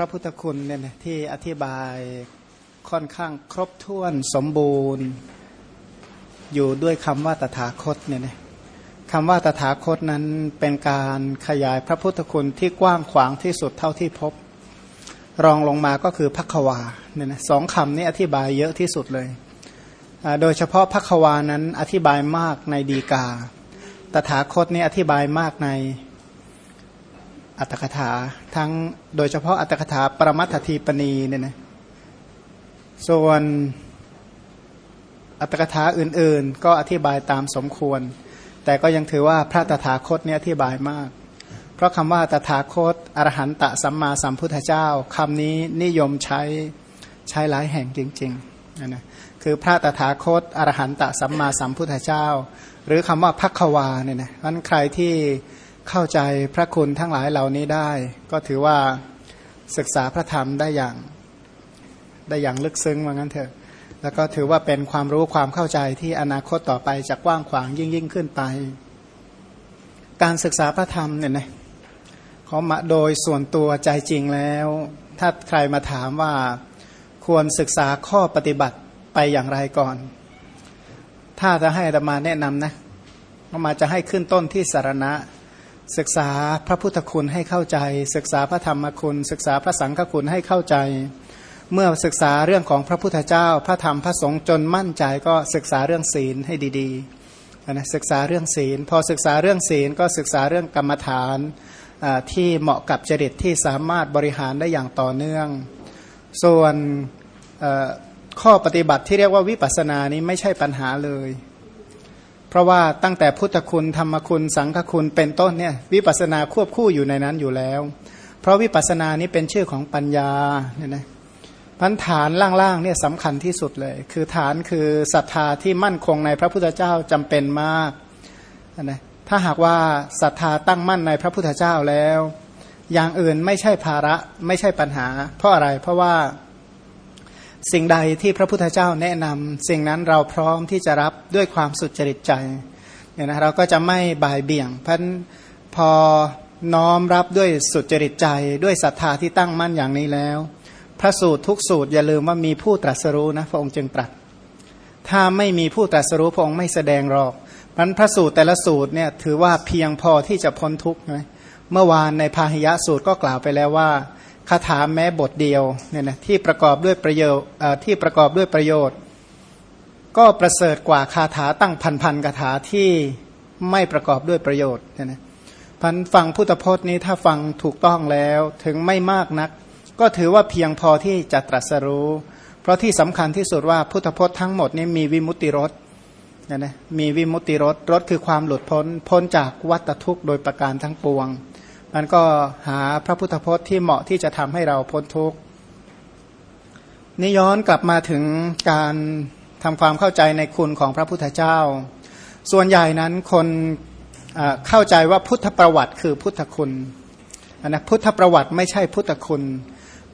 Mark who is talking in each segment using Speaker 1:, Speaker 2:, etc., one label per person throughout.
Speaker 1: พระพุทธคุณเนี่ยนะที่อธิบายค่อนข้างครบถ้วนสมบูรณ์ อยู่ด้วยคำว่าตถาคตเนี่ยนะคำว่าตถาคตนั้นเป็นการขยายพระพุทธคุณที่กว้างขวางที่สุดเท่าที่พบ รองลงมาก็คือพักวาเนี่ยนะสองคำนี้อธิบายเยอะที่สุดเลย โดยเฉพาะพักวานั้นอธิบายมากในดีกา ตถาคตนี้อธิบายมากใน อัตถกถาทั้งโดยเฉพาะอัตถกถาปรมัตถทีปณีเนี่ยนะส่วนอัตถกถาอื่นๆ ก็อธิบายตามสมควร แต่ก็ยังถือว่าพระตถาคตเนี่ยอธิบายมาก เพราะคำว่าตถาคตอรหันตสัมมาสัมพุทธเจ้าคำนี้นิยมใช้ใช้หลายแห่งจริงๆนะนะคือพระตถาคตอรหันตสัมมาสัมพุทธเจ้า หรือคำว่าพักวาเนี่ยนะนั้นใครที่ เข้าใจพระคุณทั้งหลายเหล่านี้ได้ ก็ถือว่าศึกษาพระธรรมได้อย่างได้อย่างลึกซึ้งว่างั้นเถอะ แล้วก็ถือว่าเป็นความรู้ความเข้าใจที่อนาคตต่อไปจะกว้างขวางยิ่งยิ่งขึ้นไป การศึกษาพระธรรมเนี่ยนะเขามาโดยส่วนตัวใจจริงแล้ว ถ้าใครมาถามว่าควรศึกษาข้อปฏิบัติไปอย่างไรก่อน ถ้าจะให้ธรรมาแนะนำนะมาจะให้ขึ้นต้นที่สารณะ ศึกษาพระพุทธคุณให้เข้าใจ ศึกษาพระธรรมคุณ ศึกษาพระสังฆคุณให้เข้าใจ เมื่อศึกษาเรื่องของพระพุทธเจ้า พระธรรมพระสงฆ์จนมั่นใจก็ศึกษาเรื่องศีลให้ดีๆนะศึกษาเรื่องศีล พอศึกษาเรื่องศีลก็ศึกษาเรื่องกรรมฐานที่เหมาะกับจริตที่สามารถบริหารได้อย่างต่อเนื่อง ส่วนข้อปฏิบัติที่เรียกว่าวิปัสสนานี้ไม่ใช่ปัญหาเลย เพราะว่าตั้งแต่พุทธคุณธรรมคุณสังฆคุณเป็นต้นเนี่ยวิปัสนาควบคู่อยู่ในนั้นอยู่แล้ว เพราะวิปัสนานี้เป็นชื่อของปัญญาเนี่ยนะพันฐานล่างๆเนี่ยสำคัญที่สุดเลย คือฐานคือศรัทธาที่มั่นคงในพระพุทธเจ้าจำเป็นมากนะถ้าหากว่าศรัทธาตั้งมั่นในพระพุทธเจ้าแล้ว อย่างอื่นไม่ใช่ภาระไม่ใช่ปัญหา เพราะอะไรเพราะว่า สิ่งใดที่พระพุทธเจ้าแนะนำสิ่งนั้นเราพร้อมที่จะรับด้วยความสุจริตใจเนี่ยนะเราก็จะไม่บ่ายเบี่ยงพันพอน้อมรับด้วยสุจริตใจด้วยศรัทธาที่ตั้งมั่นอย่างนี้แล้ว พระสูตรทุกสูตรอย่าลืมว่ามีผู้ตรัสรู้นะพระองค์จึงตรัส ถ้าไม่มีผู้ตรัสรู้พระองค์ไม่แสดงหรอกพันพระสูตรแต่ละสูตรเนี่ยถือว่าเพียงพอที่จะพ้นทุกข์ไหมเมื่อวานในพาหิยะสูตรก็กล่าวไปแล้วว่า คาถาแม้บทเดียวเนี่ยนะที่ประกอบด้วยประโยชน์ที่ประกอบด้วยประโยชน์ ก็ประเสริฐกว่าคาถาตั้งพันพันคาถาที่ไม่ประกอบด้วยประโยชน์เนี่ยนะพันฟังพุทธพจน์นี้ถ้าฟังถูกต้องแล้วถึงไม่มากนัก ก็ถือว่าเพียงพอที่จะตรัสรู้ เพราะที่สำคัญที่สุดว่าพุทธพจน์ทั้งหมดนี้มีวิมุตติรสเนี่ยนะมีวิมุตติรสรสคือความหลุดพ้นพ้นจากวัฏทุกข์โดยประการทั้งปวง มันก็หาพระพุทธพจน์ที่เหมาะที่จะทำให้เราพ้นทุกข์นี่ย้อนกลับมาถึงการทำความเข้าใจในคุณของพระพุทธเจ้า ส่วนใหญ่นั้นคนเข้าใจว่าพุทธประวัติคือพุทธคุณนะพุทธประวัติไม่ใช่พุทธคุณ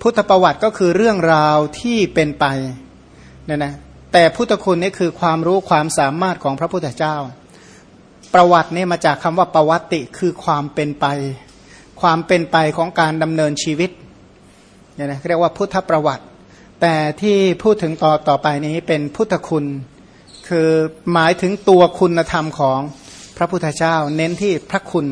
Speaker 1: พุทธประวัติก็คือเรื่องราวที่เป็นไปเนี่ยนะแต่พุทธคุณนี่คือความรู้ความสามารถของพระพุทธเจ้า ประวัตินี่มาจากคำว่าประวัติคือความเป็นไป ความเป็นไปของการดำเนินชีวิตเนี่ยนะเรียกว่าพุทธประวัติ แต่ที่พูดถึงต่อต่อไปนี้เป็นพุทธคุณ คือหมายถึงตัวคุณธรรมของพระพุทธเจ้า เน้นที่พระคุณ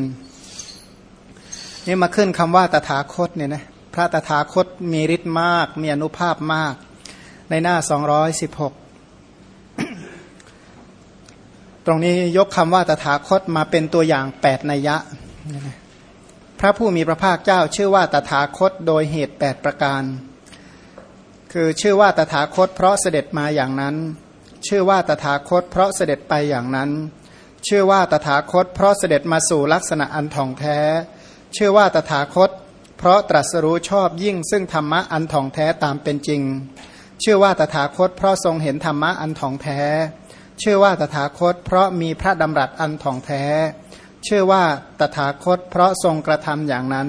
Speaker 1: นี่มาขึ้นคำว่าตถาคตเนี่ยนะพระตถาคตมีฤทธิ์มาก มีอนุภาพมาก ในหน้า 216 ตรงนี้ยกคำว่าตถาคตมาเป็นตัวอย่างแปดนัยยะ พระผู้มีพระภาคเจ้าชื่อว่าตถาคตโดยเหตุ 8 ประการ คือชื่อว่าตถาคตเพราะเสด็จมาอย่างนั้น ชื่อว่าตถาคตเพราะเสด็จไปอย่างนั้น ชื่อว่าตถาคตเพราะเสด็จมาสู่ลักษณะอันทองแท้ ชื่อว่าตถาคต เพราะตรัสรู้ชอบยิ่งซึ่งธรรมะอันทองแท้ตามเป็นจริง ชื่อว่าตถาคตเพราะทรงเห็นธรรมะอันทองแท้ ชื่อว่าตถาคต เพราะมีพระดำรัสอันทองแท้ ชื่อว่าตถาคต เพราะทรงกระทำอย่างนั้น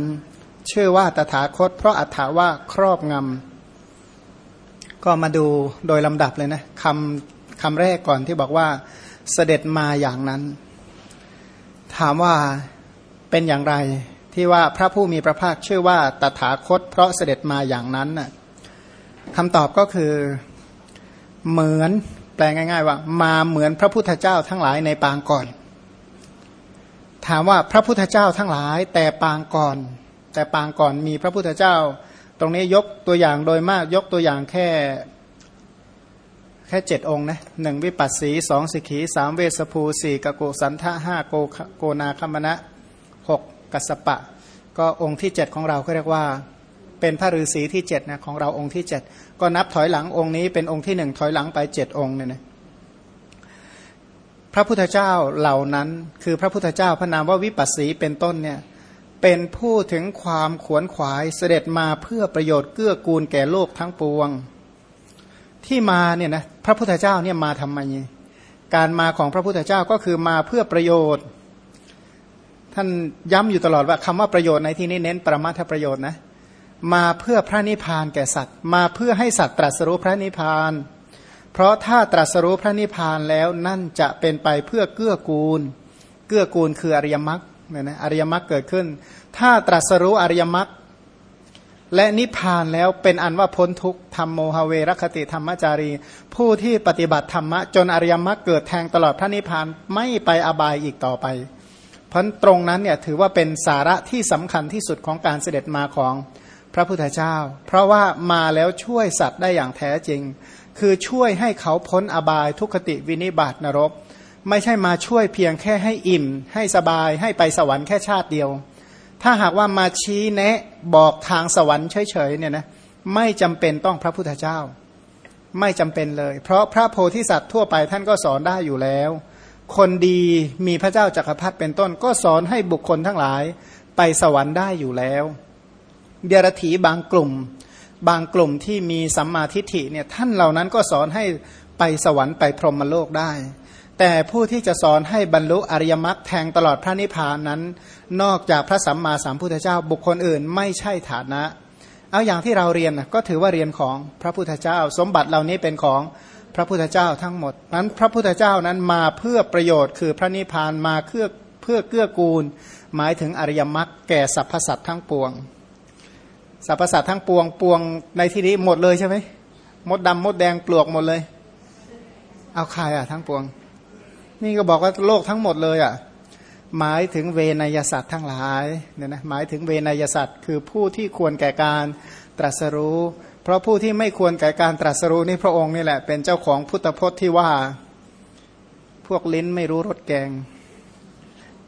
Speaker 1: ชื่อว่าตถาคต เพราะอัฏฐาว่าครอบงำก็มาดูโดยลำดับเลยนะคำคำแรกก่อนที่บอกว่าเสด็จมาอย่างนั้น ถามว่าเป็นอย่างไรที่ว่าพระผู้มีพระภาคชื่อว่าตถาคต เพราะเสด็จมาอย่างนั้นน่ะคำตอบก็คือเหมือนแปลง่าย ๆ ว่า มาเหมือนพระพุทธเจ้าทั้งหลายในปางก่อน ถามว่าพระพุทธเจ้าทั้งหลาย แต่ปางก่อน แต่ปางก่อนมีพระพุทธเจ้า ตรงนี้ยกตัวอย่างโดยมากยกตัวอย่างแค่แค่เจ็ดองค์นะหนึ่งวิปัสสีสองสิกีสามเวสภูสี่กโกสันทะห้าโกโกนาคมณะหกกัสปะ ก็องค์ที่เจ็ดของเราก็เรียกว่าเป็นพระฤาษีที่เจ็ดนะของเราองค์ที่เจ็ดก็นับถอยหลังองค์นี้เป็นองค์ที่หนึ่งถอยหลังไปเจ็ดองค์เนี่ยนะ พระพุทธเจ้าเหล่านั้น คือพระพุทธเจ้าพระนามว่าวิปัสสีเป็นต้นเนี่ยเป็นผู้ถึงความขวนขวายเสด็จมาเพื่อประโยชน์เกื้อกูลแก่โลกทั้งปวง ที่มาเนี่ยนะพระพุทธเจ้าเนี่ยมาทำไมการมาของพระพุทธเจ้าก็คือมาเพื่อประโยชน์ ท่านย้ำอยู่ตลอดว่าคำว่าประโยชน์ในที่นี้เน้นประมาทประโยชน์นะมาเพื่อพระนิพพานแก่สัตว์ มาเพื่อให้สัตว์ตรัสรู้พระนิพพานเพราะถ้าตรัสรู้พระนิพพานแล้วนั่นจะเป็นไปเพื่อเกื้อกูล เกื้อกูลคืออริยมรรคเนี่ยนะอริยมรรคเกิดขึ้น ถ้าตรัสรู้อริยมรรคและนิพพานแล้วเป็นอันว่าพ้นทุกธรรมโมหเวรคติธรรมจารี ผู้ที่ปฏิบัติธรรมะ จนอริยมรรคเกิดแทงตลอดพระนิพพานไม่ไปอบายอีกต่อไป เพราะตรงนั้นเนี่ยถือว่าเป็นสาระที่สำคัญที่สุดของการเสด็จมาของพระพุทธเจ้า เพราะว่ามาแล้วช่วยสัตว์ได้อย่างแท้จริง คือช่วยให้เขาพ้นอบายทุกขติวินิบาตนรก ไม่ใช่มาช่วยเพียงแค่ให้อิ่ม ให้สบายให้ไปสวรรค์แค่ชาติเดียว ถ้าหากว่ามาชี้แนะบอกทางสวรรค์เฉยๆเนี่ยนะไม่จำเป็นต้องพระพุทธเจ้า ไม่จำเป็นเลย เพราะพระโพธิสัตว์ทั่วไปท่านก็สอนได้อยู่แล้ว คนดีมีพระเจ้าจักรพรรดิเป็นต้น ก็สอนให้บุคคลทั้งหลายไปสวรรค์ได้อยู่แล้วเดียรถีบางกลุ่ม บางกลุ่มที่มีสัมมาทิฏฐิเนี่ยท่านเหล่านั้นก็สอนให้ไปสวรรค์ไปพรหมโลกได้ แต่ผู้ที่จะสอนให้บรรลุอริยมรรคแทงตลอดพระนิพพานนั้น นอกจากพระสัมมาสัมพุทธเจ้าบุคคลอื่นไม่ใช่ฐานะ เอาอย่างที่เราเรียนก็ถือว่าเรียนของพระพุทธเจ้า สมบัติเหล่านี้เป็นของพระพุทธเจ้าทั้งหมดนั้นพระพุทธเจ้านั้นมาเพื่อประโยชน์คือพระนิพพานมาเพื่อเพื่อเกื้อกูล หมายถึงอริยมรรคแก่สรรพสัตว์ทั้งปวง สรรพสัตว์ทั้งปวงปวงในที่นี้หมดเลยใช่ไหมมดดำมดแดงปลวกหมดเลย เอาใครอะ ทั้งปวง นี่ก็บอกว่าโลกทั้งหมดเลยอะ หมายถึงเวนยสัตว์ทั้งหลายเนี่ยนะหมายถึงเวนยสัตว์คือผู้ที่ควรแก่การตรัสรู้ เพราะผู้ที่ไม่ควรแก่การตรัสรู้นี่พระองค์นี่แหละ เป็นเจ้าของพุทธพจน์ที่ว่า พวกลิ้นไม่รู้รสแกง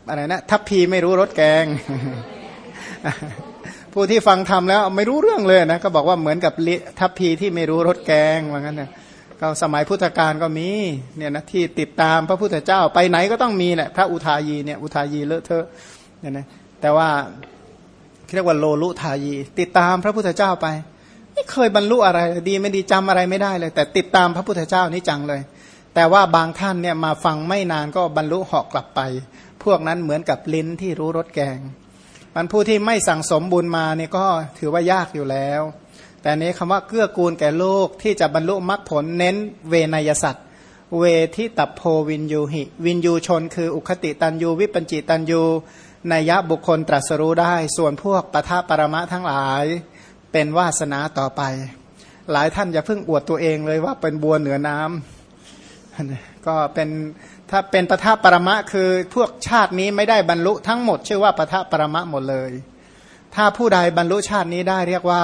Speaker 1: อะไรนะทัพพีไม่รู้รสแกง ผู้ที่ฟังทำแล้วไม่รู้เรื่องเลยนะก็บอกว่าเหมือนกับทัพพีที่ไม่รู้รสแกงว่างั้นนะก็สมัยพุทธกาลก็มีเนี่ยนะที่ติดตามพระพุทธเจ้าไปไหนก็ต้องมีแหละพระอุทายีเนี่ยอุทายีเลอะเทอะเนี่ยนะแต่ว่าเรียกว่าโลลุทายี ติดตามพระพุทธเจ้าไป ไม่เคยบรรลุอะไรดีไม่ดีจำอะไรไม่ได้เลย แต่ติดตามพระพุทธเจ้านี่จังเลย แต่ว่าบางท่านเนี่ยมาฟังไม่นานก็บรรลุเหาะกลับไป พวกนั้นเหมือนกับลิ้นที่รู้รสแกง มันผู้ที่ไม่สั่งสมบุญมาเนี่ยก็ถือว่ายากอยู่แล้ว แต่นี้คำว่าเกื้อกูลแก่โลกที่จะบรรลุมรรคผลเน้นเวนยสัตว์เวทิตัโพวินยูหิ วินยูชน คืออุคติตันยูวิปัญจิตันยูนัยะบุคคลตรัสรู้ได้ ส่วนพวกปทาปรมะทั้งหลายเป็นวาสนาต่อไป หลายท่านอย่าเพิ่งอวดตัวเองเลยว่าเป็นบัวเหนือน้ำก็เป็น ถ้าเป็นปทะปรมะคือพวกชาตินี้ไม่ได้บรรลุทั้งหมด ชื่อว่าปทะปรมะหมดเลย ถ้าผู้ใดบรรลุชาตินี้ได้เรียกว่า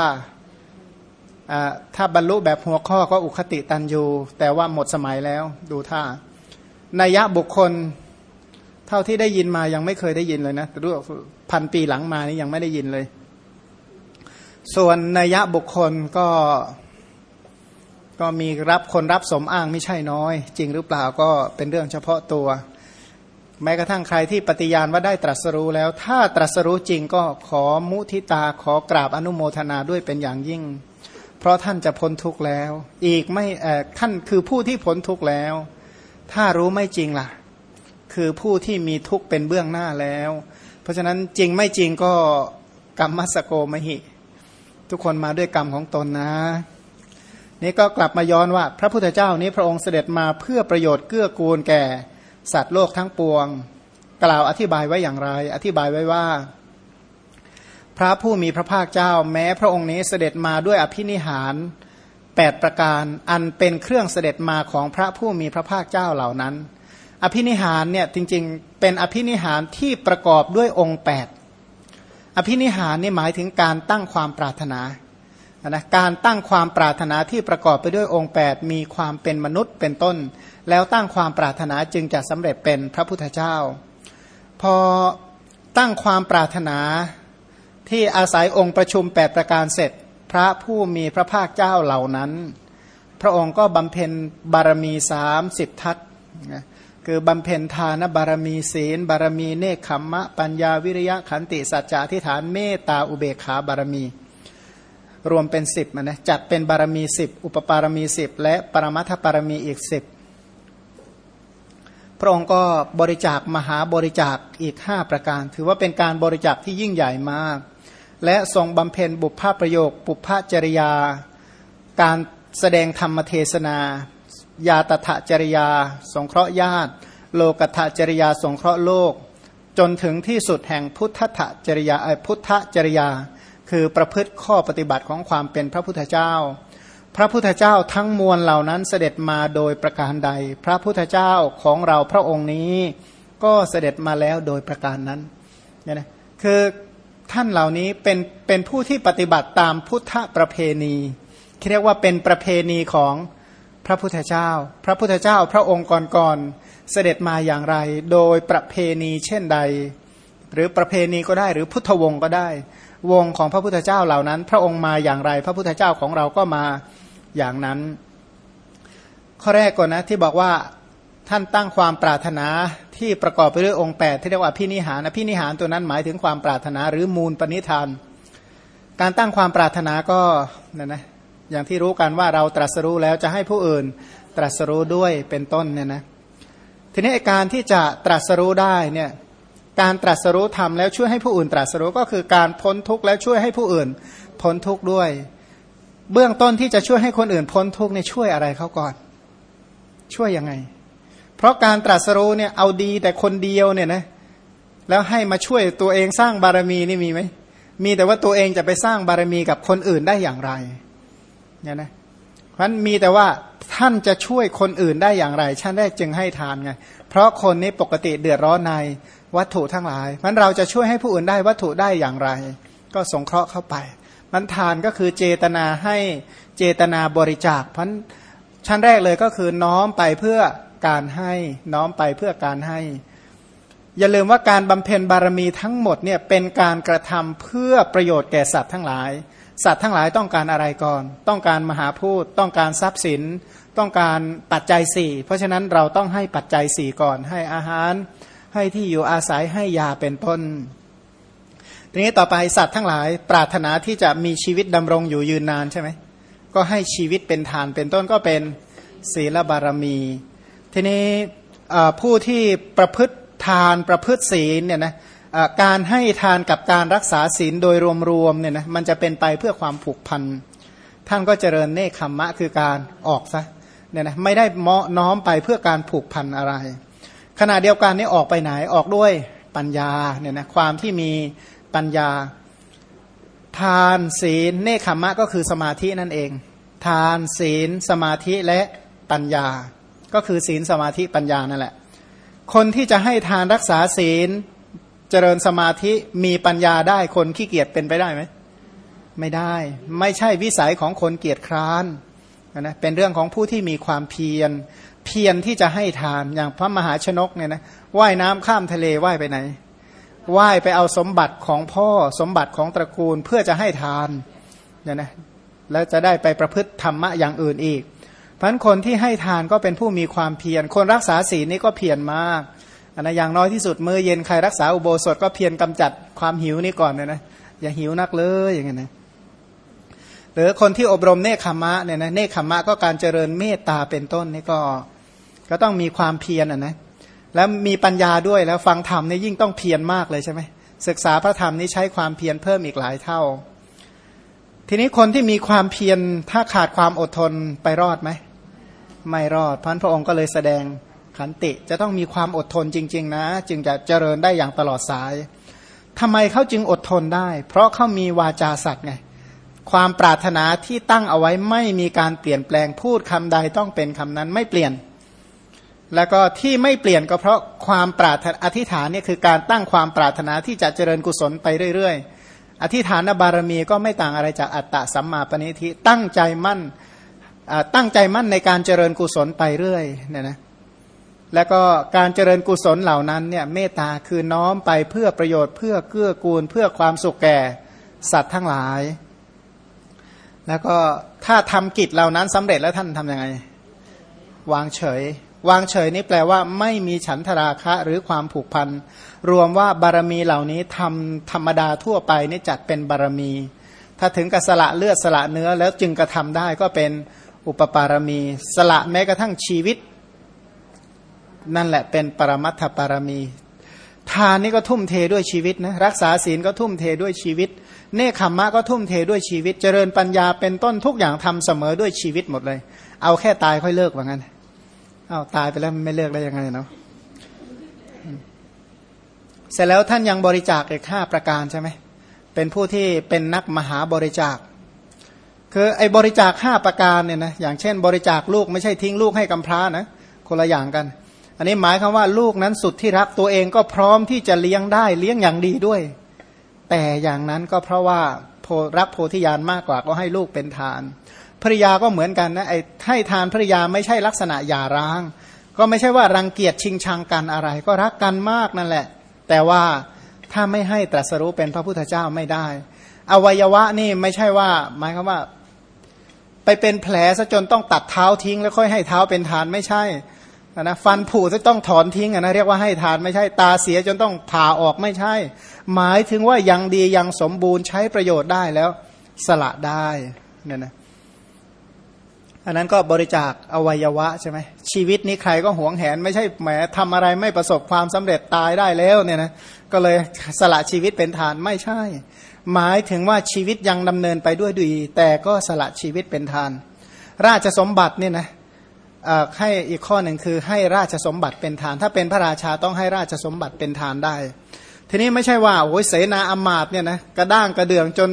Speaker 1: ถ้าบรรลุแบบหัวข้อก็อุคติตันยูแต่ว่าหมดสมัยแล้วดูท่านัยะบุคคลเท่าที่ได้ยินมายังไม่เคยได้ยินเลยนะแต่รู้พันปีหลังมานี่ยังไม่ได้ยินเลย ส่วนนัยยะบุคคลก็ ก็มีรับคนรับสมอ้างไม่ใช่น้อย จริงหรือเปล่าก็เป็นเรื่องเฉพาะตัว แม้กระทั่งใครที่ปฏิญาณว่าได้ตรัสรู้แล้ว ถ้าตรัสรู้จริงก็ขอมุทิตาขอกราบอนุโมทนาด้วยเป็นอย่างยิ่ง เพราะท่านจะพ้นทุกข์แล้ว อีกไม่ท่านคือผู้ที่พ้นทุกข์แล้ว ถ้ารู้ไม่จริงล่ะ คือผู้ที่มีทุกข์เป็นเบื้องหน้าแล้ว เพราะฉะนั้นจริงไม่จริงก็กรรมมัสโกมหิ ทุกคนมาด้วยกรรมของตนนะ นี่ก็กลับมาย้อนว่า พระพุทธเจ้านี้พระองค์เสด็จมาเพื่อประโยชน์เกื้อกูลแก่ สัตว์โลกทั้งปวง กล่าวอธิบายไว้อย่างไร อธิบายไว้ว่า พระผู้มีพระภาคเจ้า แม้พระองค์นี้เสด็จมาด้วยอภินิหาร 8 ประการอันเป็นเครื่องเสด็จมาของพระผู้มีพระภาคเจ้าเหล่านั้น อภินิหารเนี่ยจริงๆ เป็นอภินิหารที่ประกอบด้วยองค์ 8 อภินิหารนี่หมายถึงการตั้งความปรารถนา นะการตั้งความปรารถนาที่ประกอบไปด้วยองค์ 8 มีความเป็นมนุษย์เป็นต้น แล้วตั้งความปรารถนาจึงจะสำเร็จเป็นพระพุทธเจ้า พอตั้งความปรารถนาที่อาศัยองค์ประชุม 8 ประการเสร็จ พระผู้มีพระภาคเจ้าเหล่านั้น พระองค์ก็บำเพ็ญบารมีสามสิบทัศนะคือบำเพ็ญทานบารมีศีล บารมีเนคขมมะ ปัญญาวิริยะขันติสัจจะทิฏฐานเมตตาอุเบกขาบารมี รวมเป็นสิบนะจัดเป็นบารมีสิบอุปปารมีสิบและปรมัทธบารมีอีกสิบพระองค์ก็บริจาคมหาบริจาคอีกห้าประการ ถือว่าเป็นการบริจาคที่ยิ่งใหญ่มาก และทรงบำเพ็ญบุพภาประโยค บุพภจริยา การแสดงธรรมเทศนา ยาตถจริยา สงเคราะห์ญาติ โลกถจริยา สงเคราะห์โลก จนถึงที่สุดแห่งพุทธะจริยาพุทธจริยา คือประพฤติข้อปฏิบัติของความเป็นพระพุทธเจ้า พระพุทธเจ้าทั้งมวลเหล่านั้นเสด็จมาโดยประการใด พระพุทธเจ้าของเราพระองค์นี้ ก็เสด็จมาแล้วโดยประการนั้นเนี่ยนะคือท่านเหล่านี้เป็นเป็นผู้ที่ปฏิบัติตามพุทธประเพณีเรียกว่าเป็นประเพณีของพระพุทธเจ้า พระพุทธเจ้าพระองค์ก่อนๆเสด็จมาอย่างไร โดยประเพณีเช่นใด หรือประเพณีก็ได้ หรือพุทธวงศ์ก็ได้ วงของพระพุทธเจ้าเหล่านั้น พระองค์มาอย่างไร พระพุทธเจ้าของเราก็มาอย่างนั้น ข้อแรกก่อนนะที่บอกว่าท่านตั้งความปรารถนาที่ประกอบไปด้วยองค์ 8 ที่เรียกว่าพินิหารนะพินิหารตัวนั้นหมายถึงความปรารถนาหรือมูลปณิธาน การตั้งความปรารถนาก็นะนะอย่างที่รู้กันว่าเราตรัสรู้แล้วจะให้ผู้อื่นตรัสรู้ด้วยเป็นต้นเนี่ยนะทีนี้การที่จะตรัสรู้ได้เนี่ย การตรัสรู้ทำแล้วช่วยให้ผู้อื่นตรัสรู้ก็คือการพ้นทุกข์แล้วช่วยให้ผู้อื่นพ้นทุกข์ด้วย เบื้องต้นที่จะช่วยให้คนอื่นพ้นทุกข์เนี่ยช่วยอะไรเขาก่อน ช่วยยังไง เพราะการตรัสรู้เนี่ยเอาดีแต่คนเดียวเนี่ยนะแล้วให้มาช่วยตัวเองสร้างบารมีนี่มีไหมมีแต่ว่าตัวเองจะไปสร้างบารมีกับคนอื่นได้อย่างไรเนี่ยนะเพราะมีแต่ว่าท่านจะช่วยคนอื่นได้อย่างไรท่านได้จึงให้ทานไงเพราะคนนี้ปกติเดือดร้อนใน วัตถุทั้งหลายมันเราจะช่วยให้ผู้อื่นได้วัตถุได้อย่างไร ก็สงเคราะห์เข้าไป มันทานก็คือเจตนาให้เจตนาบริจาคเพราะชั้นแรกเลยก็คือน้อมไปเพื่อการให้น้อมไปเพื่อการให้ อย่าลืมว่าการบำเพ็ญบารมีทั้งหมดเนี่ยเป็นการกระทำเพื่อประโยชน์แก่สัตว์ทั้งหลาย สัตว์ทั้งหลายต้องการอะไรก่อน ต้องการมหาพูดต้องการทรัพย์สิน ต้องการปัจจัยสี่เพราะฉะนั้นเราต้องให้ปัจจัยสี่ก่อนให้อาหาร ให้ที่อยู่อาศัยให้ยาเป็นต้น ทีนี้ต่อไปสัตว์ทั้งหลาย ปรารถนาที่จะมีชีวิตดำรงอยู่ยืนนานใช่ไหมก็ให้ชีวิตเป็นทานเป็นต้นก็เป็นศีลบารมี ทีนี้ผู้ที่ประพฤติทานประพฤติศีลเนี่ยนะการให้ทานกับการรักษาศีลโดยรวมๆเนี่ยนะมันจะเป็นไปเพื่อความผูกพัน ท่านก็เจริญเนคขมมะคือการออกซะเนี่ยนะไม่ได้เมาะน้อมไปเพื่อการผูกพันอะไร ขณะเดียวกันนี้ออกไปไหนออกด้วยปัญญาเนี่ยนะความที่มีปัญญา ทานศีลเนคขมมะก็คือสมาธินั่นเอง ทานศีลสมาธิและปัญญา ก็คือศีลสมาธิปัญญานั่นแหละ คนที่จะให้ทานรักษาศีลเจริญสมาธิมีปัญญาได้คนขี้เกียจเป็นไปได้ไหมไม่ได้ ไม่ใช่วิสัยของคนเกียจคร้านนะเป็นเรื่องของผู้ที่มีความเพียร เพียรที่จะให้ทานอย่างพระมหาชนกเนี่ยนะว่ายน้ำข้ามทะเลว่ายไปไหนว่ายไปเอาสมบัติของพ่อสมบัติของตระกูลเพื่อจะให้ทานเนี่ยนะแล้วจะได้ไปประพฤติธรรมะอย่างอื่นอีกพันคนที่ให้ทานก็เป็นผู้มีความเพียร คนรักษาศีลนี่ก็เพียรมากอันนะอย่างน้อยที่สุดมื้อเย็นใครรักษาอุโบสถก็เพียรกำจัดความหิวนี่ก่อนนะนะอย่าหิวนักเลยอย่างเงี้ยนะ หรือคนที่อบรมเนคขมะเนี่ยนะเนคขมะก็การเจริญเมตตาเป็นต้นนี่ก็ก็ต้องมีความเพียรอะนะแล้วมีปัญญาด้วยแล้วฟังธรรมนี่ยิ่งต้องเพียรมากเลยใช่ไหมศึกษาพระธรรมนี่ใช้ความเพียรเพิ่มอีกหลายเท่า ทีนี้คนที่มีความเพียรถ้าขาดความอดทนไปรอดไหมไม่รอดพันพระองค์ก็เลยแสดงขันติจะต้องมีความอดทนจริง ๆ นะ จึงจะเจริญได้อย่างตลอดสายทำไมเขาจึงอดทนได้ เพราะเขามีวาจาสัตว์ไง ความปรารถนาที่ตั้งเอาไว้ไม่มีการเปลี่ยนแปลงพูดคำใดต้องเป็นคำนั้นไม่เปลี่ยน แล้วก็ที่ไม่เปลี่ยนก็เพราะความปรารถนาอธิษฐานเนี่ยคือการตั้งความปรารถนาที่จะเจริญกุศลไปเรื่อย ๆ อธิษฐานบารมีก็ไม่ต่างอะไรจากอัตตะสัมมาปณิธิตั้งใจมั่นตั้งใจมั่นในการเจริญกุศลไปเรื่อยเนี่ยนะแล้วก็การเจริญกุศลเหล่านั้นเนี่ยเมตตาคือน้อมไปเพื่อประโยชน์เพื่อเกื้อกูล เพื่อความสุขแก่สัตว์ทั้งหลาย แล้วก็ถ้าทำกิจเหล่านั้นสำเร็จแล้วท่านทำยังไง วางเฉย วางเฉยนี่แปลว่า ไม่มีฉันทราคะหรือความผูกพัน รวมว่าบารมีเหล่านี้ทำธรรมดาทั่วไปนี่จัดเป็นบารมี ถ้าถึงกระสละเลือดสละเนื้อแล้วจึงกระทำได้ก็เป็นอุปปารมี สละแม้กระทั่งชีวิต นั่นแหละเป็นปรมัตถปารมี ทานนี่ก็ทุ่มเทด้วยชีวิตนะรักษาศีลก็ทุ่มเทด้วยชีวิต เนคขมมะก็ทุ่มเทด้วยชีวิต เจริญปัญญาเป็นต้นทุกอย่างทำเสมอด้วยชีวิตหมดเลย เอาแค่ตายค่อยเลิกว่างั้นเอาตายไปแล้วไม่เลิกได้ยังไงเนาะเสร็จแล้วท่านยังบริจาคอีกห้าประการใช่ไหมเป็นผู้ที่เป็นนักมหาบริจาค คือไอ้บริจาคห้าประการเนี่ยนะอย่างเช่น บริจาคลูกไม่ใช่ทิ้งลูกให้กำพร้านะคนละอย่างกัน อันนี้หมายคำว่าลูกนั้นสุดที่รักตัวเองก็พร้อมที่จะเลี้ยงได้เลี้ยงอย่างดีด้วย แต่อย่างนั้นก็เพราะว่ารักโพธิญาณมากกว่าก็ให้ลูกเป็นทานภริยาก็เหมือนกันนะไอ้ให้ทานภริยาไม่ใช่ลักษณะหย่าร้าง ก็ไม่ใช่ว่ารังเกียจชิงชังกันอะไร ก็รักกันมากนั่นแหละ แต่ว่าถ้าไม่ให้ตรัสรู้เป็นพระพุทธเจ้าไม่ได้ อวัยวะนี่ไม่ใช่ว่า หมายความว่า ไปเป็นแผลซะจนต้องตัดเท้าทิ้ง แล้วค่อยให้เท้าเป็นทานไม่ใช่ นะฟันผุจะต้องถอนทิ้งนะเรียกว่าให้ทานไม่ใช่ตาเสียจนต้องผ่าออกไม่ใช่ หมายถึงว่ายังดียังสมบูรณ์ใช้ประโยชน์ได้แล้วสละได้เนี่ยนะอันนั้นก็บริจาคอวัยวะใช่ไหมชีวิตนี้ใครก็หวงแหน ไม่ใช่แหมทำอะไรไม่ประสบความสำเร็จตายได้แล้วเนี่ยนะก็เลยสละชีวิตเป็นทานไม่ใช่ หมายถึงว่าชีวิตยังดำเนินไปด้วยดี แต่ก็สละชีวิตเป็นทาน ราชสมบัติเนี่ยนะ ให้อีกข้อหนึ่งคือให้ราชสมบัติเป็นทาน ถ้าเป็นพระราชาต้องให้ราชสมบัติเป็นทานได้ ทีนี้ไม่ใช่ว่าโอ้ยเสนาอมาตเนี่ยนะกระด้างกระเดื่องจน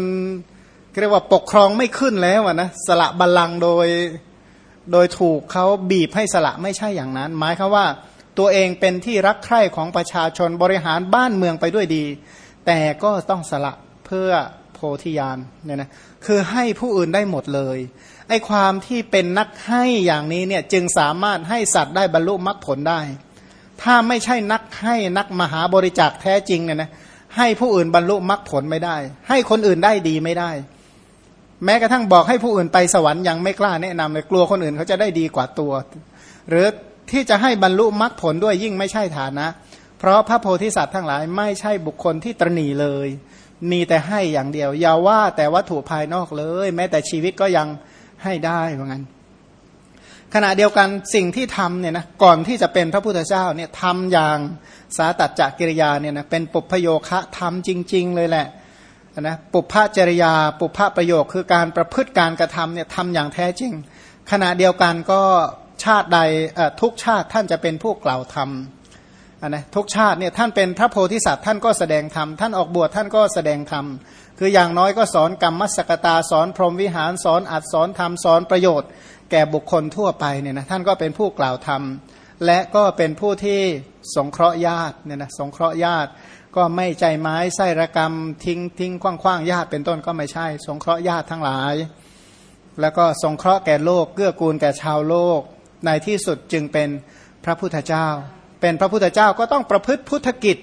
Speaker 1: เรียกว่าปกครองไม่ขึ้นแล้วนะสละบัลลังก์โดยโดยถูกเขาบีบให้สละไม่ใช่อย่างนั้น หมายคือว่าตัวเองเป็นที่รักใคร่ของประชาชนบริหารบ้านเมืองไปด้วยดี แต่ก็ต้องสละเพื่อ โพธิญาณเนี่ยนะคือให้ผู้อื่นได้หมดเลยไอ้ความที่เป็นนักให้อย่างนี้เนี่ยจึงสามารถให้สัตว์ได้บรรลุมรรคผลได้ ถ้าไม่ใช่นักให้นักมหาบริจาคแท้จริงเนี่ยนะให้ผู้อื่นบรรลุมรรคผลไม่ได้ ให้คนอื่นได้ดีไม่ได้ แม้กระทั่งบอกให้ผู้อื่นไปสวรรค์ยังไม่กล้าแนะนำเลยกลัวคนอื่นเขาจะได้ดีกว่าตัว หรือที่จะให้บรรลุมรรคผลด้วยยิ่งไม่ใช่ฐานะ เพราะพระโพธิสัตว์ทั้งหลายไม่ใช่บุคคลที่ตรณีเลย มีแต่ให้อย่างเดียว อย่าว่าแต่วัตถุภายนอกเลย แม้แต่ชีวิตก็ยังให้ได้เหมือนกันขณะเดียวกันสิ่งที่ทำเนี่ยนะก่อนที่จะเป็นพระพุทธเจ้าเนี่ยทำอย่างสาตัดจักกิริยาเนี่ยนะเป็นปุพโยคะทำจริง ๆ เลยแหละนะปุพพจริยา ปุพพประโยคคือการประพฤติการกระทำเนี่ยทำอย่างแท้จริง ขณะเดียวกันก็ชาติใดทุกชาติท่านจะเป็นผู้กล่าวธรรม นะทุกชาติเนี่ยท่านเป็นพระโพธิสัตว์ท่านก็แสดงธรรมท่านออกบวชท่านก็แสดงธรรมคืออย่างน้อยก็สอนกรรมมัสกตาสอนพรหมวิหารสอนอัดสอนธรรมสอนประโยชน์ แก่บุคคลทั่วไปเนี่ยนะท่านก็เป็นผู้กล่าวธรรม และก็เป็นผู้ที่สงเคราะห์ญาติเนี่ยนะสงเคราะห์ญาติ ก็ไม่ใจไม้ไส้ระกรรมทิ้งทิ้งคว้างคว้างญาติเป็นต้นก็ไม่ใช่ สงเคราะห์ญาติทั้งหลาย แล้วก็สงเคราะห์แก่โลกเกื้อกูลแก่ชาวโลกในที่สุดจึงเป็นพระพุทธเจ้า เป็นพระพุทธเจ้าก็ต้องประพฤติพุทธกิจ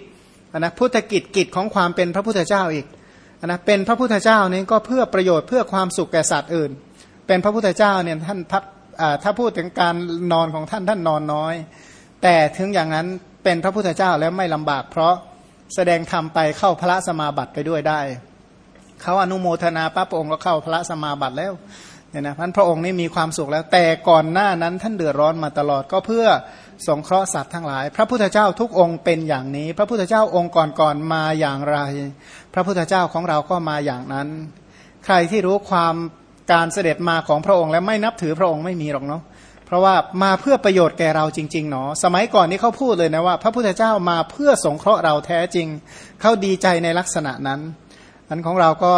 Speaker 1: นะพุทธกิจกิจของความเป็นพระพุทธเจ้าอีกนะเป็นพระพุทธเจ้านี่ก็เพื่อประโยชน์เพื่อความสุขแก่สัตว์อื่น เป็นพระพุทธเจ้าเนี่ยท่านพักถ้าพูดถึงการนอนของท่านท่านนอนน้อย แต่ถึงอย่างนั้นเป็นพระพุทธเจ้าแล้วไม่ลำบาก เพราะแสดงธรรมไปเข้าพระสมาบัติไปด้วยได้เขาอนุโมทนาพระองค์ก็เข้าพระสมาบัติแล้วเนี่ยนะพันพระองค์นี่มีความสุขแล้ว แต่ก่อนหน้านั้นท่านเดือดร้อนมาตลอดก็เพื่อ สงเคราะห์สัตว์ทั้งหลาย พระพุทธเจ้าทุกองค์เป็นอย่างนี้ พระพุทธเจ้าองค์ก่อนๆมาอย่างไร พระพุทธเจ้าของเราก็มาอย่างนั้น ใครที่รู้ความการเสด็จมาของพระองค์และไม่นับถือพระองค์ไม่มีหรอกเนาะเพราะว่ามาเพื่อประโยชน์แก่เราจริงๆเนาะสมัยก่อนนี้เขาพูดเลยนะว่า พระพุทธเจ้ามาเพื่อสงเคราะห์เราแท้จริงเขาดีใจในลักษณะนั้นอันของเราก็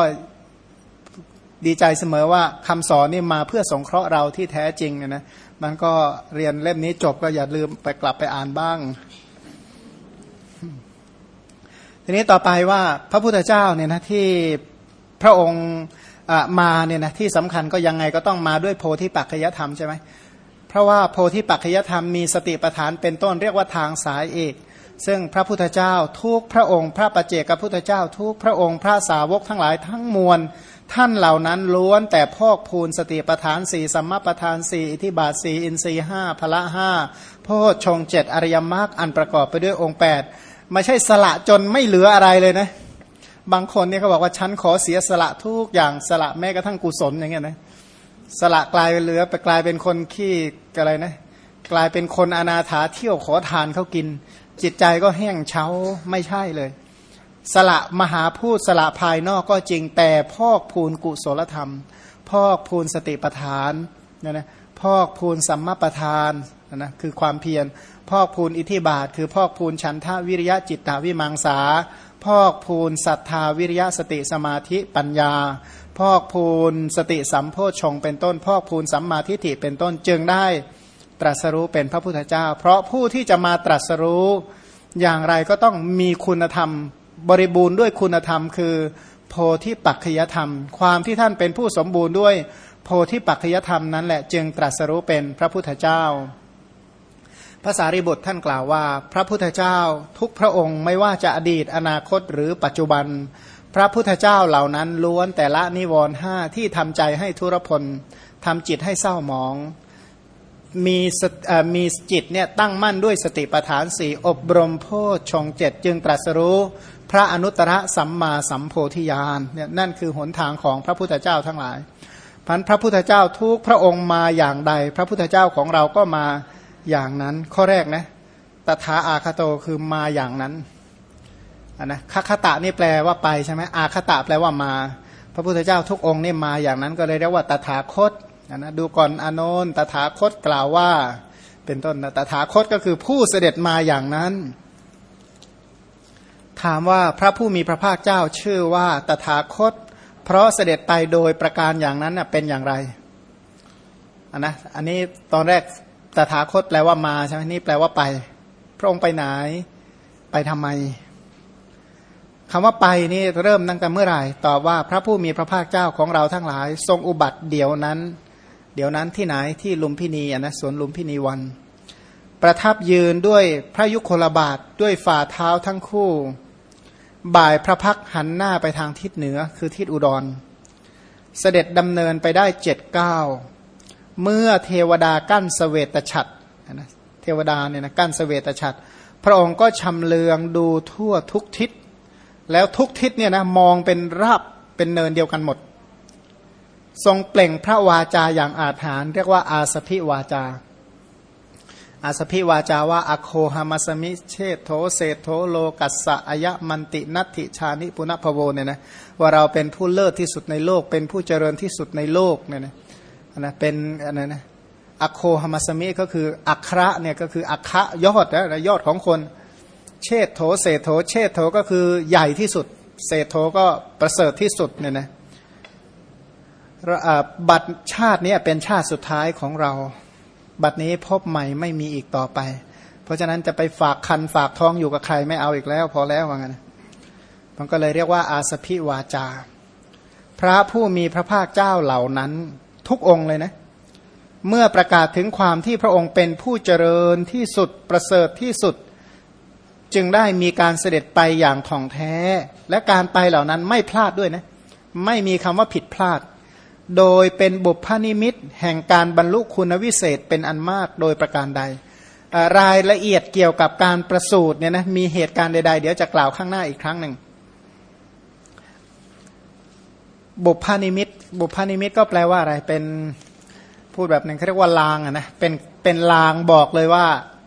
Speaker 1: ดีใจเสมอว่าคำสอนนี่มาเพื่อสงเคราะห์เราที่แท้จริงนะ มันก็เรียนเล่มนี้จบก็อย่าลืมไปกลับไปอ่านบ้าง ทีนี้ต่อไปว่าพระพุทธเจ้าเนี่ยนะที่พระองค์มาเนี่ยนะที่สำคัญก็ยังไงก็ต้องมาด้วยโพธิปัจจยธรรมใช่ไหมเพราะว่าโพธิปัจจยธรรมมีสติปัฏฐานเป็นต้นเรียกว่าทางสายเอก ซึ่งพระพุทธเจ้าทุกพระองค์ พระปัจเจกพุทธเจ้าทุกพระองค์พระสาวกทั้งหลายทั้งมวล ท่านเหล่านั้นล้วนแต่พอกพูนสติปัฏฐานสี่สัมมาปัฏฐานสี่อิทิบาทสี่อินทรีห้าพละห้าโพชงเจ็ดอริยมรรคอันประกอบไปด้วยองค์แปดไม่ใช่สละจนไม่เหลืออะไรเลยนะ บางคนเนี่ยเขาบอกว่าฉันขอเสียสละทุกอย่างสละแม้กระทั่งกุศลอย่างเงี้ยนะสละกลายเหลือไปกลายเป็นคนขี้อะไรนะ กลายเป็นคนอนาถาเที่ยวขอทานเขากิน จิตใจก็แห้งเฉาไม่ใช่เลย สละมหาพูดสละภายนอกก็จริงแต่พอกพูนกุศลธรรม พอกพูนสติปทานนะนะพอกพูนสัมมาปทานนะนะคือความเพียรพอกพูนอิทธิบาท คือพอกพูนฉันทาวิริยะจิตตาวิมังสา พอกพูนศรัทธาวิริยะสติสมาธิปัญญา พอกพูนสติสัมโพชงเป็นต้น พอกพูนสัมมาทิฏฐิเป็นต้นจึงได้ตรัสรู้เป็นพระพุทธเจ้า เพราะผู้ที่จะมาตรัสรู้อย่างไรก็ต้องมีคุณธรรม บริบูรณ์ด้วยคุณธรรม คือ โพธิปัจขยธรรม ความที่ท่านเป็นผู้สมบูรณ์ด้วยโพธิปัจขยธรรมนั้นแหละจึงตรัสรู้เป็นพระพุทธเจ้าภาษาริบุตรท่านกล่าวว่า พระพุทธเจ้าทุกพระองค์ไม่ว่าจะอดีตอนาคตหรือปัจจุบัน พระพุทธเจ้าเหล่านั้นล้วนแต่ละนิวรณ์ห้าที่ทำใจให้ทุรพลทำจิตให้เศร้าหมอง มีมีจิตเนี่ยตั้งมั่นด้วยสติปัฏฐานสี่อบรมโพชงเจ็ดจึงตรัสรู้ พระอนุตตรสัมมาสัมโพธิญาณเนี่ยนั่นคือหนทางของพระพุทธเจ้าทั้งหลายพันพระพุทธเจ้าทุกพระองค์มาอย่างใด พระพุทธเจ้าของเราก็มาอย่างนั้น ข้อแรกนะตถาอาคาโตคือมาอย่างนั้นนนะคคตะนี่แปลว่าไปใช่ไหมอาคตะแปลว่ามา พระพุทธเจ้าทุกองค์นี่มาอย่างนั้น ก็เลยเรียกว่าตถาคตนะดูก่อนอนนตถาคตกล่าวว่า เป็นต้นตถาคตก็คือผู้เสด็จมาอย่างนั้น ถามว่าพระผู้มีพระภาคเจ้าชื่อว่าตถาคต เพราะเสด็จไปโดยประการอย่างนั้นเป็นอย่างไรอันนะอันนี้ตอนแรกตถาคตแปลว่ามาใช่ไหมนี่แปลว่าไป พระองค์ไปไหน ไปทำไมคำว่าไปนี่เริ่มตั้งแต่เมื่อไหร่ตอบว่าพระผู้มีพระภาคเจ้าของเราทั้งหลาย ทรงอุบัติเดี๋ยวนั้น เดี๋ยวนั้นที่ไหนที่ลุมพินีนะสวนลุมพินีวัน ประทับยืนด้วยพระยุคลบาทด้วยฝ่าเท้าทั้งคู่ บ่ายพระพักหันหน้าไปทางทิศเหนือคือทิศอุดร เสด็จดำเนินไปได้เจ็ดเก้าเมื่อเทวดากั้นสเสวตฉัตรนะเทวดาเนี่ยนะกั้นสเสวตฉัตรพระองค์ก็ชำเลืองดูทั่วทุกทิศ แล้วทุกทิศเนี่ยนะมองเป็นราบเป็นเนินเดียวกันหมด ทรงเปล่งพระวาจาอย่างอาถรรพ์เรียกว่าอาสพิวาจา อาสพิวาจาว่าอโคหามัสมิเชโธเศโธโลกัสสะอายะมันตินัตถิชานิปุณพโวเนี่ยนะว่าเราเป็นผู้เลิศที่สุดในโลก เป็นผู้เจริญที่สุดในโลกเนี่ยนะนะเป็นอะไรนะอโคหามัสมิก็คืออัคระเนี่ยก็คืออัคระยอดนะยอดของคน เชโธเศโธเชโธก็คือใหญ่ที่สุด เศโธก็ประเสริฐที่สุดเนี่ยนะบัตรชาตินี้เป็นชาติสุดท้ายของเรา บัตรนี้พบใหม่ไม่มีอีกต่อไป เพราะฉะนั้นจะไปฝากคันฝากท้องอยู่กับใครไม่เอาอีกแล้ว พอแล้วว่างั้นมันก็เลยเรียกว่าอาสพิวาจา พระผู้มีพระภาคเจ้าเหล่านั้น ทุกองค์เลยนะ เมื่อประกาศถึงความที่พระองค์เป็นผู้เจริญที่สุดประเสริฐที่สุด จึงได้มีการเสด็จไปอย่างท่องแท้ และการไปเหล่านั้นไม่พลาดด้วยนะ ไม่มีคำว่าผิดพลาด โดยเป็นบุพนิมิตแห่งการบรรลุคุณวิเศษเป็นอันมากโดยประการใด รายละเอียดเกี่ยวกับการประสูตรเนี่ยนะมีเหตุการณ์ใดๆ เดี๋ยวจะกล่าวข้างหน้าอีกครั้งหนึ่งบุพนิมิต บุพนิมิตก็แปลว่าอะไรเป็นพูดแบบหนึ่งเขาเรียกว่าลางอะนะเป็นเป็นลางบอกเลยว่า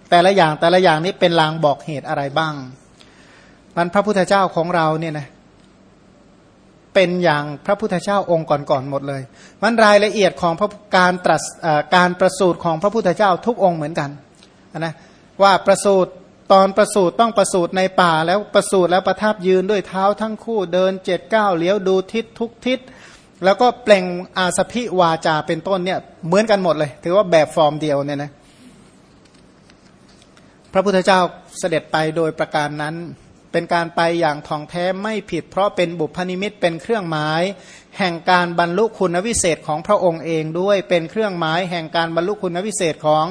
Speaker 1: แต่ละอย่างแต่ละอย่างนี้เป็นลางบอกเหตุอะไรบ้างมันพระพุทธเจ้าของเราเนี่ยนะ เป็นอย่างพระพุทธเจ้าองค์ก่อนๆหมดเลยมันรายละเอียดของการตรัสการประสูติของพระพุทธเจ้าทุกองค์เหมือนกันนะว่าประสูติตอนประสูติต้องประสูติในป่าแล้วประสูติแล้วประทับยืนด้วยเท้าทั้งคู่เดินเจ็ดก้าวเหลียวดูทิศทุกทิศ แล้วก็เปล่งอาสพิวาจาเป็นต้นเนี่ยเหมือนกันหมดเลย ถือว่าแบบฟอร์มเดียวเนี่ยนะพระพุทธเจ้าเสด็จไปโดยประการนั้น เป็นการไปอย่างทองแท้ไม่ผิด เพราะเป็นบุพนิมิตเป็นเครื่องหมาย แห่งการบรรลุคุณวิเศษของพระองค์เองด้วยเป็นเครื่องหมาย แห่งการบรรลุคุณวิเศษของ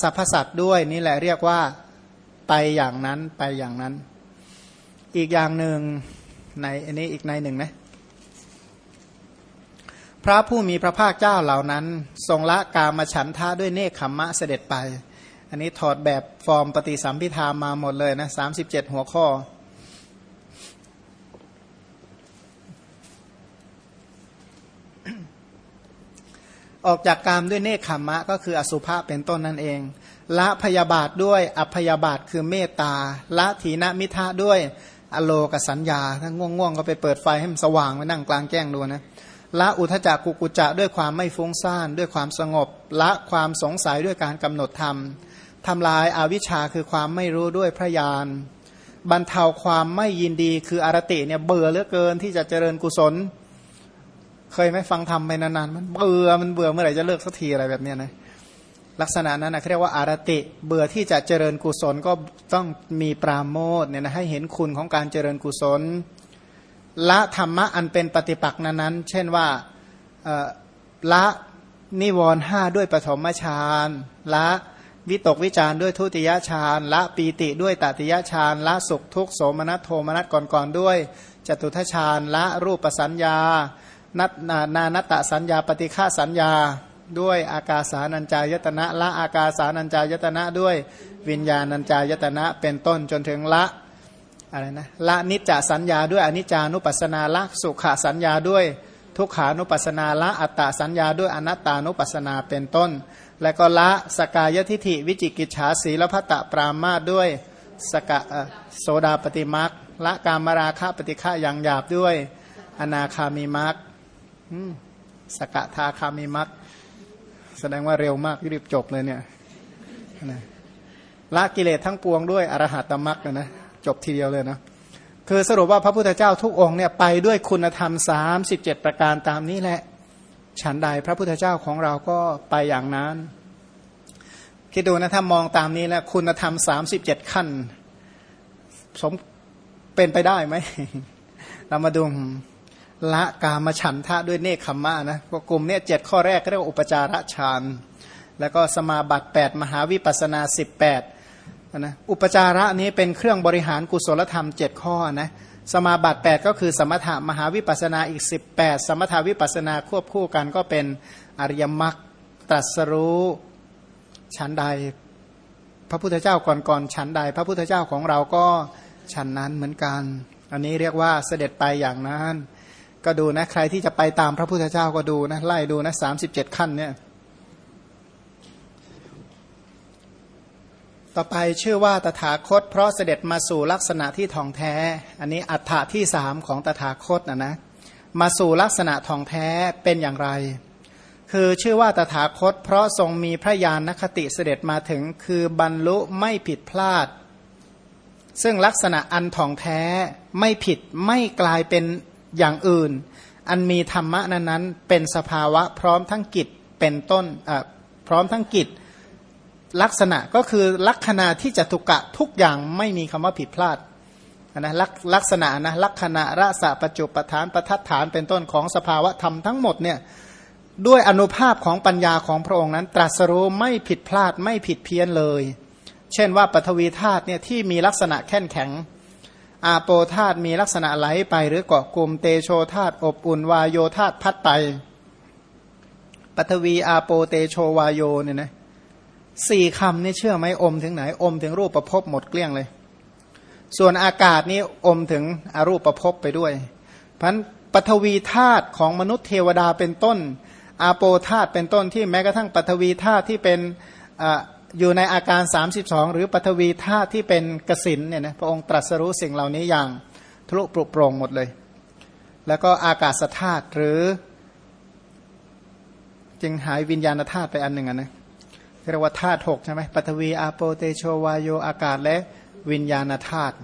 Speaker 1: สรรพสัตว์ด้วยนี่แหละเรียกว่าไปอย่างนั้นไปอย่างนั้น อีกอย่างหนึ่งในอันนี้อีกในหนึ่งนะพระผู้มีพระภาคเจ้าเหล่านั้น ทรงละกามฉันทะด้วยเนคขมมะเสด็จไป อันนี้ถอดแบบฟอร์มปฏิสัมพิธามาหมดเลยนะสามสิบเจ็ดหัวข้อ ออกจากกามด้วยเนคขมมะ ก็คืออสุภะเป็นต้นนั่นเอง ละพยาบาทด้วยอัพยาบาทคือเมตตา ละถีนมิทะด้วยอโลกสัญญา ถ้าง่วงๆ ก็ไปเปิดไฟให้มันสว่างไปนั่งกลางแจ้งดูนะละอุทจักกุกุจะด้วยความไม่ฟุ้งซ่าน ด้วยความสงบ ละความสงสัยด้วยการกำหนดธรรมทำลายอาวิชชาคือความไม่รู้ด้วยพระญาณบรรเทาความไม่ยินดีคืออารติเนี่ยเบื่อเหลือเกินที่จะเจริญกุศล เคยไหมฟังทำไปนานๆมันเบื่อมันเบื่อเมื่อไหร่จะเลิกสักทีอะไรแบบนี้นะลักษณะนั้นนะเรียกว่าอารติ เบื่อที่จะเจริญกุศลก็ต้องมีปราโมทเนี่ยนะให้เห็นคุณของการเจริญกุศลละธรรมะอันเป็นปฏิปักษ์นั้นเช่นว่าละนิวรห้าด้วยปฐมฌานละวิตกวิจารด้วยทุติยฌานละปีติด้วยตติยฌานละสุขทุกโสมนัสโทมนัสก่อนๆด้วยจตุทัชฌานละรูปสัญญา นัตนานานัตตสัญญาปฏิฆาสัญญาด้วยอากาสานัญจายตนะละอากาสานัญจายตนะด้วยวิญญาณัญจายตนะเป็นต้นจนถึงละอะไรนะละนิจจสัญญาด้วยอนิจจานุปัสนาละสุขสัญญาด้วยทุกขานุปัสนาละอัตตสัญญาด้วยอนัตตานุปัสนาเป็นต้น และก็ละสกายทิฐิวิจิกิจฉาสีละพัตะปรามาด้วยสกะโสดาปฏิมักละกามราคะปฏิฆาอย่างหยาบด้วย อนาคามีมัก สกทาคามีมักแสดงว่าเร็วมากรีบจบเลยเนี่ยนะละกิเลสทั้งปวงด้วยอรหัตมักนะ จบทีเดียวเลยนะคือสรุปว่าพระพุทธเจ้าทุกองค์เนี่ยไปด้วยคุณธรรมสามสิบเจ็ดประการตามนี้แหละ ฉันใดพระพุทธเจ้าของเราก็ไปอย่างนั้น คิดดูนะถ้ามองตามนี้แล้วคุณธรรมสามสิบเจ็ดขั้น สมเป็นไปได้ไหม เรามาดู ละกามฉันทะด้วยเนคขมมะนะกลุ่มเนี่ยเจ็ดข้อแรกเรียกว่าอุปจาระฌานแล้วก็สมาบัติ 8 มหาวิปัสนา 18นะอุปจาระนี้เป็นเครื่องบริหารกุศลธรรม 7 ข้อนะสมาบัติ 8 ก็คือสมถะมหาวิปัสนาอีก 18 สมถาวิปัสนาควบคู่กันก็เป็นอริยมรรคตรัสรู้ชั้นใด พระพุทธเจ้าก่อนๆชั้นใด พระพุทธเจ้าของเราก็ชั้นนั้นเหมือนกัน อันนี้เรียกว่าเสด็จไปอย่างนั้น ก็ดูนะ ใครที่จะไปตามพระพุทธเจ้าก็ดูนะไล่ดูนะสามสิบเจ็ดขั้นเนี่ย ต่อไปชื่อว่าตถาคต เพราะเสด็จมาสู่ลักษณะที่ทองแท้ อันนี้อัฏฐะที่สามของตถาคตนะนะ มาสู่ลักษณะทองแท้เป็นอย่างไรคือชื่อว่าตถาคต เพราะทรงมีพระญาณคติเสด็จมาถึง คือบรรลุไม่ผิดพลาด ซึ่งลักษณะอันทองแท้ไม่ผิดไม่กลายเป็น อย่างอื่น อันมีธรรมะนั้นนั้นเป็นสภาวะพร้อมทั้งกิจเป็นต้นพร้อมทั้งกิจลักษณะก็คือลักษณะที่จะตุกะทุกอย่างไม่มีคำว่าผิดพลาดนะลักลักษณะนะลักษณะรสะประจุปฐานประทัดฐานเป็นต้นของสภาวะธรรมทั้งหมดเนี่ยด้วยอนุภาพของปัญญาของพระองค์นั้น ตรัสรู้ไม่ผิดพลาดไม่ผิดเพี้ยนเลย เช่นว่าปฐวีธาตุเนี่ยที่มีลักษณะแข็งแข็ง อาโปธาตมีลักษณะไหลไปหรือเกาะกลุ่มเตโชธาตอบอุ่นวายโยธาตพัดไปปัทวีอาโปเตโชวายโยเนี่ยนะสี่คำนี่เชื่อไหมอมถึงไหน อมถึงรูปประพบหมดเกลี้ยงเลย ส่วนอากาศนี่อมถึงอรูปประพบไปด้วย พันปัทวีธาตุของมนุษย์เทวดาเป็นต้น อาโปธาตุเป็นต้นที่แม้กระทั่งปัทวีธาตุที่เป็น อยู่ในอาการ 32 หรือปฐวีธาตุที่เป็นกสินเนี่ยนะพระองค์ตรัสรู้สิ่งเหล่านี้อย่างทะลุปรุโปร่งหมดเลย แล้วก็อากาศธาตุหรือ จึงหายวิญญาณธาตุไปอันหนึ่งนะเรียกว่าธาตุหกใช่ไหมปฐวีอาโปเตโชวายโยอากาศและวิญญาณธาตุ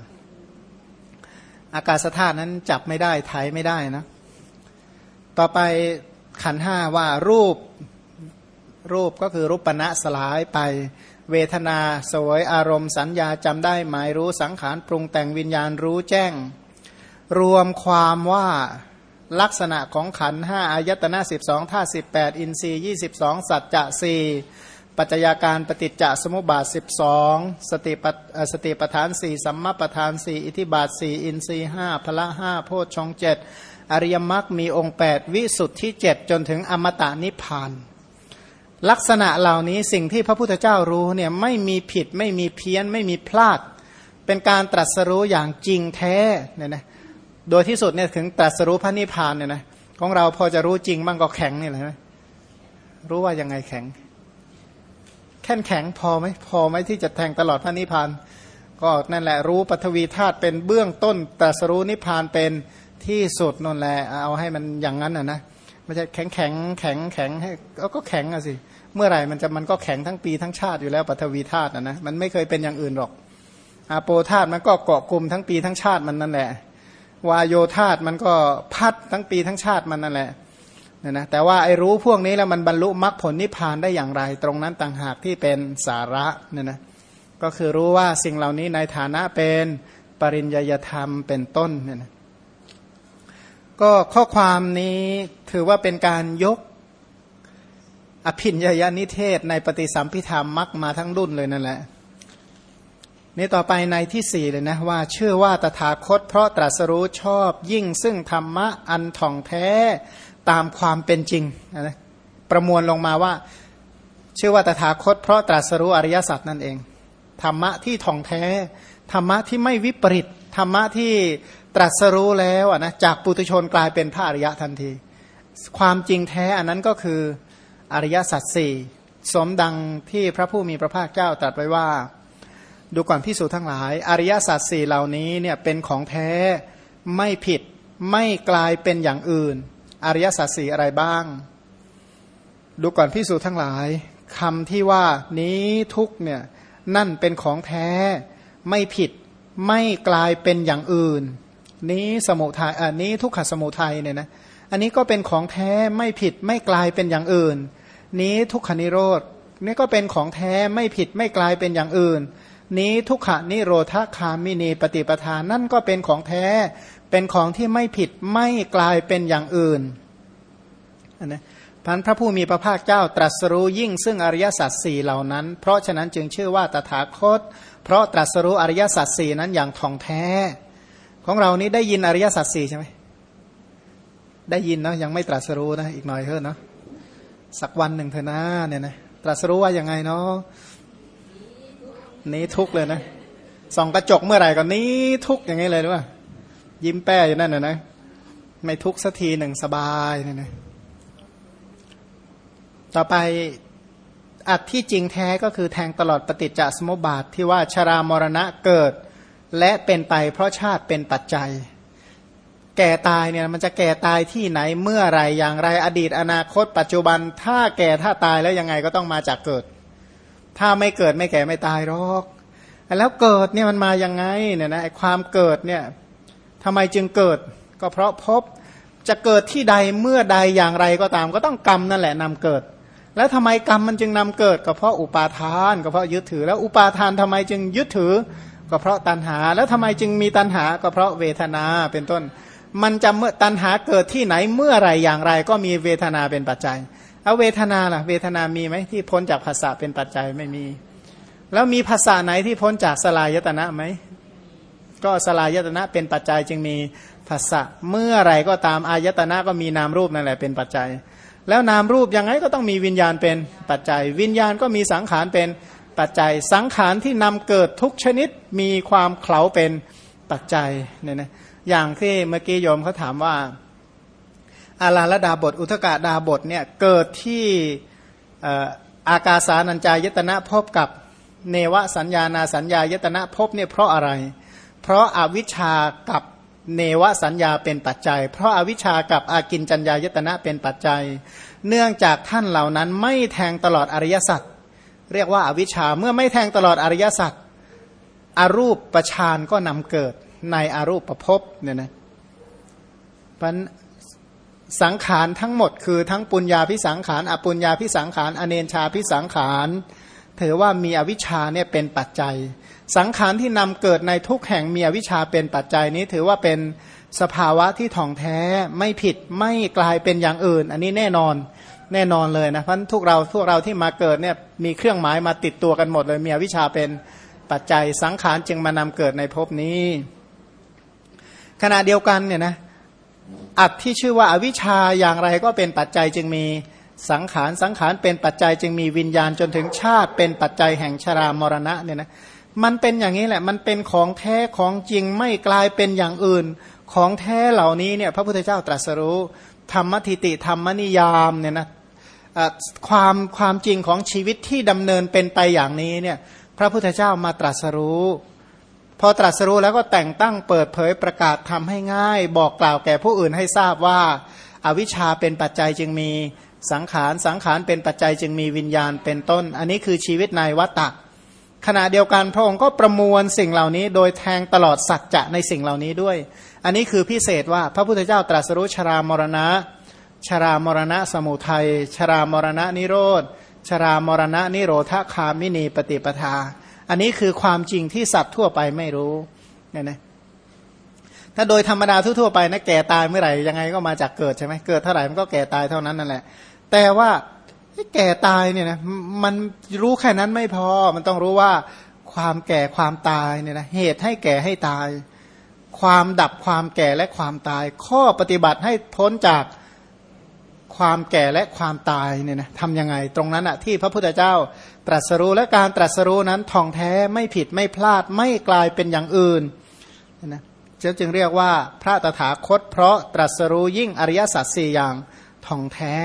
Speaker 1: อากาศธาตุนั้นจับไม่ได้ไถไม่ได้นะ ต่อไปขันห้าว่ารูป รูปก็คือรูปปณะสลายไป เวทนาสวยอารมณ์สัญญาจำได้หมายรู้สังขารปรุงแต่งวิญญาณรู้แจ้ง รวมความว่าลักษณะของขันห้าอายตนะสิบสองท่าสิบแปดอินทรีย์ยี่สิบสองสัจจะสี่ปัจจัยาการปฏิจจสมุปบาทสิบสองสติปสติปทานสี่สัมมาปทานสี่อิทิบาทสี่อินทรีห้าพละห้าโพชฌงเจ็ดอริยมรรคมีองค์แปดวิสุทธิเจ็ดจนถึงอมตะนิพพาน ลักษณะเหล่านี้สิ่งที่พระพุทธเจ้ารู้เนี่ยไม่มีผิดไม่มีเพี้ยนไม่มีพลาด เป็นการตรัสรู้อย่างจริงแท้เนี่ยนะโดยที่สุดเนี่ยถึงตรัสรู้พระนิพพานเนี่ยนะของเราพอจะรู้จริงบ้างก็แข็งนี่แหละรู้ว่ายังไงแข็งแข็งแข็งพอไหมพอไหมที่จะแทงตลอดพระนิพพาน ก็นั่นแหละรู้ปฐวีธาตุเป็นเบื้องต้นตรัสรู้นิพพานเป็นที่สุดนั่นแหละเอาให้มันอย่างนั้นนะนะไม่ใช่แข็งแข็งแข็งแข็งให้ก็แข็งอะสิ เมื่อไหร่มันจะมันก็แข็งทั้งปีทั้งชาติอยู่แล้วปฐวีธาตุนะนะมันไม่เคยเป็นอย่างอื่นหรอกอาโปธาตุมันก็เกาะกลุ่มทั้งปีทั้งชาติมันนั่นแหละวายโยธาตุมันก็พัดทั้งปีทั้งชาติมันนั่นแหละนี่ยนะแต่ว่าไอ้รู้พวกนี้แล้วมันบรรลุมรรคผลนิพพานได้อย่างไร ตรงนั้นต่างหากที่เป็นสาระเนี่ยนะก็คือรู้ว่าสิ่งเหล่านี้ในฐานะเป็นปริญญาธรรมเป็นต้นเนี่ยนะก็ข้อความนี้ถือว่าเป็นการยก อภินญานิเทศในปฏิสัมพิธามมักมาทั้งรุ่นเลยนั่นแหละนี่ต่อไปในที่สี่เลยนะว่าเชื่อว่าตถาคต เพราะตรัสรู้ชอบยิ่งซึ่งธรรมะอันท่องแท้ตามความเป็นจริงนะประมวลลงมาว่า เชื่อว่าตถาคต เพราะตรัสรู้อริยสัจนั่นเองธรรมะที่ท่องแท้ธรรมะที่ไม่วิปริตธรรมะที่ตรัสรู้แล้วนะจากปุถุชนกลายเป็นพระอริยะทันที ความจริงแท้อันนั้นก็คือ อริยสัจสี่สมดังที่พระผู้มีพระภาคเจ้าตรัสไว้ว่า ดูก่อนพิสูจทั้งหลาย อริยสัจสี่เหล่านี้เนี่ยเป็นของแท้ไม่ผิดไม่กลายเป็นอย่างอื่น อริยสัจสี่อะไรบ้าง ดูก่อนพิสูจทั้งหลายคำที่ว่านี้ทุกเนี่ยนั่นเป็นของแท้ไม่ผิดไม่กลายเป็นอย่างอื่น นี้สมุทัยอันนี้ทุกขสมุทัยเนี่ยนะ อันนี้ก็เป็นของแท้ไม่ผิดไม่กลายเป็นอย่างอื่น นี้ทุกขนิโรธนี่ก็เป็นของแท้ไม่ผิดไม่กลายเป็นอย่างอื่น นี้ทุกขนิโรธคามินีปฏิปทานนั่นก็เป็นของแท้เป็นของที่ไม่ผิดไม่กลายเป็นอย่างอื่นนะพันพระผู้มีพระภาคเจ้าตรัสรู้ยิ่งซึ่งอริยสัจสี่เหล่านั้น เพราะฉะนั้นจึงชื่อว่าตถาคต เพราะตรัสรู้อริยสัจสี่นั้นอย่างท่องแท้ ของเรานี้ได้ยินอริยสัจสี่ใช่ไหม ได้ยินเนาะยังไม่ตรัสรู้นะอีกหน่อยเถอะเนาะสักวันหนึ่งเถอะนะเนี่ยนะตรัสรู้ว่ายังไงเนาะนี้ทุกเลยนะส่องกระจกเมื่อไหร่ก็นี้ทุกอย่างนี้เลยหรือเปล่ายิ้มแป้อยู่นั่นนะนะไม่ทุกสักทีหนึ่งสบายเนี่ยนะต่อไปอัดที่จริงแท้ก็คือแทงตลอดปฏิจจสมุปบาทที่ว่าชรามรณะเกิด และเป็นไปเพราะชาติเป็นปัจจัย แก่ตายเนี่ยมันจะแก่ตายที่ไหนเมื่อไรอย่างไรอดีต อนาคต ปัจจุบัน ถ้าแก่ถ้าตายแล้วยังไงก็ต้องมาจากเกิด ถ้าไม่เกิดไม่แก่ไม่ตายหรอกแล้วเกิดเนี่ยมันมายังไงเนี่ยนะความเกิดเนี่ยทำไมจึงเกิด ก็เพราะพบจะเกิดที่ใดเมื่อใดอย่างไรก็ตาม ก็ต้องกรรมนั่นแหละนำเกิด แล้วทำไมกรรมมันจึงนำเกิด ก็เพราะอุปาทาน ก็เพราะยึดถือ แล้วอุปาทานทำไมจึงยึดถือ ก็เพราะตัณหา แล้วทำไมจึงมีตัณหา ก็เพราะเวทนาเป็นต้น มันจะเมื่อตัณหาเกิดที่ไหนเมื่อไรอย่างไร ก็มีเวทนาเป็นปัจจัยเอาเวทนาล่ะเวทนามีไหมที่พ้นจากภาษาเป็นปัจจัยไม่มี แล้วมีภาษาไหนที่พ้นจากสลายตนะไหมก็สลายตนะเป็นปัจจัยจึงมีภาษะเมื่อไรก็ตามอายตนะก็มีนามรูปนั่นแหละเป็นปัจจัย แล้วนามรูปยังไงก็ต้องมีวิญญาณเป็นปัจจัย วิญญาณก็มีสังขารเป็นปัจจัย สังขารที่นำเกิดทุกชนิดมีความเข่าเป็นปัจจัยเนี่ยนะ อย่างที่เมื่อกี้โยมเขาถามว่า อาลาลดาบท อุทกาดาบทเนี่ยเกิดที่อากาสานัญจายตนะพบกับเนวสัญญานาสัญญายตนะพบเนี่ยเพราะอะไร เพราะอาวิชชากับเนวสัญญาเป็นปัจจัย เพราะอาวิชชากับอากินจัญญายตนะเป็นปัจจัย เนื่องจากท่านเหล่านั้นไม่แทงตลอดอริยสัจเรียกว่าอาวิชชาเมื่อไม่แทงตลอดอริยสัจอรูปประชานก็นำเกิด ในอรูปประพเนี่ยนะพันสังขารทั้งหมดคือทั้งปุญญาพิสังขารอปุญญาพิสังขาร อเนนชาพิสังขารถือว่ามีอวิชชาเนี่ยเป็นปัจจัย สังขารที่นำเกิดในทุกแห่งมีอวิชชาเป็นปัจจัยนี้ถือว่าเป็นสภาวะที่ท่องแท้ไม่ผิดไม่กลายเป็นอย่างอื่น อันนี้แน่นอนแน่นอนเลยนะเพราะทุกเราพวกเราที่มาเกิดเนี่ยมีเครื่องหมายมาติดตัวกันหมดเลยมีอวิชชาเป็นปัจจัยสังขารจึงมานำเกิดในภพนี้ ขณะเดียวกันเนี่ยนะอัดที่ชื่อว่าอวิชชาอย่างไรก็เป็นปัจจัยจึงมีสังขารสังขารเป็นปัจจัยจึงมีวิญญาณจนถึงชาติ เป็นปัจจัยแห่งชรามรณะเนี่ยนะมันเป็นอย่างนี้แหละ มันเป็นของแท้ของจริงไม่กลายเป็นอย่างอื่น ของแท้เหล่านี้เนี่ยพระพุทธเจ้าตรัสรู้ธรรมทิติธรรมนิยามเนี่ยนะความความจริงของชีวิตที่ดำเนินเป็นไปอย่างนี้เนี่ยพระพุทธเจ้ามาตรัสรู้ พอตรัสรู้แล้วก็แต่งตั้งเปิดเผยประกาศทำให้ง่าย บอกกล่าวแก่ผู้อื่นให้ทราบว่าอาวิชชาเป็นปัจจัยจึงมีสังขารสังขารเป็นปัจจัยจึงมีวิญญาณเป็นต้น อันนี้คือชีวิตในวัตตะขณะเดียวกันพระองค์ก็ประมวลสิ่งเหล่านี้ โดยแทงตลอดสัจจะในสิ่งเหล่านี้ด้วย อันนี้คือพิเศษว่าพระพุทธเจ้าตรัสรู้ชรามรณะ ชรามรณะสมุทัยชรามรณะนิโรธชรามรณะนิโรธคามินีปฏิปทา อันนี้คือความจริงที่สัตว์ทั่วไปไม่รู้เนี่ยนะถ้าโดยธรรมดาทั่วๆไปนะแก่ตายเมื่อไหร่ยังไงก็มาจากเกิดใช่ไหมเกิดเท่าไหร่มันก็แก่ตายเท่านั้นนั่นแหละ แต่ว่าแก่ตายเนี่ยนะมันรู้แค่นั้นไม่พอ มันต้องรู้ว่าความแก่ความตายเนี่ยนะเหตุให้แก่ให้ตาย ความดับความแก่และความตาย ข้อปฏิบัติให้พ้นจากความแก่และความตายเนี่ยนะทำยังไง ตรงนั้นอะที่พระพุทธเจ้า ตรัสรู้และการตรัสรู้นั้นท่องแท้ไม่ผิดไม่พลาดไม่กลายเป็นอย่างอื่นนะจึงเรียกว่าพระตถาคต เพราะตรัสรู้ยิ่งอริยสัจสี่อย่างท่องแท้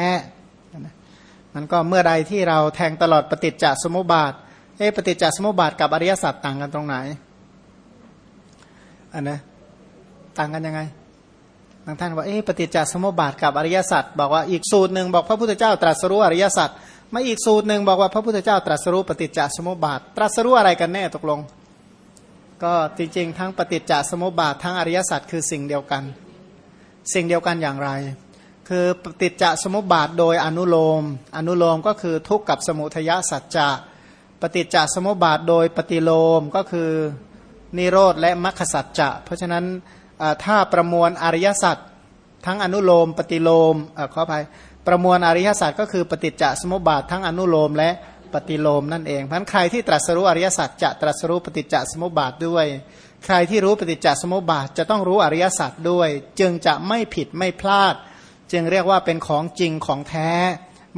Speaker 1: นะมันก็เมื่อใดที่เราแทงตลอดปฏิจจสมุปบาท เอปฏิจจสมุปบาทกับอริยสัจต่างกันตรงไหนอันนะต่างกันยังไงบางท่านว่าเอปฏิจจสมุปบาทกับอริยสัจบอกว่าอีกสูตรหนึ่งบอกพระพุทธเจ้าตรัสรู้อริยสัจ มาอีกสูตรหนึ่งบอกว่าพระพุทธเจ้าตรัสรู้ปฏิจจสมุปบาท ตรัสรู้อะไรกันแน่ตกลง ก็จริงๆ ทั้งปฏิจจสมุปบาท ทั้งอริยสัจคือสิ่งเดียวกัน สิ่งเดียวกันอย่างไร คือปฏิจจสมุปบาทโดยอนุโลม อนุโลมก็คือทุกข์กับสมุทัยสัจจะปฏิจจสมุปบาทโดยปฏิโลมก็คือนิโรธและมรรคสัจจะเพราะฉะนั้นถ้าประมวลอริยสัจทั้งอนุโลม ปฏิโลมขออภัย ประมวลอริยสัจก็คือปฏิจจสมุปบาททั้งอนุโลมและปฏิโลมนั่นเองพันใครที่ตรัสรู้อริยสัจจะตรัสรู้ปฏิจจสมุปบาทด้วย ใครที่รู้ปฏิจจสมุปบาทจะต้องรู้อริยสัจด้วย จึงจะไม่ผิดไม่พลาด จึงเรียกว่าเป็นของจริงของแท้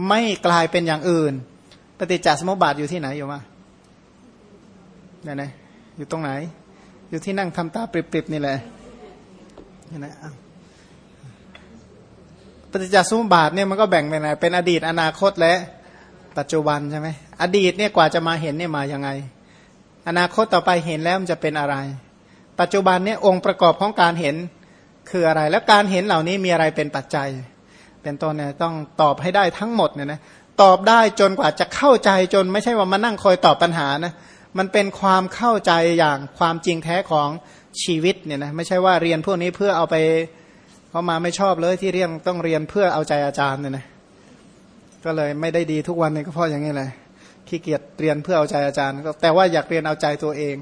Speaker 1: ไม่กลายเป็นอย่างอื่น ปฏิจจสมุปบาทอยู่ที่ไหนอยู่มาเนี่ยนะอยู่ตรงไหน อยู่ที่นั่งทำตาปริบๆนี่แหละนี่นะ ปฏิจจสมุปบาทเนี่ยมันก็แบ่งเป็นอะไรเป็นอดีตอนาคตและปัจจุบันใช่ไหมอดีตเนี่ยกว่าจะมาเห็นเนี่ยมายังไง อนาคตต่อไปเห็นแล้วมันจะเป็นอะไร ปัจจุบันเนี่ยองค์ประกอบของการเห็นคืออะไร แล้วการเห็นเหล่านี้มีอะไรเป็นปัจจัย เป็นต้นเนี่ยต้องตอบให้ได้ทั้งหมดเนี่ยนะตอบได้จนกว่าจะเข้าใจจนไม่ใช่ว่ามานั่งคอยตอบปัญหานะมันเป็นความเข้าใจอย่างความจริงแท้ของชีวิตเนี่ยนะไม่ใช่ว่าเรียนพวกนี้เพื่อเอาไป เขามาไม่ชอบเลยที่เรียนต้องเรียนเพื่อเอาใจอาจารย์เนี่ยนะก็เลยไม่ได้ดีทุกวันนี้ก็เพราะอย่างนี้เลยขี้เกียจเรียนเพื่อเอาใจอาจารย์ แต่ว่าอยากเรียนเอาใจตัวเอง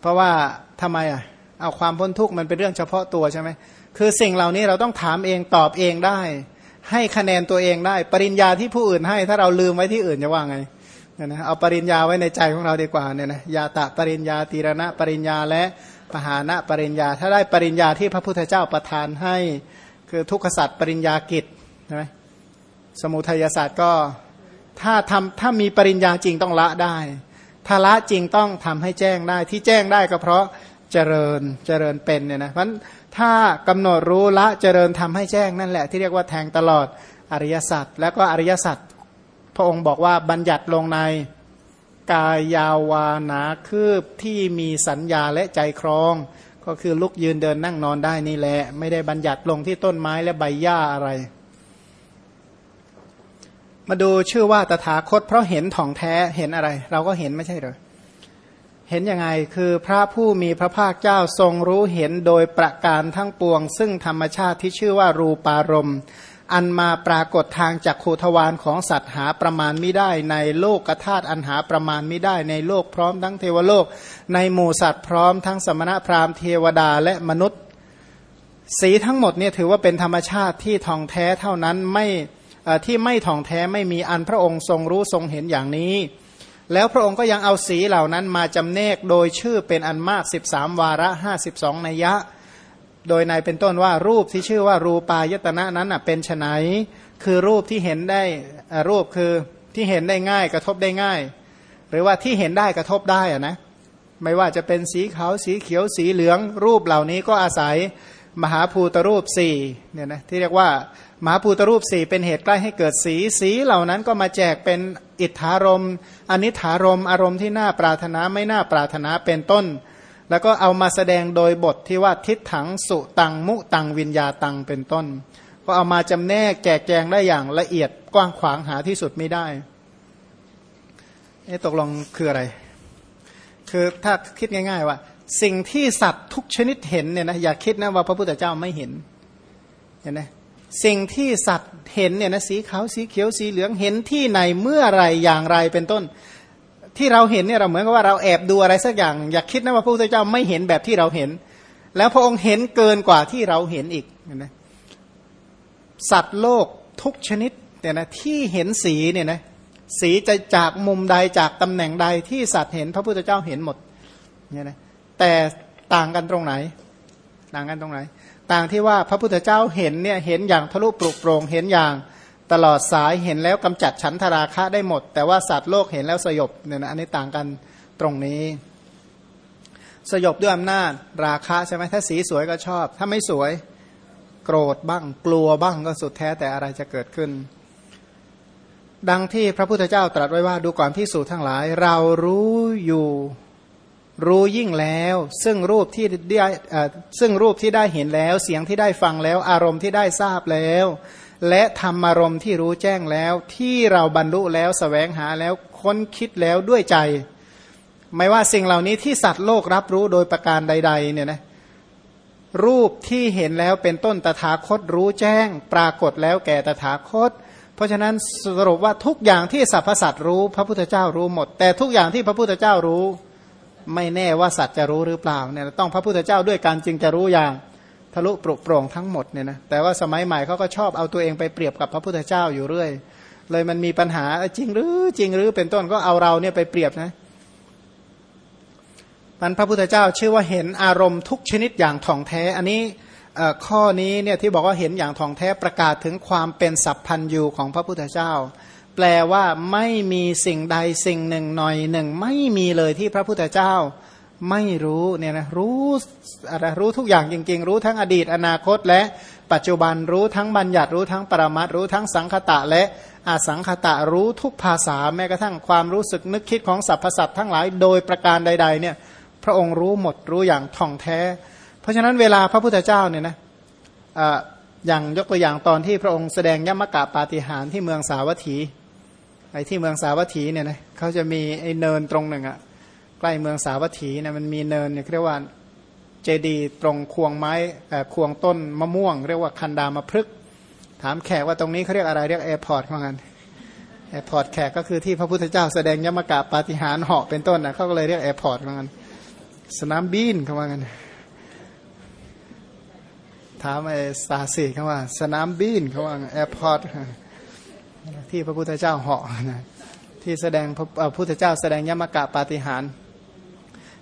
Speaker 1: เพราะว่าทำไมอะเอาความพ้นทุกข์มันเป็นเรื่องเฉพาะตัวใช่ไหมคือสิ่งเหล่านี้เราต้องถามเองตอบเองได้ ให้คะแนนตัวเองได้ ปริญญาที่ผู้อื่นให้ ถ้าเราลืมไว้ที่อื่นจะว่าไงเนี่ยนะเอาปริญญาไว้ในใจของเราดีกว่าเนี่ยนะยาตะปริญญาตีรณะ ปริญญาและ ปหานะปริญญา ถ้าได้ปริญญาที่พระพุทธเจ้าประทานให้ คือทุกขศาสตว์ปริญญากิจใช่ไหมสมุทัยศาสตร์ก็ถ้าทำถ้ามีปริญญาจริงต้องละได้ถ้าละจริงต้องทำให้แจ้งได้ที่แจ้งได้ก็เพราะเจริญเจริญเป็นเนี่ยนะเพราะถ้ากำหนดรู้ละเจริญทำให้แจ้งนั่นแหละ ที่เรียกว่าแทงตลอดอริยสัจแล้วก็อริยสัจพระองค์บอกว่าบัญญัติลงใน กายยาวานาคืบที่มีสัญญาและใจครอง ก็คือลุกยืนเดินนั่งนอนได้นี่แหละ ไม่ได้บัญญัติลงที่ต้นไม้และใบหญ้าอะไร มาดูชื่อว่าตถาคต เพราะเห็นถ่องแท้เห็นอะไร เราก็เห็นไม่ใช่หรอเห็นยังไงคือพระผู้มีพระภาคเจ้าทรงรู้เห็นโดยประการทั้งปวง ซึ่งธรรมชาติที่ชื่อว่ารูปารมณ์ อันมาปรากฏทางจากขูทวารของสัตว์หาประมาณไม่ได้ ในโลกกธาตุอันหาประมาณไม่ได้ ในโลกพร้อมทั้งเทวโลก ในหมู่สัตว์พร้อมทั้งสมณะพราหมณ์เทวดาและมนุษย์ สีทั้งหมดเนี่ยถือว่าเป็นธรรมชาติที่ทองแท้เท่านั้นไม่ที่ไม่ทองแท้ไม่มีอันพระองค์ทรงรู้ทรงเห็นอย่างนี้ แล้วพระองค์ก็ยังเอาสีเหล่านั้นมาจำแนกโดยชื่อเป็นอันมาก 13 วาระ 52นัยยะ โดยในเป็นต้นว่ารูปที่ชื่อว่ารูปายตนะนั้นเป็นไฉนคือรูปที่เห็นได้รูปคือที่เห็นได้ง่ายกระทบได้ง่าย หรือว่าที่เห็นได้กระทบได้อะนะไม่ว่าจะเป็นสีขาวสีเขียวสีเหลือง รูปเหล่านี้ก็อาศัยมหาภูตรูปสี่เนี่ยนะที่เรียกว่ามหาภูตรูปสี่เป็นเหตุใกล้ให้เกิดสีสีเหล่านั้นก็มาแจกเป็นอิทธารมอนิถารมอารมณ์ที่น่าปรารถนาไม่น่าปรารถนาเป็นต้น แล้วก็เอามาแสดงโดยบทที่ว่าทิศถังสุตังมุตังวิญญาตังเป็นต้น ก็เอามาจำแนกแจกแจงได้อย่างละเอียดกว้างขวางหาที่สุดไม่ได้ตกลงคืออะไร คือถ้าคิดง่ายๆว่า สิ่งที่สัตว์ทุกชนิดเห็นเนี่ยนะอย่าคิดนะว่าพระพุทธเจ้าไม่เห็นเห็นไหมสิ่งที่สัตว์เห็นเนี่ยนะสีขาวสีเขียวสีเหลืองเห็นที่ไหนเมื่อไรอย่างไรเป็นต้น ที่เราเห็นเนี่ยเราเหมือนกับว่าเราแอบดูอะไรสักอย่าง อยากคิดนะว่าพระพุทธเจ้าไม่เห็นแบบที่เราเห็น แล้วพระองค์เห็นเกินกว่าที่เราเห็นอีกนะสัตว์โลกทุกชนิดเนี่ยนะที่เห็นสีเนี่ยนะสีจะจากมุมใดจากตำแหน่งใดที่สัตว์เห็นพระพุทธเจ้าเห็นหมดเนี่ยนะแต่ต่างกันตรงไหน ต่างกันตรงไหน ต่างที่ว่าพระพุทธเจ้าเห็นเนี่ยเห็นอย่างทะลุปลุกโปร่งเห็นอย่าง ตลอดสายเห็นแล้วกำจัดฉันทราคะได้หมด แต่ว่าสัตว์โลกเห็นแล้วสยบเนี่ยนะอันนี้ต่างกันตรงนี้ สยบด้วยอำนาจราคะใช่ไหมถ้าสีสวยก็ชอบ ถ้าไม่สวยโกรธบ้าง กลัวบ้างก็สุดแท้แต่อะไรจะเกิดขึ้น ดังที่พระพุทธเจ้าตรัสไว้ว่าดูก่อนพิสูจทั้งหลาย เรารู้อยู่รู้ยิ่งแล้ว ซึ่งรูปที่ได้ซึ่งรูปที่ได้เห็นแล้ว เสียงที่ได้ฟังแล้ว อารมณ์ที่ได้ทราบแล้ว และธรรมารมณ์ที่รู้แจ้งแล้ว ที่เราบรรลุแล้วสแสวงหาแล้วค้นคิดแล้วด้วยใจ ไม่ว่าสิ่งเหล่านี้ที่สัตว์โลกรับรู้โดยประการใด ๆ เนี่ยนะรูปที่เห็นแล้วเป็นต้นตถาคตรู้แจ้ง ปรากฏแล้วแก่ตถาคต เพราะฉะนั้นสรุปว่าทุกอย่างที่สรรพสัตว์รู้พระพุทธเจ้ารู้หมด แต่ทุกอย่างที่พระพุทธเจ้ารู้ ไม่แน่ว่าสัตว์จะรู้หรือเปล่าเนี่ยต้องพระพุทธเจ้าด้วยการจึงจะรู้อย่าง ทะลุปรุโปร่งทั้งหมดเนี่ยนะแต่ว่าสมัยใหม่เขาก็ชอบเอาตัวเองไปเปรียบกับพระพุทธเจ้าอยู่เรื่อย เลยมันมีปัญหาจริงหรือจริงหรือเป็นต้นก็เอาเราเนี่ยไปเปรียบนะมันพระพุทธเจ้าชื่อว่าเห็นอารมณ์ทุกชนิดอย่างท่องแท้ อันนี้ข้อนี้เนี่ยที่บอกว่าเห็นอย่างท่องแท้ประกาศถึงความเป็นสัพพันยูของพระพุทธเจ้า แปลว่าไม่มีสิ่งใดสิ่งหนึ่งหน่อยหนึ่ง ไม่มีเลยที่พระพุทธเจ้า ไม่รู้เนี่ยนะรู้อะไรรู้ทุกอย่างจริง ๆ รู้ทั้งอดีต อนาคตและปัจจุบันรู้ทั้งบัญญัติรู้ทั้งปรมัตรู้ทั้งสังคตะและอาสังคตะรู้ทุกภาษาแม้กระทั่งความรู้สึกนึกคิดของสรรพสัตว์ทั้งหลายโดยประการใด ๆ เนี่ย พระองค์รู้หมดรู้อย่างท่องแท้ เพราะฉะนั้นเวลาพระพุทธเจ้าเนี่ยนะอย่างยกตัวอย่างตอนที่พระองค์แสดงยมกะปาฏิหารที่เมืองสาวัตถีไอ้ที่เมืองสาวัตถีเนี่ยนะเขาจะมีไอ้เนินตรงหนึ่งอะ ใกล้เมืองสาวัตถีนะมันมีเนินเนี่ยเรียกว่าเจดีย์ตรงควงไม้ควงต้นมะม่วง เรียกว่าคัณฑามพฤกษ์ถามแขกว่าตรงนี้เขาเรียกอะไรเรียก airport เหมือนกัน airport แขกก็คือที่พระพุทธเจ้าแสดงยมกะปาฏิหาริย์เหาะเป็นต้นนะเขาก็เลยเรียก airport เหมือนกันสนามบินเขาว่ากันถามไอ้สารถีเขาว่า สนามบินเขาว่า airportที่พระพุทธเจ้าเหาะนะที่แสดงพระพุทธเจ้าแสดงยมกะปาฏิหาริย์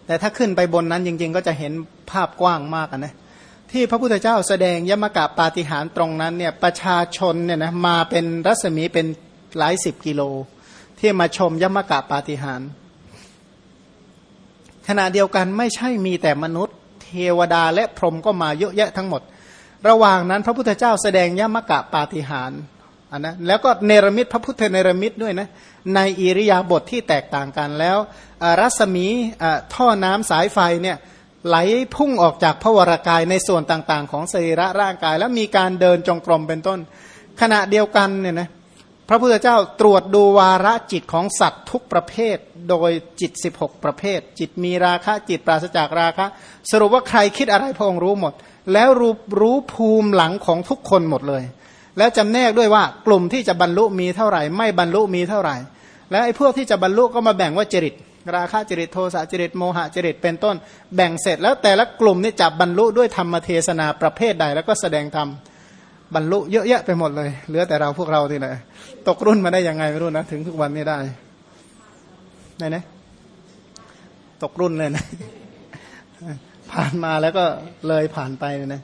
Speaker 1: แต่ถ้าขึ้นไปบนนั้นจริง ๆ ก็จะเห็นภาพกว้างมากนะที่พระพุทธเจ้าแสดงยมกะปาฏิหารตรงนั้นเนี่ยประชาชนเนี่ยนะมาเป็นรัศมีเป็นหลายสิบกิโล ที่มาชมยมกะปาฏิหารขณะเดียวกันไม่ใช่มีแต่มนุษย์ เทวดาและพรหมก็มาเยอะแยะทั้งหมด ระหว่างนั้นพระพุทธเจ้าแสดงยมกะปาฏิหาร อันนะแล้วก็เนรมิตพระพุทธเนรมิตด้วยนะในอิริยาบถทที่แตกต่างกันแล้ว รัศมีท่อน้ำสายไฟเนี่ยไหลพุ่งออกจากพระวรากายในส่วนต่างๆ ของสรีระร่างกาย แล้วมีการเดินจงกรมเป็นต้น ขณะเดียวกันเนี่ยนะพระพุทธเจ้าตรวจดูวาระจิตของสัตว์ทุกประเภท โดยจิต 16 ประเภท จิตมีราคะจิตปราศจากราคะ สรุปว่าใครคิดอะไรพระองค์รู้หมด แล้วรู้รู้ภูมิหลังของทุกคนหมดเลย แล้วจำแนกด้วยว่ากลุ่มที่จะบรรลุมีเท่าไหร่ ไม่บรรลุมีเท่าไหร่ แล้วไอ้พวกที่จะบรรลุก็มาแบ่งว่าจริต ราคะจริตโทสะจริตโมหะจริตเป็นต้น แบ่งเสร็จแล้วแต่ละกลุ่มนี่จับบรรลุด้วยธรรมเทศนาประเภทใด แล้วก็แสดงธรรมบรรลุเยอะแยะไปหมดเลย เหลือแต่เราพวกเราที่ไหนตกรุ่นมาได้ยังไงไม่รู้นะถึงทุกวันนี้ได้ไหนนะตกรุ่นเลยนะผ่านมาแล้วก็เลยผ่านไปนะ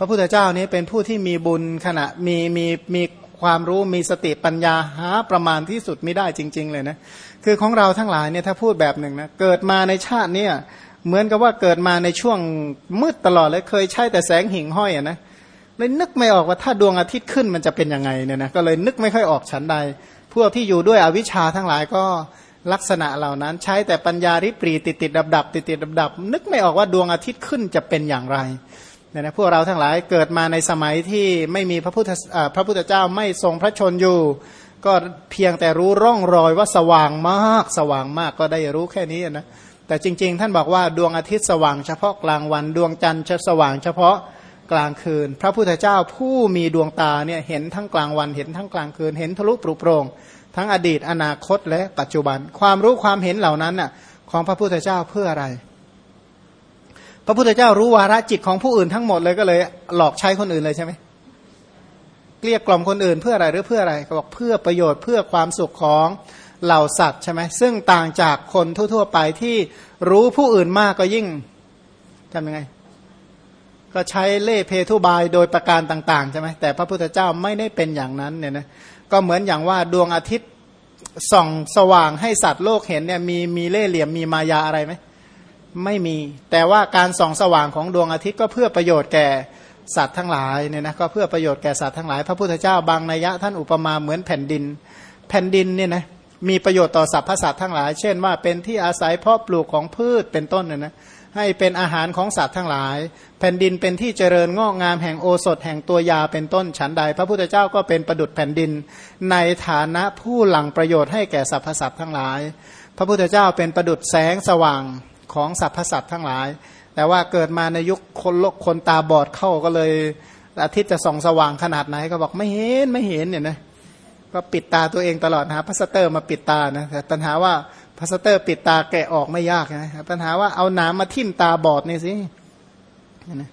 Speaker 1: พระพุทธเจ้านี้เป็นผู้ที่มีบุญขณะมีมีมีความรู้มีสติปัญญาหาประมาณที่สุดไม่ได้จริง ๆ เลยนะคือของเราทั้งหลายเนี่ยถ้าพูดแบบหนึ่งนะเกิดมาในชาติเนี่ยเหมือนกับว่าเกิดมาในช่วงมืดตลอดเลยเคยใช้แต่แสงหิ่งห้อยอะนะเลยนึกไม่ออกว่าถ้าดวงอาทิตย์ขึ้นมันจะเป็นยังไงเนี่ยนะก็เลยนึกไม่ค่อยออกฉันใด พวกที่อยู่ด้วยอวิชชาทั้งหลายก็ลักษณะเหล่านั้นใช้แต่ปัญญาริปรีติดติดดับดับติดติดดับดับนึกไม่ออกว่าดวงอาทิตย์ขึ้นจะเป็นอย่างไร เนี่ยนะพวกเราทั้งหลายเกิดมาในสมัยที่ไม่มีพระพุทธพระพุทธเจ้าไม่ทรงพระชนอยู่ ก็เพียงแต่รู้ร่องรอยว่าสว่างมากสว่างมากก็ได้รู้แค่นี้นะแต่จริง ๆ ท่านบอกว่าดวงอาทิตย์สว่างเฉพาะกลางวันดวงจันทร์จะสว่างเฉพาะกลางคืน พระพุทธเจ้าผู้มีดวงตาเนี่ยเห็นทั้งกลางวันเห็นทั้งกลางคืน เห็นทะลุปรุโปรงทั้งอดีตอนาคตและปัจจุบัน ความรู้ความเห็นเหล่านั้นน่ะของพระพุทธเจ้าเพื่ออะไร พระพุทธเจ้ารู้วาระจิตของผู้อื่นทั้งหมดเลยก็เลย หลอกใช้คนอื่นเลยใช่ไหมเกลี้ยกล่อมคนอื่นเพื่ออะไรหรือเพื่ออะไรก็บอกเพื่อประโยชน์เพื่อความสุขของเหล่าสัตว์ใช่ไหมซึ่งต่างจากคนทั่ว ๆ ไปที่รู้ผู้อื่นมากก็ยิ่งทำยังไง ก็ใช้เล่เพทุบายโดยประการต่าง ๆ ใช่ไหมแต่พระพุทธเจ้าไม่ได้เป็นอย่างนั้นเนี่ยนะก็เหมือนอย่างว่าดวงอาทิตย์ส่องสว่างให้สัตว์โลกเห็นเนี่ยมีมีเล่เหลี่ยมมีมายาอะไรไหม ไม่มี แต่ว่าการส่องสว่างของดวงอาทิตย์ก็เพื่อประโยชน์แก่สัตว์ทั้งหลายเนี่ยนะก็เพื่อประโยชน์แก่สัตว์ทั้งหลาย พระพุทธเจ้าบางนัยยะท่านอุปมาเหมือนแผ่นดิน แผ่นดินเนี่ยนะมีประโยชน์ต่อสรรพสัตว์ทั้งหลาย เช่นว่าเป็นที่อาศัยเพาะปลูกของพืชเป็นต้นเนี่ยนะให้เป็นอาหารของสัตว์ทั้งหลาย แผ่นดินเป็นที่เจริญงอกงามแห่งโอสถแห่งตัวยาเป็นต้นฉันใด พระพุทธเจ้าก็เป็นประดุดแผ่นดิน ในฐานะผู้หลั่งประโยชน์ให้แก่สรรพสัตว์ทั้งหลาย พระพุทธเจ้าเป็นประดุจแสงสว่าง ของสรรพสัตว์ทั้งหลาย แต่ว่าเกิดมาในยุคคนโลกคนตาบอดเข้าก็เลยอาทิตย์จะส่องสว่างขนาดไหนก็บอกไม่เห็นไม่เห็นเนี่ยนะก็ปิดตาตัวเองตลอดนะพลาสเตอร์มาปิดตานะแต่ปัญหาว่าพลาสเตอร์ปิดตาแกะออกไม่ยากนะปัญหาว่าเอาหนามมาทิ่มตาบอดนี่สินะ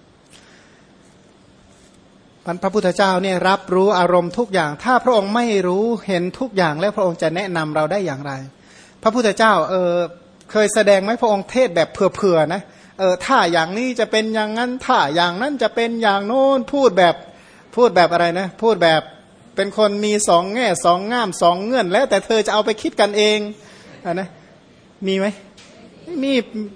Speaker 1: พระพุทธเจ้าเนี่ยรับรู้อารมณ์ทุกอย่าง ถ้าพระองค์ไม่รู้เห็นทุกอย่างแล้วพระองค์จะแนะนำเราได้อย่างไร พระพุทธเจ้าเออ เคยแสดงไหมพระองค์เทศแบบเผื่อๆนะเออถ้าอย่างนี้จะเป็นอย่างนั้นถ้าอย่างนั้นจะเป็นอย่างโน้นพูดแบบพูดแบบอะไรนะ พูดแบบเป็นคนมีสองแง่สองง่ามสองเงื่อน แล้ว แต่เธอจะเอาไปคิดกันเองนะมีไหมไม่มี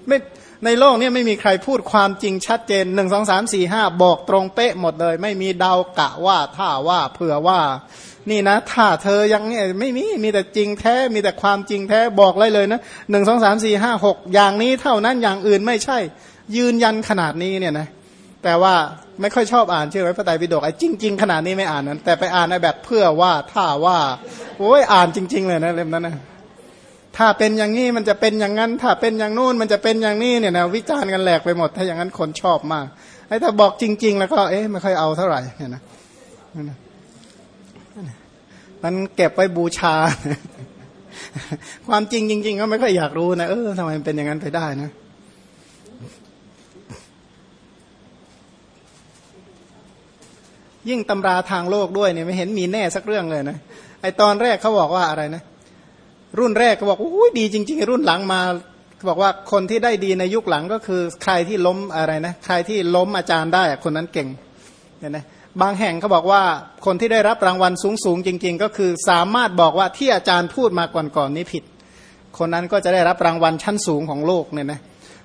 Speaker 1: ไม่ในโลกนี้ไม่มีใครพูดความจริงชัดเจนหนึ่งสองสามสี่ห้าบอกตรงเป๊ะหมดเลย ไม่มีเดากะว่าถ้าว่าเผื่อว่า นี่นะ ถ้าเธอยังเนี่ยไม่มีมีแต่จริงแท้มีแต่ความจริงแท้บอกเลยเลยนะหนึ่งสองสามสี่ห้าหกอย่างนี้เท่านั้นอย่างอื่นไม่ใช่ ยืนยันขนาดนี้เนี่ยนะแต่ว่าไม่ค่อยชอบอ่านเชื่อไหมพระไตรปิฎกไอ้จริง ๆ ขนาดนี้ไม่อ่านนั้น แต่ไปอ่านในแบบเพื่อว่าถ้าว่าโอ้ยอ่านจริง ๆ เลยนะเล่มนั้นนะถ้าเป็นอย่างนี้มันจะเป็นอย่างนั้น ถ้าเป็นอย่างนู้นมันจะเป็นอย่างนี้เนี่ยนะวิจารณ์กันแหลกไปหมด ถ้าอย่างนั้นคนชอบมากไอ้ถ้าบอกจริง ๆ แล้วก็เอ๊ะไม่ค่อยเอาเท่าไหร่เนี่ยนะ มันเก็บไว้บูชา ความจริงจริง ๆ ก็ไม่ค่อยอยากรู้นะเออทำไมมันเป็นอย่างนั้นไปได้นะยิ่งตำราทางโลกด้วยเนี่ยไม่เห็นมีแน่สักเรื่องเลยนะไอตอนแรกเขาบอกว่าอะไรนะ รุ่นแรกก็บอกโอ้ยดีจริง ๆ รุ่นหลังมาบอกว่าคนที่ได้ดีในยุคหลังก็คือใครที่ล้มอะไรนะ ใครที่ล้มอาจารย์ได้คนนั้นเก่งเห็นไหม บางแห่งเขาบอกว่าคนที่ได้รับรางวัลสูงๆจริง ๆ ก็คือสามารถบอกว่าที่อาจารย์พูดมาก่อนๆนี้ผิด คนนั้นก็จะได้รับรางวัลชั้นสูงของโลกเนี่ยนะ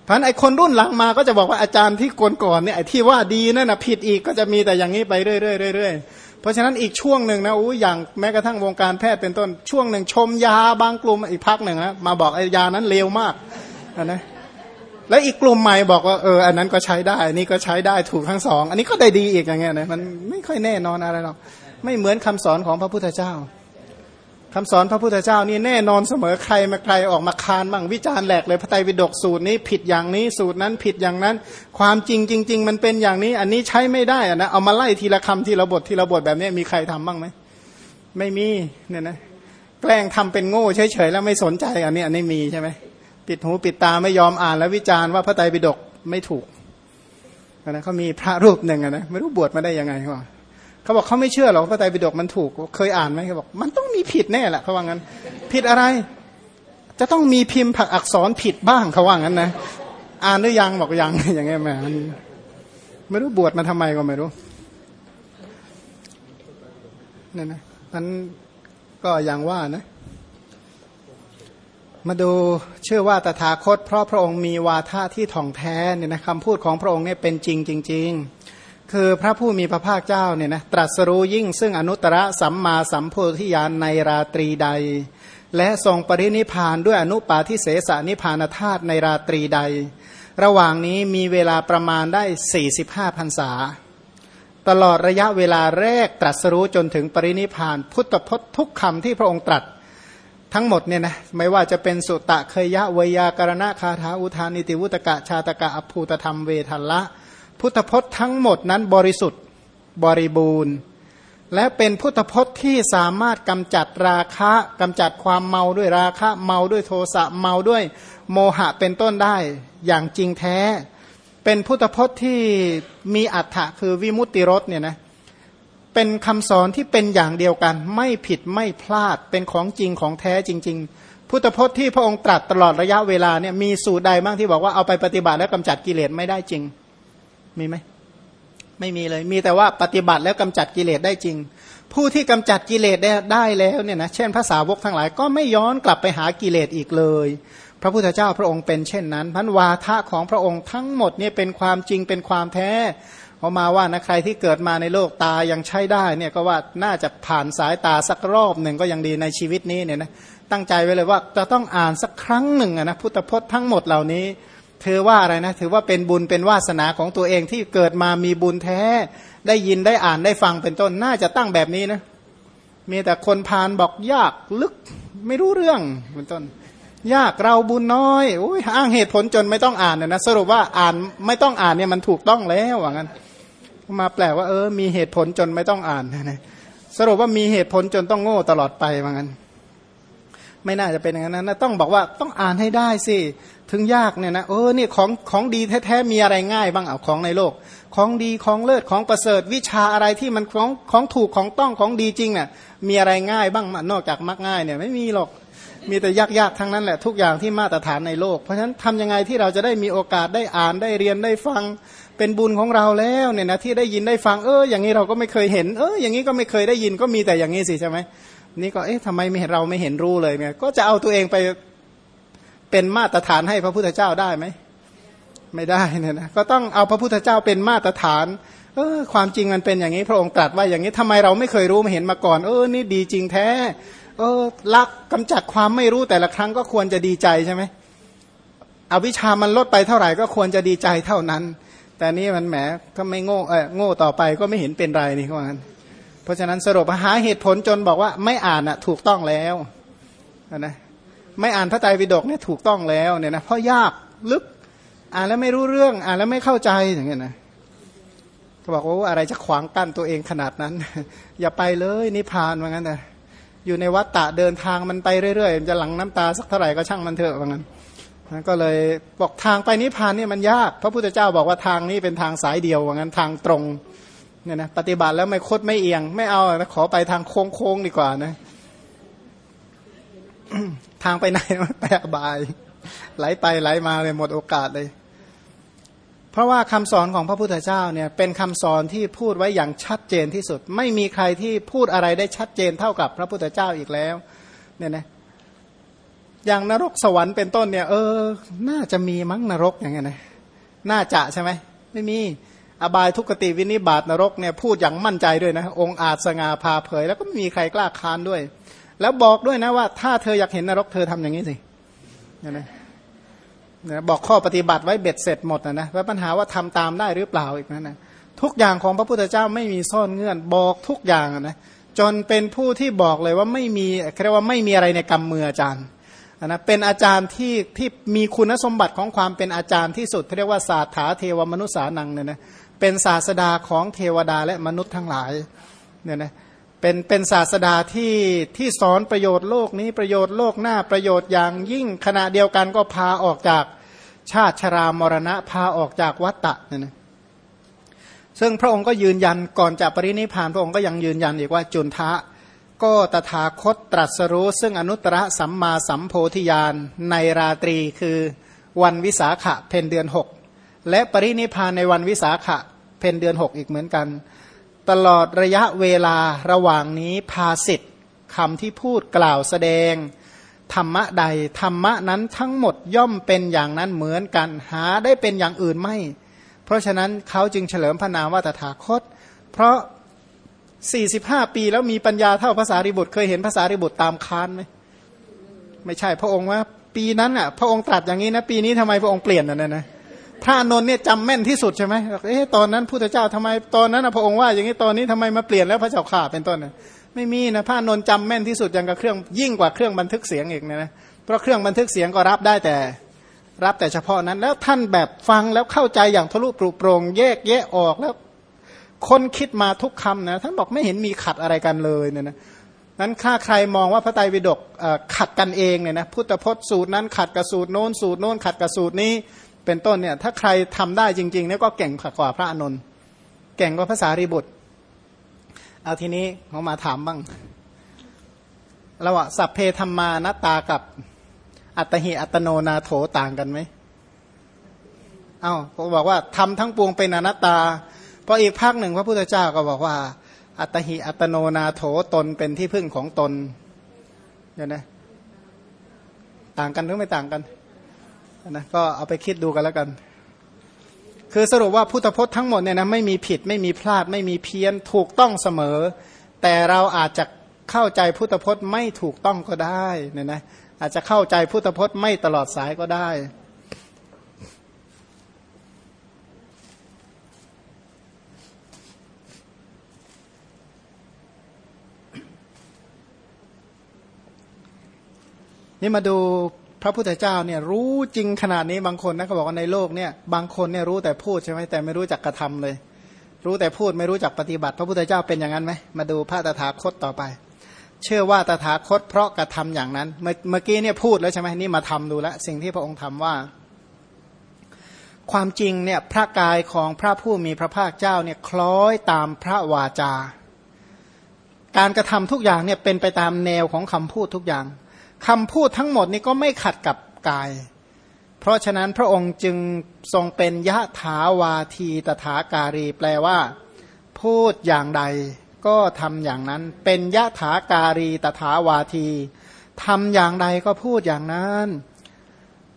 Speaker 1: พราะไอคนรุ่นหลังมาก็จะบอกว่าอาจารย์ที่ก่อนๆเนี่ยไอที่ว่าดีนั่นนะผิดอีกก็จะมีแต่อย่างนี้ไปเรื่อยๆๆเพราะฉะนั้นอีกช่วงหนึ่งนะอู้อย่างแม้กระทั่งวงการแพทย์เป็นต้นช่วงหนึ่งชมยาบางกลุ่มอีกพักหนึ่งนะมาบอกไอ้ยานั้นเลวมากนะ แล้วอีกกลุ่มใหม่บอกว่าเอออันนั้นก็ใช้ได้อันนี้ก็ใช้ได้ถูกทั้งสอง อันนี้ก็ได้ดีอีกอย่างเงี้ยนะมันไม่ค่อยแน่นอนอะไรหรอกไม่เหมือนคำสอนของพระพุทธเจ้าคำสอนพระพุทธเจ้านี่แน่นอนเสมอใครมาใครออกมาคานบ้างวิจารณ์แหลกเลยพระไตรปิฎกสูตรนี้ผิดอย่างนี้สูตรนั้นผิดอย่างนั้น ความจริงจริง ๆ มันเป็นอย่างนี้ อันนี้ใช้ไม่ได้อะนะเอามาไล่ทีละคำทีละบททีละบทแบบนี้มีใครทำบ้างไหมไม่มีเนี่ยนะแกล้งทำเป็นโง่เฉยๆแล้วไม่สนใจอันนี้อันนี้มีใช่ไหม ปิดหูปิดตาไม่ยอมอ่านแล้ววิจารณ์ว่าพระไตรปิฎกไม่ถูกนะเขามีพระรูปหนึ่งนะไม่รู้บวชมาได้ยังไงเขาเขาบอกเขาไม่เชื่อหรอกพระไตรปิฎกมันถูก เคยอ่านไหมเขาบอกมันต้องมีผิดแน่แหละเขาว่างั้น ผิดอะไร จะต้องมีพิมพ์ผักอักษรผิดบ้างเขาว่างั้นนะอ่านหรือยังบอกยังอย่างเงี้ยแม่ไม่รู้บวชมาทำไมก็ไม่รู้เนี่ยนะนั้นก็อย่างว่านะ มาดูชื่อว่าตถาคต เพราะพระองค์มีวาทะที่ถ่องแท้เนี่ยนะคำพูดของพระองค์เนี่ยเป็นจริงจริง ๆ คือพระผู้มีพระภาคเจ้าเนี่ยนะตรัสรู้ยิ่งซึ่งอนุตตรสัมมาสัมโพธิญาณในราตรีใด และทรงปรินิพานด้วยอนุปาทิเสสนิพานธาตุในราตรีใด ระหว่างนี้มีเวลาประมาณได้ 45พรรษา ตลอดระยะเวลาแรกตรัสรู้จนถึงปรินิพาน พุทธพจน์ทุกคำที่พระองค์ตรัส ทั้งหมดเนี่ยนะไม่ว่าจะเป็นสุตะเคยยะวยากรณะคาถาอุทานิติวุตกะชาตกะอภูตธรรมเวทัละ พุทธพจน์ทั้งหมดนั้นบริสุทธิ์บริบูรณ์ และเป็นพุทธพจน์ที่สามารถกำจัดราคะกำจัดความเมาด้วยราคะเมาด้วยโทสะเมาด้วยโมหะเป็นต้นได้อย่างจริงแท้ เป็นพุทธพจน์ที่มีอัฏฐะคือวิมุตติรสเนี่ยนะ เป็นคำสอนที่เป็นอย่างเดียวกัน ไม่ผิดไม่พลาดเป็นของจริงของแท้จริง ๆ พุทธพจน์ที่พระองค์ตรัสตลอดระยะเวลาเนี่ยมีสูตรใดบ้างที่บอกว่าเอาไปปฏิบัติแล้วกำจัดกิเลสไม่ได้จริง มีไหมไม่มีเลยมีแต่ว่าปฏิบัติแล้วกำจัดกิเลสได้จริง ผู้ที่กำจัดกิเลสได้ได้แล้วเนี่ยนะเช่นภาษาวกทั้งหลายก็ไม่ย้อนกลับไปหากิเลสอีกเลย พระพุทธเจ้าพระองค์เป็นเช่นนั้นพันวาทะของพระองค์ทั้งหมดเนี่ยเป็นความจริงเป็นความแท้ พอมาว่านะใครที่เกิดมาในโลกตายังใช้ได้เนี่ยก็ว่าน่าจะผ่านสายตาสักรอบหนึ่งก็ยังดีในชีวิตนี้เนี่ยนะตั้งใจไว้เลยว่าจะต้องอ่านสักครั้งหนึ่งนะพุทธพจน์ทั้งหมดเหล่านี้ถือว่าอะไรนะถือว่าเป็นบุญเป็นวาสนาของตัวเองที่เกิดมามีบุญแท้ ได้ยินได้อ่านได้ฟังเป็นต้นน่าจะตั้งแบบนี้นะมีแต่คนพานบอกยากลึกไม่รู้เรื่องเป็นต้น ยากเราบุญน้อยอ้ยอ้างเหตุผลจนไม่ต้องอ่านนะสรุปว่าอ่านไม่ต้องอ่านเนี่ยมันถูกต้องแล้วว่างั้น มาแปลว่าเออมีเหตุผลจนไม่ต้องอ่านนะสรุปว่ามีเหตุผลจนต้องโง่ตลอดไปว่างั้น ไม่น่าจะเป็นอย่างนั้นนะต้องบอกว่าต้องอ่านให้ได้สิถึงยากเนี่ยนะเออเนี่ยของของดีแท้ๆมีอะไรง่ายบ้างเอาของในโลก ของดีของเลิศของประเสริฐวิชาอะไรที่มันของของถูกของต้องของดีจริงเนี่ยมีอะไรง่ายบ้างนอกจากมักง่ายเนี่ยไม่มีหรอกมีแต่ยากๆทั้งนั้นแหละทุกอย่างที่มาตรฐานในโลก เพราะฉะนั้นทำยังไงที่เราจะได้มีโอกาสได้อ่านได้เรียนได้ฟัง เป็นบุญของเราแล้วเนี่ยนะที่ได้ยินได้ฟังเอออย่างนี้เราก็ไม่เคยเห็น เอออย่างนี้ก็ไม่เคยได้ยินก็มีแต่อย่างนี้สิใช่ไหมนี่ก็เอ๊ะทำไมไม่เราไม่เห็นรู้เลยเนี่ยก็จะเอาตัวเองไปเป็นมาตรฐานให้พระพุทธเจ้าได้ไหมไม่ได้เนี่ยนะก็ต้องเอาพระพุทธเจ้าเป็นมาตรฐานเออความจริงมันเป็นอย่างนี้พระองค์ตรัสว่าอย่างนี้ทำไมเราไม่เคยรู้ไม่เห็นมาก่อน เออนี่ดีจริงแท้ เออลักกำจัดความไม่รู้แต่ละครั้งก็ควรจะดีใจใช่ไหมอวิชามันลดไปเท่าไหร่ก็ควรจะดีใจเท่านั้น แต่นี้มันแหมถ้าไม่โง่เออโง่ต่อไปก็ไม่เห็นเป็นไรนี่เขาบอกงั้นเพราะฉะนั้นสรุปหาเหตุผลจนบอกว่าไม่อ่านอะถูกต้องแล้วนะไม่อ่านพระไตรปิฎกเนี่ยถูกต้องแล้วเนี่ยนะเพราะยากลึกอ่านแล้วไม่รู้เรื่อง อ่านแล้วไม่เข้าใจอย่างเงี้ยนะก็บอกว่าอะไรจะขวางกั้นตัวเองขนาดนั้น อย่าไปเลยนิพพานว่างั้นนะอยู่ในวัฏฏะเดินทางมันไปเรื่อยๆจะหลังน้ำตาสักเท่าไหร่ก็ช่างมันเถอะว่างั้น ก็เลยบอกทางไปนิพพานนี่มันยาก พระพุทธเจ้าบอกว่าทางนี้เป็นทางสายเดียวว่างั้นทางตรงเนี่ยนะปฏิบัติแล้วไม่คดไม่เอียง ไม่เอาขอไปทางโค้งๆดีกว่านะทางไปไหนไปอบาย ไหลไปไหลมาเลยหมดโอกาสเลย เพราะว่าคำสอนของพระพุทธเจ้าเนี่ย เป็นคำสอนที่พูดไว้อย่างชัดเจนที่สุด ไม่มีใครที่พูดอะไรได้ชัดเจนเท่ากับพระพุทธเจ้าอีกแล้ว เนี่ยนะ อย่างนรกสวรรค์เป็นต้นเนี่ยเออ น่าจะมีมั้งนรกอย่างเงี้ยนะน่าจะใช่ไหมไม่มีอบายทุกติวินิบาตนรกเนี่ยพูดอย่างมั่นใจด้วยนะ องค์อาจสง่าพาเผย แล้วก็ไม่มีใครกล้าค้านด้วย แล้วบอกด้วยนะว่า ถ้าเธออยากเห็นนรกเธอทำอย่างนี้สิเนี่ยนะบอกข้อปฏิบัติไว้เบ็ดเสร็จหมดนะนะแล้วปัญหาว่าทำตามได้หรือเปล่าอีกนั่นนะทุกอย่างของพระพุทธเจ้าไม่มีซ่อนเงื่อนบอกทุกอย่างนะจนเป็นผู้ที่บอกเลยว่าไม่มีเรียกว่าไม่มีอะไรในกรรมมืออาจารย์ นะเป็นอาจารย์ที่ที่มีคุณสมบัติของความเป็นอาจารย์ที่สุดเรียกว่าศาสถาเทวมนุษสานังเนี่ยนะเป็นศาสดาของเทวดาและมนุษย์ทั้งหลายเนี่ยนะเป็นเป็นศาสดาที่ที่สอนประโยชน์โลกนี้ประโยชน์โลกหน้าประโยชน์อย่างยิ่งขณะเดียวกันก็พาออกจากชาติชรามรณะพาออกจากวัตตะเนี่ยนะซึ่งพระองค์ก็ยืนยันก่อนจะปรินิพานพระองค์ก็ยังยืนยันอีกว่าจุนทะ ก็ตถาคตตรัสรู้ซึ่งอนุตตรสัมมาสัมโพธิญาณในราตรีคือวันวิสาขะเพนเดือนหกและปรินิพานในวันวิสาขะเพนเดือนหกอีกเหมือนกัน ตลอดระยะเวลาระหว่างนี้ภาสิทธ์คำที่พูดกล่าวแสดง ธรรมะใดธรรมะนั้นทั้งหมดย่อมเป็นอย่างนั้นเหมือนกันหาได้เป็นอย่างอื่นไม่ เพราะฉะนั้นเขาจึงเฉลิมพระนามว่าตถาคต เพราะ 45ปีแล้วมีปัญญาเท่าภาษาริบุตรเคยเห็นภาษาริบุตรตามคานไหมไม่ใช่พระองค์ว่า ปีนั้นอะ พระองค์ตรัสอย่างนี้นะ ปีนี้ทำไมพระองค์เปลี่ยนน่ะนะพระนนท์เนี่ยจำแม่นที่สุดใช่ไหมเอ๊ะตอนนั้นพุทธเจ้าทำไมตอนนั้นพระองค์ว่าอย่างนี้ตอนนี้ทำไมมาเปลี่ยนแล้วพระเจ้าข่าเป็นต้นนะไม่มีนะพระนนท์จำแม่นที่สุดยังกับเครื่องยิ่งกว่าเครื่องบันทึกเสียงอีกนะเพราะเครื่องบันทึกเสียงก็รับได้แต่ รับแต่เฉพาะนั้น แล้วท่านแบบฟังแล้วเข้าใจอย่างทะลุปรุโปรงแยกแยะออกแล้ว คนคิดมาทุกคำนะท่านบอกไม่เห็นมีขัดอะไรกันเลยเนี่ยนะนั้นถ้าใครมองว่าพระไตรปิฎกขัดกันเองเนี่ยนะพุทธพจน์สูตรนั้นขัดกับสูตรโน้นสูตรโน้นขัดกับสูตรนี้ เป็นต้นเนี่ยถ้าใครทำได้จริงๆเนี่ยก็เก่งกว่าพระอนุนเก่งกว่าภาษารีบุตรเอาทีนี้เขามาถามบ้างระหว่างสัพเพธรรมานตตากับอัตหิอัตโนนาโถต่างกันไหมเอา้าเขาบอกว่าทำทั้งปวงเป็นอนัตตา พออีกภาคหนึ่งพระพุทธเจ้าก็บอกว่า อัตหิอัตโนนาโถตนเป็นที่พึ่งของตนเนี่ยนะต่างกันหรือไม่ต่างกันนะก็เอาไปคิดดูกันแล้วกัน คือสรุปว่าพุทธพจน์ทั้งหมดเนี่ยนะไม่มีผิดไม่มีพลาดไม่มีเพี้ยนถูกต้องเสมอ แต่เราอาจจะเข้าใจพุทธพจน์ไม่ถูกต้องก็ได้เนี่ยนะอาจจะเข้าใจพุทธพจน์ไม่ตลอดสายก็ได้ นี่มาดูพระพุทธเจ้าเนี่ยรู้จริงขนาดนี้บางคนนะเขาบอกว่าในโลกเนี่ยบางคนเนี่ยรู้แต่พูดใช่ไหมแต่ไม่รู้จักกระทำเลย รู้แต่พูดไม่รู้จักปฏิบัติ พระพุทธเจ้าเป็นอย่างนั้นไหมมาดูพระตถาคตต่อไป เชื่อว่าตถาคตเพราะกระทำอย่างนั้น เมื่อกี้เนี่ยพูดแล้วใช่ไหมนี่มาทำดูแลสิ่งที่พระองค์ทำว่า ความจริงเนี่ยพระกายของพระผู้มีพระภาคเจ้าเนี่ยคล้อยตามพระวาจา การกระทำทุกอย่างเนี่ยเป็นไปตามแนวของคำพูดทุกอย่าง คำพูดทั้งหมดนี่ก็ไม่ขัดกับกาย เพราะฉะนั้นพระองค์จึงทรงเป็นยะถาวาทีตถาการี แปลว่า พูดอย่างใดก็ทำอย่างนั้น เป็นยะถาการีตถาวาทีทำอย่างใดก็พูดอย่างนั้น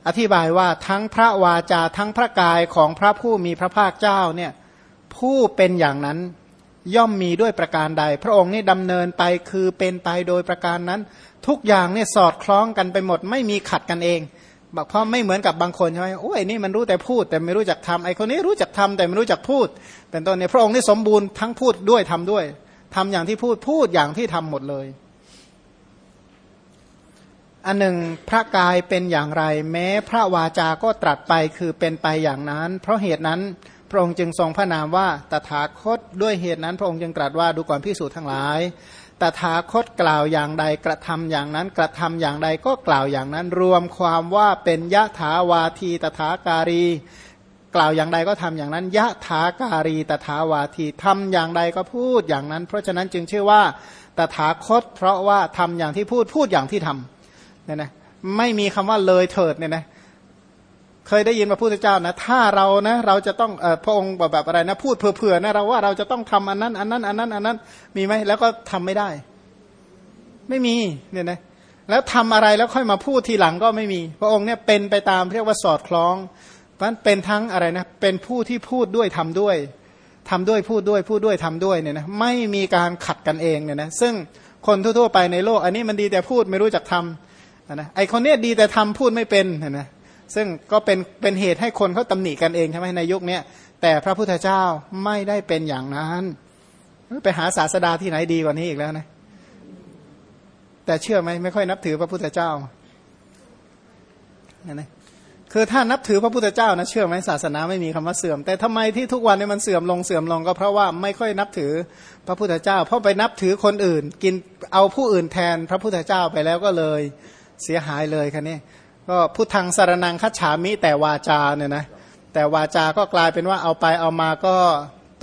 Speaker 1: อธิบายว่าทั้งพระวาจาทั้งพระกายของพระผู้มีพระภาคเจ้าเนี่ยผู้เป็นอย่างนั้นย่อมมีด้วยประการใด พระองค์นี่ดำเนินไปคือเป็นไปโดยประการนั้น ทุกอย่างเนี่ยสอดคล้องกันไปหมด ไม่มีขัดกันเองบอกเพราะไม่เหมือนกับบางคนใช่ไหมโอ้ยนี่มันรู้แต่พูด แต่ไม่รู้จักทำไอ้คนนี้รู้จักทำแต่ไม่รู้จักพูด เป็นต้นเนี่ยพระองค์นี่สมบูรณ์ทั้งพูดด้วยทำด้วยทำอย่างที่พูดพูดอย่างที่ทำหมดเลยอันหนึ่งพระกายเป็นอย่างไร แม้พระวาจาก็ตรัสไปคือเป็นไปอย่างนั้น เพราะเหตุนั้นพระองค์จึงทรงพระนามว่าตถาคตด้วยเหตุนั้น พระองค์จึงตรัสว่าดูก่อนพิสูจน์ทั้งหลาย ตถาคตกล่าวอย่างใดกระทำอย่างนั้นกระทำอย่างใดก็กล่าวอย่างนั้น รวมความว่าเป็นยะถาวาทีตถาการี กล่าวอย่างใดก็ทำอย่างนั้นยะถาการีตถาวาทีทำอย่างใดก็พูดอย่างนั้น เพราะฉะนั้นจึงชื่อว่าตถาคต เพราะว่าทำอย่างที่พูดพูดอย่างที่ทำเนี่ยนะไม่มีคำว่าเลยเถิดเนี่ยนะเคยได้ยินพระพุทธเจ้านะ ถ้าเรานะ เราจะต้องอพระองค์แบบแบบอะไรนะ พูดเผื่อๆนะเราว่าเราจะต้องทำอันนั้น อันนั้น อันนั้น อันนั้น มีไหมแล้วก็ทำไม่ได้ ไม่มีเนี่ยนะแล้วทำอะไรแล้วค่อยมาพูดทีหลังก็ไม่มี พระองค์เนี่ยเป็นไปตามเรียกว่าสอดคล้องมันเป็นทั้งอะไรนะ เป็นผู้ที่พูดด้วยทำด้วยทำด้วยพูดด้วยพูดด้วยทำด้วยเนี่ยนะไม่มีการขัดกันเองเนี่ยนะซึ่งคนทั่วๆไปในโลก อันนี้มันดีแต่พูดไม่รู้จักทำนะไอคนเนี้ยดีแต่ทำพูดไม่เป็นนะ ซึ่งก็เป็นเป็นเหตุให้คนเขาตำหนิกันเองใช่ไหมในยุคนี้แต่พระพุทธเจ้าไม่ได้เป็นอย่างนั้นไปหาศาสดาที่ไหนดีกว่านี้อีกแล้วนะ แต่เชื่อไหมไม่ค่อยนับถือพระพุทธเจ้านะคือถ้านับถือพระพุทธเจ้านะเชื่อไหมศาสนาไม่มีคำว่าเสื่อม แต่ทำไมที่ทุกวันนี้มันเสื่อมลงเสื่อมลงก็เพราะว่าไม่ค่อยนับถือพระพุทธเจ้า เพราะไปนับถือคนอื่น กินเอาผู้อื่นแทนพระพุทธเจ้าไปแล้วก็เลยเสียหายเลยคันนี้ ก็พุทธังสารนังคัจฉามิแต่วาจาเนี่ยนะแต่วาจาก็กลายเป็นว่าเอาไปเอามาก็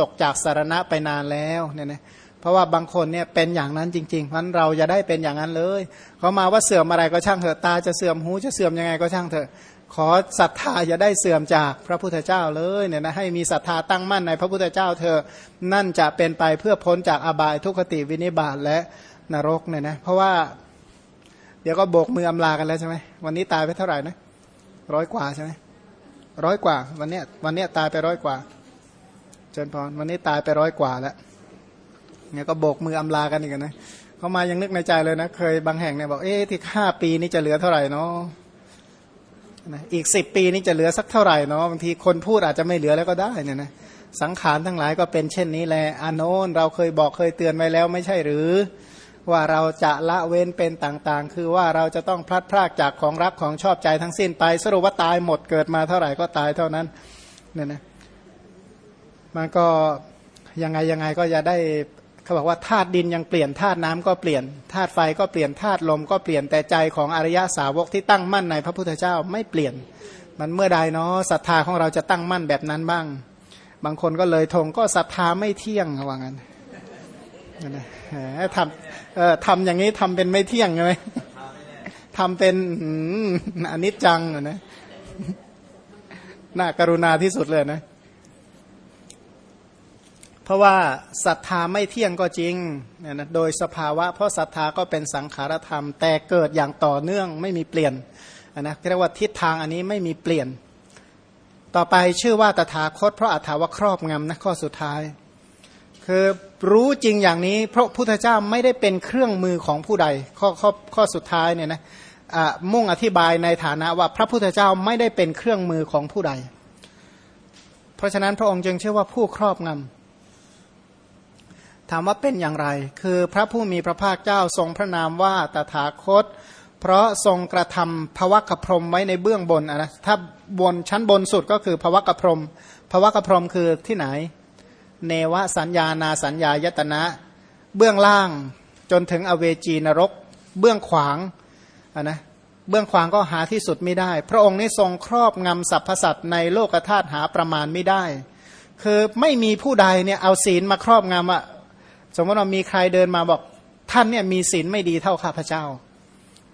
Speaker 1: ตกจากสารณะไปนานแล้วเนี่ยนะเพราะว่าบางคนเนี่ยเป็นอย่างนั้นจริงๆเพราะเราจะได้เป็นอย่างนั้นเลยเขามาว่าเสื่อมอะไรก็ช่างเถอะตาจะเสื่อมหูจะเสื่อมยังไงก็ช่างเถอะ ขอศรัทธาอย่าได้เสื่อมจากพระพุทธเจ้าเลยเนี่ยนะให้มีศรัทธาตั้งมั่นในพระพุทธเจ้าเธอนั่นจะเป็นไปเพื่อพ้นจากอบายทุกขติวินิบาตและนรกเนี่ยนะเพราะว่า เดี๋ยวก็โบกมืออำลากันแล้วใช่ไหมวันนี้ตายไปเท่าไหร่นะร้อยกว่าใช่ไหมร้อยกว่า วันเนี้ยวันเนี้ยตายไปร้อยกว่าเจนพรวันนี้ตายไปร้อยกว่าแล้วเนี่ยก็โบกมืออำลากันอีกนะเขามายังนึกในใจเลยนะเคยบางแห่งเนี่ยบอกเอ๊ะที่ห้าปีนี้จะเหลือเท่าไหร่เนาะนะอีกสิบปีนี้จะเหลือสักเท่าไหร่เนาะบางทีคนพูดอาจจะไม่เหลือแล้วก็ได้เนี่ยนะสังขารทั้งหลายก็เป็นเช่นนี้แหละอานนเราเคยบอกเคยเตือนไว้แล้วไม่ใช่หรือ ว่าเราจะละเว้นเป็นต่างๆ คือว่าเราจะต้องพลัดพรากจากของรักของชอบใจทั้งสิ้นไป สรุปว่าตายหมดเกิดมาเท่าไหร่ก็ตายเท่านั้นเนี่ยนะมันก็ยังไงยังไงก็จะได้เขาบอกว่าธาตุดินยังเปลี่ยนธาตุน้ำก็เปลี่ยนธาตุไฟก็เปลี่ยนธาตุลมก็เปลี่ยนแต่ใจของอริยสาวกที่ตั้งมั่นในพระพุทธเจ้าไม่เปลี่ยน มันเมื่อใดเนาะศรัทธาของเราจะตั้งมั่นแบบนั้นบ้าง บางคนก็เลยทงก็ศรัทธาไม่เที่ยงว่างั้น ทำเอ่อทำอย่างนี้ทำเป็นไม่เที่ยงใช่ไหมทำเป็นอนิจจังนะน่ากรุณาที่สุดเลยนะ เพราะว่าศรัทธาไม่เที่ยงก็จริงเนี่ยนะโดยสภาวะ เพราะศรัทธาก็เป็นสังขารธรรม แต่เกิดอย่างต่อเนื่องไม่มีเปลี่ยนนะเรียกว่าทิศทางอันนี้ไม่มีเปลี่ยน ต่อไปชื่อว่าตถาคต เพราะอัถาวครอบงำนะข้อสุดท้าย คือ รู้จริงอย่างนี้พระพุทธเจ้าไม่ได้เป็นเครื่องมือของผู้ใด ข้อข้อข้อสุดท้ายเนี่ยนะมุ่งอธิบายในฐานะว่าพระพุทธเจ้าไม่ได้เป็นเครื่องมือของผู้ใด เพราะฉะนั้นพระองค์จึงเชื่อว่าผู้ครอบงำถามว่าเป็นอย่างไร คือพระผู้มีพระภาคเจ้าทรงพระนามว่าตถาคต เพราะทรงกระทำภวกพรมไว้ในเบื้องบนนะถ้าบนชั้นบนสุดก็คือภวกพรมภวกพรมคือที่ไหน เนวสัญญานาสัญญายตนะ เบื้องล่างจนถึงอเวจีนรก เบื้องขวางนะเบื้องขวางก็หาที่สุดไม่ได้ พระองค์นี้ทรงครอบงำสรรพสัตว์ในโลกธาตุหาประมาณไม่ได้ คือไม่มีผู้ใดเนี่ยเอาศีลมาครอบงำอะสมมติว่ามีใครเดินมาบอกท่านเนี่ยมีศีลไม่ดีเท่าข้าพเจ้า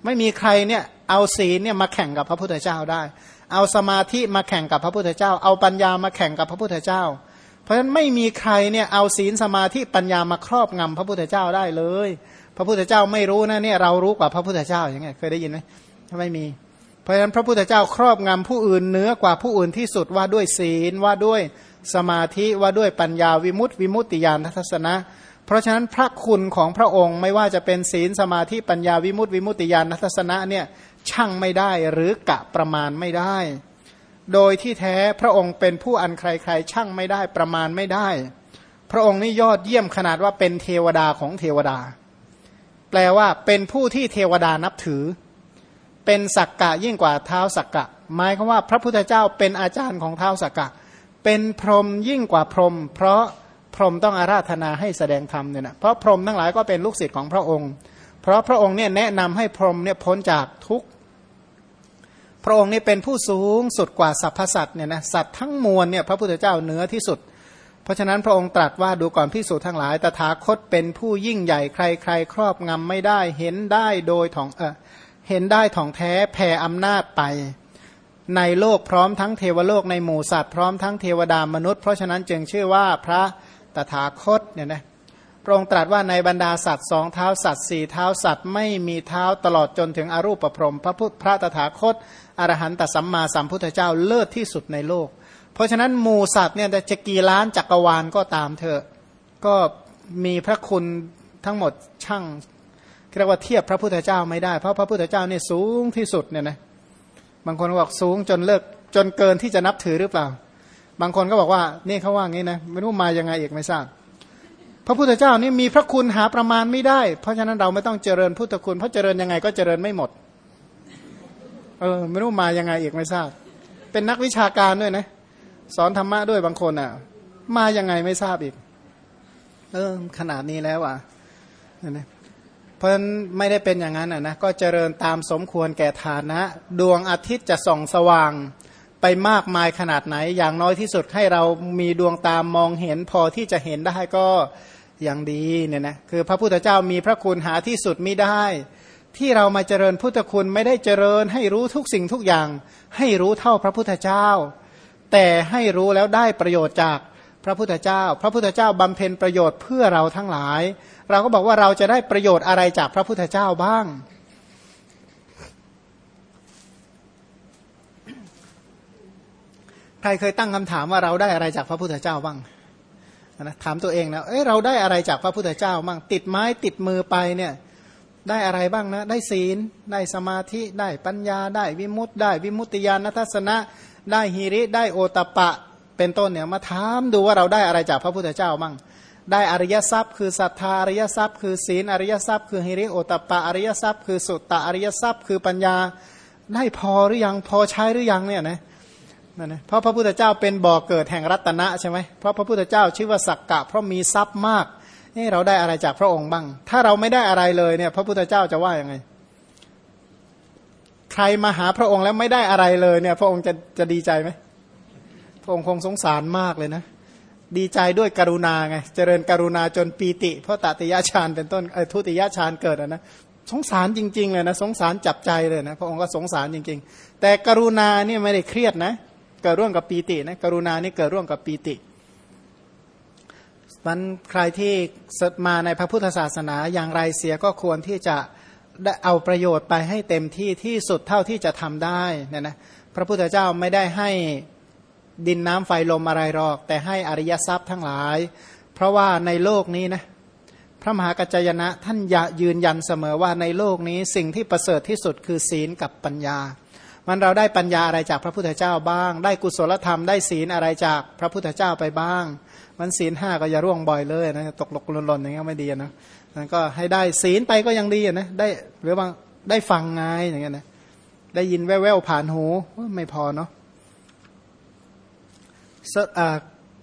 Speaker 1: ไม่มีใครเนี่ยเอาศีลเนี่ยมาแข่งกับพระพุทธเจ้าได้ เอาสมาธิมาแข่งกับพระพุทธเจ้า เอาปัญญามาแข่งกับพระพุทธเจ้า เพราะฉะนั้นไม่มีใครเนี่ยเอาศีลสมาธิปัญญามาครอบงำพระพุทธเจ้าได้เลย พระพุทธเจ้าไม่รู้นะเนี่ยเรารู้กว่าพระพุทธเจ้าอย่างเงี้ยเคยได้ยินไหมไม่มี เพราะฉะนั้นพระพุทธเจ้าครอบงำผู้อื่นเนื้อกว่าผู้อื่นที่สุดว่าด้วยศีลว่าด้วยสมาธิว่าด้วยปัญญาวิมุตติวิมุตติญาณทัศนะ เพราะฉะนั้นพระคุณของพระองค์ไม่ว่าจะเป็นศีลสมาธิปัญญาวิมุตติวิมุตติญาณทัศนะเนี่ยช่างไม่ได้หรือกะประมาณไม่ได้ โดยที่แท้พระองค์เป็นผู้อันใครๆช่างไม่ได้ประมาณไม่ได้ พระองค์นี่ยอดเยี่ยมขนาดว่าเป็นเทวดาของเทวดา แปลว่าเป็นผู้ที่เทวดานับถือ เป็นสักกะยิ่งกว่าเท้าสักกะ หมายคือว่าพระพุทธเจ้าเป็นอาจารย์ของเท้าสักกะ เป็นพรหมยิ่งกว่าพรหมเพราะพรหมต้องอาราธนาให้แสดงธรรมเนี่ยนะเพราะพรหมทั้งหลายก็เป็นลูกศิษย์ของพระองค์ เพราะพระองค์เนี่ยแนะนำให้พรหมเนี่ยพ้นจากทุก พระองค์นี่เป็นผู้สูงสุดกว่าสรรพสัตว์เนี่ยนะสัตว์ทั้งมวลเนี่ยพระพุทธเจ้าเหนือที่สุด เพราะฉะนั้นพระองค์ตรัสว่าดูก่อนพิสูจทั้งหลายตถาคตเป็นผู้ยิ่งใหญ่ใครใครครอบงำไม่ได้เห็นได้โดยถ่องเออเห็นได้ถ่องแท้แผ่อำนาจไปในโลกพร้อมทั้งเทวโลกในหมู่สัตว์พร้อมทั้งเทวดามนุษย์ เพราะฉะนั้นจึงชื่อว่าพระตถาคตเนี่ยนะพระองค์ตรัสว่าในบรรดาสัตว์สองเท้าสัตว์สี่เท้าสัตว์ไม่มีเท้าตลอดจนถึงอรูปประพรมพระพุทธพระตถาคต อรหันตสัมมาสัมพุทธเจ้าเลิศที่สุดในโลก เพราะฉะนั้นหมูสัตว์เนี่ยจะกี่ล้านจักรวาลก็ตามเถอะ ก็มีพระคุณทั้งหมดช่างเรียกว่าเทียบพระพุทธเจ้าไม่ได้ เพราะพระพุทธเจ้าเนี่ยสูงที่สุดเนี่ยนะบางคนบอกสูงจนเลิกจนเกินที่จะนับถือหรือเปล่า บางคนก็บอกว่านี่เขาว่างี้นะไม่รู้มายังไงอีกไม่ทราบพระพุทธเจ้านี่มีพระคุณหาประมาณไม่ได้ เพราะฉะนั้นเราไม่ต้องเจริญพุทธคุณเพราะเจริญยังไงก็เจริญไม่หมด เออไม่รู้มายังไงอีกไม่ทราบ เป็นนักวิชาการด้วยนะ สอนธรรมะด้วยบางคนอะ มายังไงไม่ทราบอีก เออขนาดนี้แล้วอะนะเพราะไม่ได้เป็นอย่างนั้นอะนะก็เจริญตามสมควรแก่ฐานะ ดวงอาทิตย์จะส่องสว่างไปมากมายขนาดไหน อย่างน้อยที่สุดให้เรามีดวงตามมองเห็นพอที่จะเห็นได้ก็อย่างดีเนี่ยนะคือพระพุทธเจ้ามีพระคุณหาที่สุดไม่ได้ ที่เรามาเจริญพุทธคุณไม่ได้เจริญให้รู้ทุกสิ่งทุกอย่าง ให้รู้เท่าพระพุทธเจ้า แต่ให้รู้แล้วได้ประโยชน์จากพระพุทธเจ้า พระพุทธเจ้าบำเพ็ญประโยชน์เพื่อเราทั้งหลาย เราก็บอกว่าเราจะได้ประโยชน์อะไรจากพระพุทธเจ้าบ้างใครเคยตั้งคำถามว่าเราได้อะไรจากพระพุทธเจ้าบ้างนะถามตัวเองนะเอ้ยเราได้อะไรจากพระพุทธเจ้าบ้างติดไม้ติดมือไปเนี่ย ได้อะไรบ้างนะ ได้ศีล ได้สมาธิ ได้ปัญญา ได้วิมุตติ ได้วิมุตติญาณทัศนะ ได้ฮิริ ได้โอตปะ เป็นต้นเนี่ยมาถามดูว่าเราได้อะไรจากพระพุทธเจ้าบ้าง ได้อริยทรัพย์คือศรัทธาอริยทรัพย์ คือศีลอริยทรัพย์ คือฮิริโอตปะอริยทรัพย์ คือสุตตะอริยทรัพย์ คือปัญญา ได้พอหรือยังพอใช้หรือยังเนี่ยนะนั่นนะเพราะพระพุทธเจ้าเป็นบ่อเกิดแห่งรัตนะใช่ไหมเพราะพระพุทธเจ้าชื่อว่าสักกะเพราะมีทรัพย์มาก นี่เราได้อะไรจากพระองค์บ้าง ถ้าเราไม่ได้อะไรเลยเนี่ย พระพุทธเจ้าจะว่ายังไง ใครมาหาพระองค์แล้วไม่ได้อะไรเลยเนี่ย พระองค์จะจะดีใจไหมพระองค์คงสงสารมากเลยนะ ดีใจด้วยกรุณาไง เจริญกรุณาจนปีติ เพราะตติยาฌานเป็นต้นไอ้ทุติยาฌานเกิดนะสงสารจริงๆเลยนะสงสารจับใจเลยนะพระองค์ก็สงสารจริง ๆ แต่กรุณาเนี่ยไม่ได้เครียดนะเกิดร่วมกับปีตินะกรุณานี่เกิดร่วมกับปีติ มันใครที่มาในพระพุทธศาสนาอย่างไรเสียก็ควรที่จะได้เอาประโยชน์ไปให้เต็มที่ที่สุดเท่าที่จะทำได้นะนะพระพุทธเจ้าไม่ได้ให้ดินน้ำไฟลมอะไรหรอก แต่ให้อริยทรัพย์ทั้งหลาย เพราะว่าในโลกนี้นะพระมหากัจจยนะท่านยืนยันเสมอว่าในโลกนี้สิ่งที่ประเสริฐที่สุดคือศีลกับปัญญา มันเราได้ปัญญาอะไรจากพระพุทธเจ้าบ้าง ได้กุศลธรรมได้ศีลอะไรจากพระพุทธเจ้าไปบ้าง มันศีลห้าก็อย่าร่วงบ่อยเลยนะตกหลกหล่นๆอย่างเงี้ยไม่ดีนะมันก็ให้ได้ศีลไปก็ยังดีนะได้หรือว่าได้ฟังไงอย่างเงี้ยนะได้ยินแว่วๆผ่านหูไม่พอเนาะ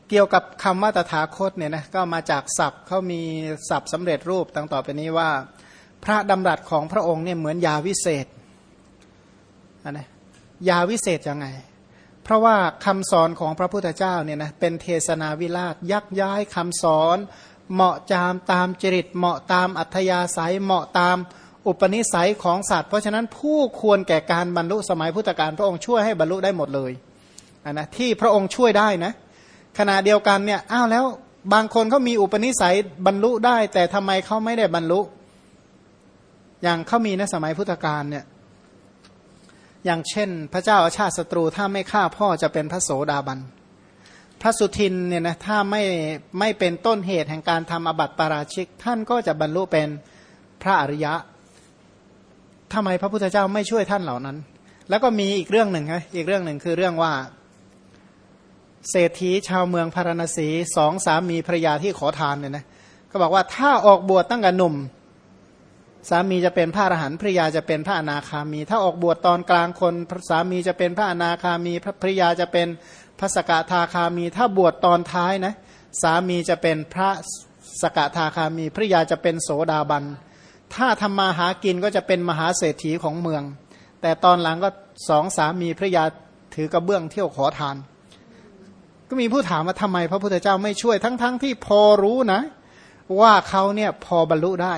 Speaker 1: เกี่ยวกับคำว่าตถาคตเนี่ยนะก็มาจากศัพท์เขามีศัพท์สำเร็จรูปตั้งต่อไปนี้ว่า พระดำรัสของพระองค์เนี่ยเหมือนยาวิเศษนะยาวิเศษยังไง เพราะว่าคำสอนของพระพุทธเจ้าเนี่ยนะเป็นเทศนาวิราชยักย้ายคำสอน เหมาะจามตามจริต เหมาะตามอัธยาศัยเหมาะตามอุปนิสัยของสัตว์ เพราะฉะนั้นผู้ควรแก่การบรรลุสมัยพุทธกาลพระองค์ช่วยให้บรรลุได้หมดเลยนนะที่พระองค์ช่วยได้นะขณะเดียวกันเนี่ยอ้าวแล้วบางคนเขามีอุปนิสัยบรรลุได้ แต่ทำไมเขาไม่ได้บรรลุ อย่างเขามีในสมัยพุทธกาลเนี่ย อย่างเช่น พระเจ้าอาชาติศัตรูถ้าไม่ฆ่าพ่อจะเป็นพระโสดาบัน พระสุทินเนี่ยนะถ้าไม่ไม่เป็นต้นเหตุแห่งการทำอบัติปาราชิก ท่านก็จะบรรลุเป็นพระอริยะทำไมพระพุทธเจ้าไม่ช่วยท่านเหล่านั้น แล้วก็มีอีกเรื่องหนึ่งนะอีกเรื่องหนึ่งคือเรื่องว่า เศรษฐีชาวเมืองพาราณสีสองสามีภรรยาที่ขอทานเนี่ยนะก็บอกว่าถ้าออกบวชตั้งแต่หนุ่ม สามีจะเป็นพระอรหันต์ภริยาจะเป็นพระอนาคามี ถ้าออกบวชตอนกลางคนสามีจะเป็นพระอนาคามีพระภริยาจะเป็นพระสกทาคามี ถ้าบวชตอนท้ายนะสามีจะเป็นพระสกทาคามีภริยาจะเป็นโสดาบัน ถ้าทำมาหากินก็จะเป็นมหาเศรษฐีของเมือง แต่ตอนหลังก็สองสามีภริยาถือกระเบื้องเที่ยวขอทาน ก็มีผู้ถามว่าทำไมพระพุทธเจ้าไม่ช่วยทั้งๆทที่พอรู้นะ ว่าเขาเนี่ยพอบรรลุได้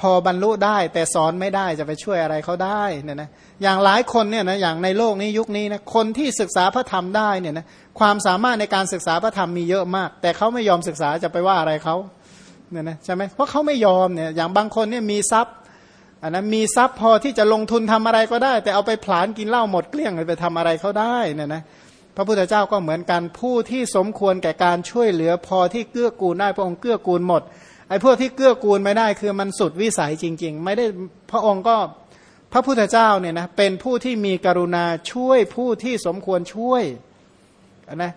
Speaker 1: พอบรรลุได้ แต่สอนไม่ได้จะไปช่วยอะไรเขาได้เนี่ยนะอย่างหลายคนเนี่ยนะอย่างในโลกนี้ยุคนี้นะคนที่ศึกษาพระธรรมได้เนี่ยนะความสามารถในการศึกษาพระธรรมมีเยอะมาก แต่เขาไม่ยอมศึกษาจะไปว่าอะไรเขาเนี่ยนะใช่ไหมเพราะเขาไม่ยอมเนี่ยอย่างบางคนเนี่ยมีทรัพย์อันนั้นมีทรัพย์พอที่จะลงทุนทำอะไรก็ได้ แต่เอาไปผลานกินเหล้าหมดเกลี้ยงไปทำอะไรเขาได้เนี่ยนะพระพุทธเจ้าก็เหมือนกันผู้ที่สมควรแก่การช่วยเหลือ พอที่เกื้อกูลได้พระองค์เกื้อกูลหมด ไอ้พวกที่เกื้อกูลไม่ได้คือมันสุดวิสัยจริง ๆ ไม่ได้พระองค์ก็พระพุทธเจ้าเนี่ยนะเป็นผู้ที่มีกรุณาช่วยผู้ที่สมควรช่วยนะ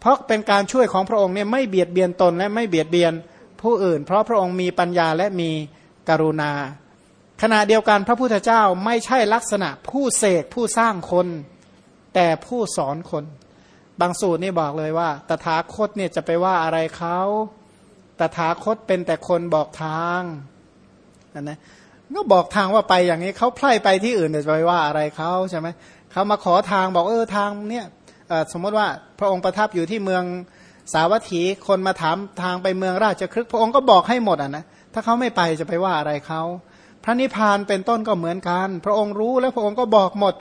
Speaker 1: เพราะเป็นการช่วยของพระองค์เนี่ยไม่เบียดเบียนตนและไม่เบียดเบียนผู้อื่น เพราะพระองค์มีปัญญาและมีกรุณา ขณะเดียวกันพระพุทธเจ้าไม่ใช่ลักษณะผู้เสกผู้สร้างคน แต่ผู้สอนคน บางสูตรนี่บอกเลยว่า ตถาคตเนี่ยจะไปว่าอะไรเขา ตถาคตเป็นแต่คนบอกทางนะก็บอกทางว่าไปอย่างนี้เขาไพร่ไปที่อื่นจะไปว่าอะไรเขาใช่ไหมเขามาขอทางบอกเออทางเนี่ยสมมติว่าพระองค์ประทับอยู่ที่เมืองสาวัตถีคนมาถามทางไปเมืองราชครึกพระองค์ก็บอกให้หมดอะนะถ้าเขาไม่ไปจะไปว่าอะไรเขาพระนิพพานเป็นต้นก็เหมือนกัน พระองค์รู้แล้วพระองค์ก็บอกหมด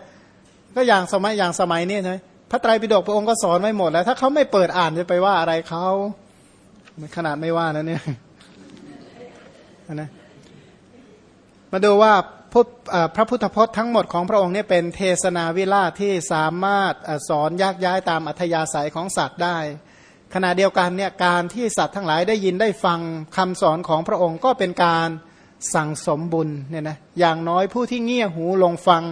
Speaker 1: ก็อย่างสมัยอย่างสมัยนี้ใช่พระไตรปิฎกพระองค์ก็สอนไว้หมดแล้ว ถ้าเขาไม่เปิดอ่านจะไปว่าอะไรเขา ขนาดไม่ว่านะเนี่ยนะมาดูว่าพระพุทธพจน์ทั้งหมดของพระองค์เนี่ยเป็นเทศนาวิราที่สามารถสอนยักย้ายตามอัธยาศัยของสัตว์ได้ ขณะเดียวกันเนี่ยการที่สัตว์ทั้งหลายได้ยินได้ฟังคำสอนของพระองค์ก็เป็นการสั่งสมบุญเนี่ยนะอย่างน้อยผู้ที่เงี่ยหูลงฟัง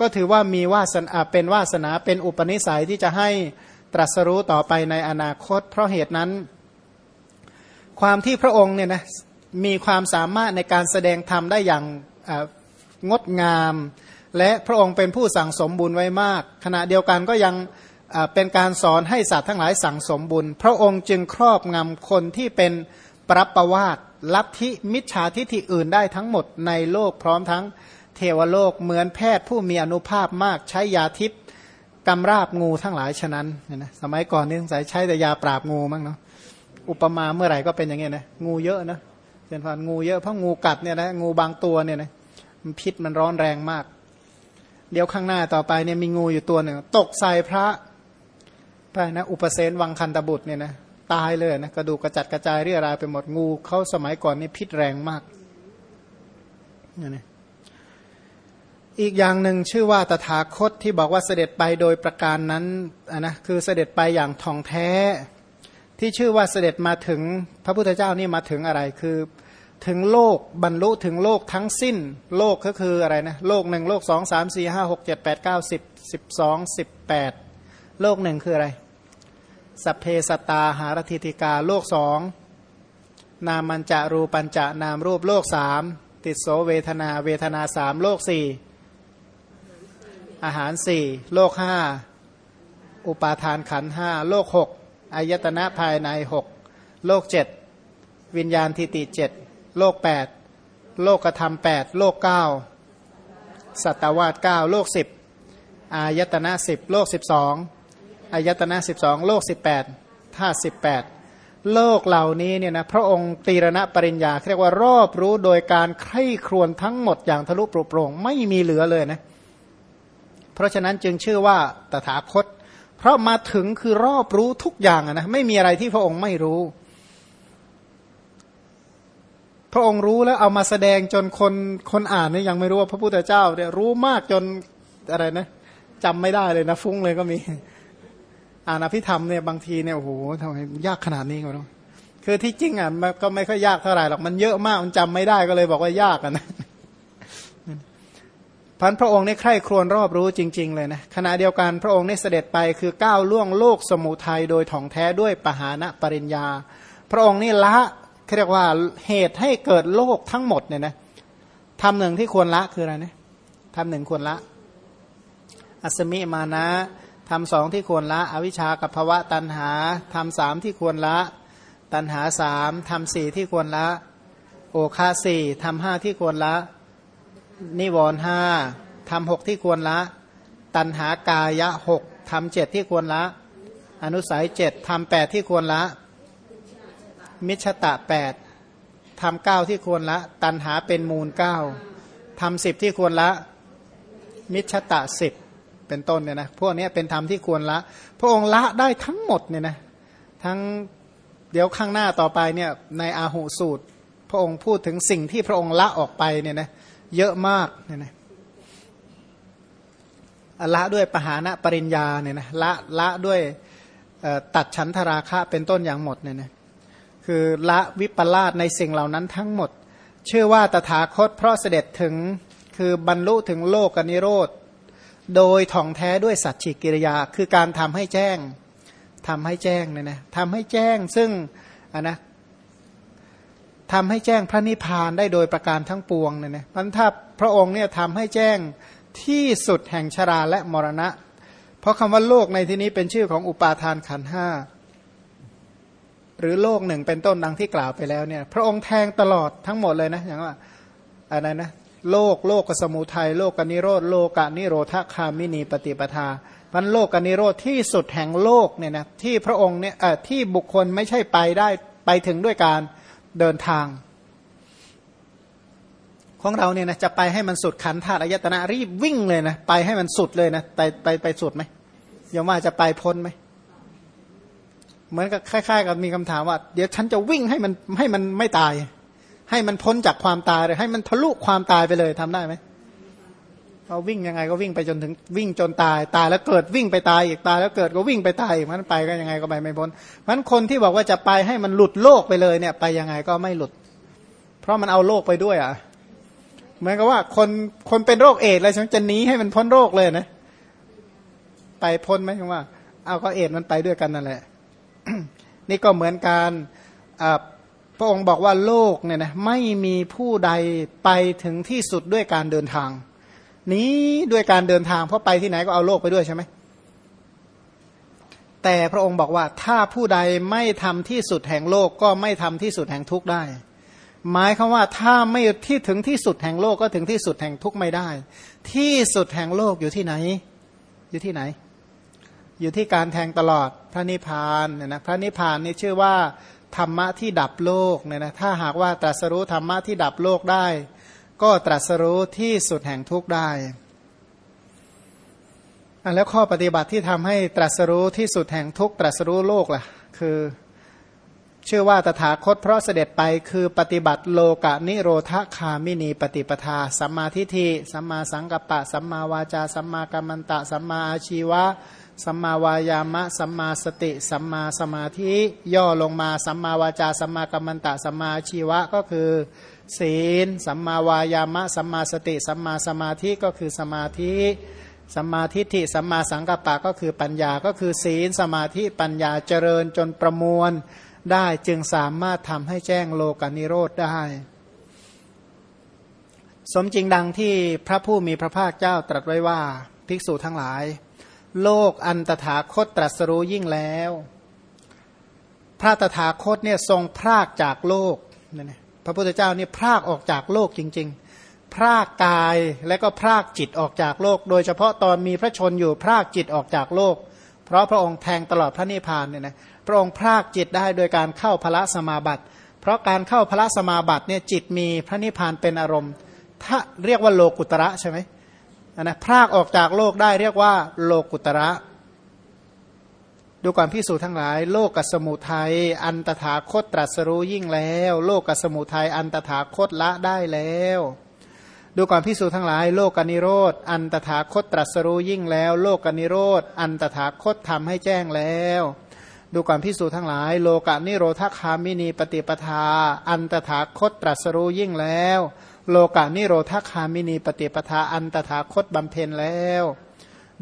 Speaker 1: ก็ถือว่ามีวาสนาเป็นวาสนาเป็นอุปนิสัยที่จะให้ตรัสรู้ต่อไปในอนาคต เพราะเหตุนั้น ความที่พระองค์เนี่ยนะมีความสามารถในการแสดงธรรมได้อย่างงดงาม และพระองค์เป็นผู้สั่งสมบุญไว้มาก ขณะเดียวกันก็ยังเป็นการสอนให้สัตว์ทั้งหลายสั่งสมบุญ พระองค์จึงครอบงำคนที่เป็นปรับประวาตลัทธิมิจฉาทิฏฐิอื่นได้ทั้งหมดในโลกพร้อมทั้งเทวโลกเหมือนแพทย์ผู้มีอนุภาพมากใช้ยาทิพย์กำราบงูทั้งหลายฉะนั้นนะสมัยก่อนนี่สงสัยใช้แต่ยาปราบงูมั้งเนาะ อุปมาเมื่อไหร่ก็เป็นอย่างเงี้ยนะงูเยอะนะเป็นพันงูเยอะเพราะงูกัดเนี่ยนะงูบางตัวเนี่ยนะมันพิษมันร้อนแรงมาก เดี๋ยวข้างหน้าต่อไปเนี่ยมีงูอยู่ตัวหนึ่งตกใส่พระไปนะอุปเสนวังคันตบุตรเนี่ยนะตายเลยนะกระดูกกระจัดกระจายเรียรายไปหมดงูเขาสมัยก่อนนี่พิษแรงมากนี่นะอีกอย่างหนึ่งชื่อว่าตถาคตที่บอกว่าเสด็จไปโดยประการนั้นนะคือเสด็จไปอย่างทองแท้ ที่ชื่อว่าเสด็จมาถึงพระพุทธเจ้านี่มาถึงอะไรคือถึงโลกบรรลุถึงโลกทั้งสิ้น โลกก็คืออะไรนะโลกหนึ่งโลกสองสามสี่ห้าหกเจ็ดแปดเก้าสิบสิบสองสิบแปดโลกหนึ่งคืออะไรสัพเพสตาหารติติกาโลกสองนามันจะรูปัญจะนามรูปโลกสามติดโสเวทนาเวทนาสามโลกสี่อาหารสี่โลกห้าอุปาทานขันห้าโลกหก อายตนะภายในหกโลกเจ็ดวิญญาณทิติเจ็ดโลกแปดโลกกระทำแปดโลกเก้าสัตวาสเก้าโลกสิบอายตนะสิบโลกสิบสองอายตนะสิบสองโลกสิบแปดธาตุสิบแปดโลกเหล่านี้เนี่ยนะพระองค์ตีรณปริญญาเรียกว่ารอบรู้โดยการใคร่ครวญทั้งหมดอย่างทะลุปรุโปร่งไม่มีเหลือเลยนะเพราะฉะนั้นจึงชื่อว่าตถาคต เพราะมาถึงคือรอบรู้ทุกอย่างนะไม่มีอะไรที่พระองค์ไม่รู้ พระองค์รู้แล้วเอามาแสดงจนคนคนอ่านนี่ยังไม่รู้ว่าพระพุทธเจ้าเนี่ยรู้มากจนอะไรนะจำไม่ได้เลยนะฟุ้งเลยก็มี อ่านอภิธรรมเนี่ยบางทีเนี่ยโอ้โหทำไมยากขนาดนี้ก็รู้คือที่จริงอะมันก็ไม่ค่อยยากเท่าไหร่หรอกมันเยอะมากมันจำไม่ได้ก็เลยบอกว่ายากอะนะ พันพระองค์นี่ใคร่ครวญรอบรู้จริง ๆ เลยนะขณะเดียวกันพระองค์นี่เสด็จไปคือก้าวล่วงโลกสมุทัยโดยถ่องแท้ด้วยปหานะปริญญา พระองค์นี่ละเรียกว่าเหตุให้เกิดโลกทั้งหมดเนี่ยนะทำหนึ่งที่ควรละคืออะไรนะทำหนึ่งควรละ อัสมิมานะทำสองที่ควรละ อวิชากับภวะตันหาทำสามที่ควรละ ตันหาสามทำสี่ที่ควรละ โอคาสี่ทำห้าที่ควรละ นิวรห้าทำหกที่ควรละ ตันหากายะหกทำเจ็ดที่ควรละ อนุสัยเจ็ดทำแปดที่ควรละ มิชตะแปดทำเก้าที่ควรละ ตันหาเป็นมูลเก้าทำสิบที่ควรละ มิชตะสิบเป็นต้นเนี่ยนะพวกนี้เป็นธรรมที่ควรละ พระองค์ละได้ทั้งหมดเนี่ยนะทั้งเดี๋ยวข้างหน้าต่อไปเนี่ยในอาหุสูตร พระองค์พูดถึงสิ่งที่พระองค์ละออกไปเนี่ยนะ เยอะมากเนี่ยนะละด้วยปหานะปริญญาเนี่ยนะละละด้วยตัดชั้นธราคะเป็นต้นอย่างหมดเนี่ยนะคือละวิปลาสในสิ่งเหล่านั้นทั้งหมด ชื่อว่าตถาคตเพราะเสด็จถึงคือบรรลุถึงโลกกนิโรธ โดยท่องแท้ด้วยสัจฉิกิริยา คือการทำให้แจ้งทำให้แจ้งเนี่ยนะทำให้แจ้งซึ่งอันนะ ทำให้แจ้งพระนิพพานได้โดยประการทั้งปวงเนี่ยนะพันถ้าพระองค์เนี่ยทำให้แจ้งที่สุดแห่งชราและมรณะ เพราะคำว่าโลกในที่นี้เป็นชื่อของอุปาทานขันห้าหรือโลกหนึ่งเป็นต้นดังที่กล่าวไปแล้วเนี่ย พระองค์แทงตลอดทั้งหมดเลยนะอย่างว่าอะไรนะโลกโลกกสมุทัยโลกกนิโรธโลกานิโรธคามินีปฏิปทาพันโลกกนิโรธที่สุดแห่งโลกเนี่ยนะที่พระองค์เนี่ยที่บุคคลไม่ใช่ไปได้ไปถึงด้วยการ เดินทาง ของเราเนี่ยนะจะไปให้มันสุดขันธาตุอายตนะรีบวิ่งเลยนะไปให้มันสุดเลยนะไปไปไปสุดไหมยอมว่าจะไปพ้นไหมเหมือนกับคล้ายๆ กับมีคำถามว่า เดี๋ยวฉันจะวิ่งให้มันให้มันไม่ตาย ให้มันพ้นจากความตายเลยให้มันทะลุความตายไปเลยทำได้ไหม เราวิ่งยังไงก็วิ่งไปจนถึงวิ่งจนตายตายแล้วเกิดวิ่งไปตายอีกตายแล้วเกิดก็วิ่งไปตายอีกมันไปก็ยังไงก็ไปไม่พ้นมันคนที่บอกว่าจะไปให้มันหลุดโลกไปเลยเนี่ย ไปยังไงก็ไม่หลุด เพราะมันเอาโลกไปด้วยอะเหมือนกับว่าคนคนเป็นโรคเอดอะไรฉันจะหนีให้มันพ้นโรคเลยนะไปพ้นไหมคำว่าเอาก็เอดมันไปด้วยกันนั่นแหละนี่ก็เหมือนการพระองค์บอกว่าโลกเนี่ยนะไม่มีผู้ใดไปถึงที่สุดด้วยการเดินทาง นี้ด้วยการเดินทางเพราะไปที่ไหนก็เอาโลกไปด้วยใช่ไหมแต่พระองค์บอกว่าถ้าผู้ใดไม่ทำที่สุดแห่งโลกก็ไม่ทำที่สุดแห่งทุกข์ได้ หมายคือว่าถ้าไม่ที่ถึงที่สุดแห่งโลกก็ถึงที่สุดแห่งทุกข์ไม่ได้ ที่สุดแห่งโลกอยู่ที่ไหน อยู่ที่ไหน อยู่ที่การแทงตลอดพระนิพพานเนี่ยนะพระนิพพานนี่ชื่อว่าธรรมะที่ดับโลกเนี่ยนะถ้าหากว่าตรัสรู้ธรรมะที่ดับโลกได้ ก็ตรัสรู้ที่สุดแห่งทุกข์ได้แล้วข้อปฏิบัติที่ทำให้ตรัสรู้ที่สุดแห่งทุกตรัสรู้โลกล่ะ คือเชื่อว่าตถาคตเพราะเสด็จไปคือปฏิบัติโลกะนิโรธคามินีปฏิปทา สัมมาทิฏฐิสัมมาสังกัปปะ สัมมาวาจา สัมมากัมมันตะ สัมมาอาชีวะ สัมมาวายามะ สัมมาสติ สัมมาสมาธิ ย่อลงมา สัมมาวาจา สัมมากัมมันตะ สัมมาชีวะก็คือ ศีล สัมมาวายามะ สัมมาสติ สัมมาสมาธิก็คือสมาธิสัมมาทิฏฐิสัมมาสังกัปปะก็คือปัญญาก็คือศีลสมาธิปัญญาเจริญจนประมวลได้จึงสามารถทำให้แจ้งโลกานิโรธได้ สมจริงดังที่พระผู้มีพระภาคเจ้าตรัสไว้ว่า ภิกษุทั้งหลาย โลกอันตถาคตตรัสรู้ยิ่งแล้ว พระตถาคตเนี่ยทรงพรากจากโลกนี่ พระพุทธเจ้านี่พรากออกจากโลกจริง ๆ พรากกายและก็พรากจิตออกจากโลก โดยเฉพาะตอนมีพระชนอยู่พรากจิตออกจากโลก เพราะพระองค์แทงตลอดพระนิพพานเนี่ยนะพระองค์พรากจิตได้โดยการเข้าพระสมาบัติ เพราะการเข้าพระสมาบัติเนี่ยจิตมีพระนิพพานเป็นอารมณ์ ถ้าเรียกว่าโลกุตระใช่ไหมนะพรากออกจากโลกได้เรียกว่าโลกุตระ ดูก่อนพิสูจทั้งหลาย โลกกสมุทัยอันตถาคตตรัสรู้ยิ่งแล้ว โลกกสมุทัยอันตถาคตละได้แล้ว ดูก่อนพิสูจทั้งหลาย โลกกนิโรธอันตถาคตตรัสรู้ยิ่งแล้ว โลกกนิโรธอันตถาคตทำให้แจ้งแล้ว ดูก่อนพิสูจทั้งหลาย โลกนิโรธคามินีปฏิปทา อันตถาคตตรัสรู้ยิ่งแล้ว โลกนิโรธคามินีปฏิปทาอันตถาคตบำเพ็ญแล้ว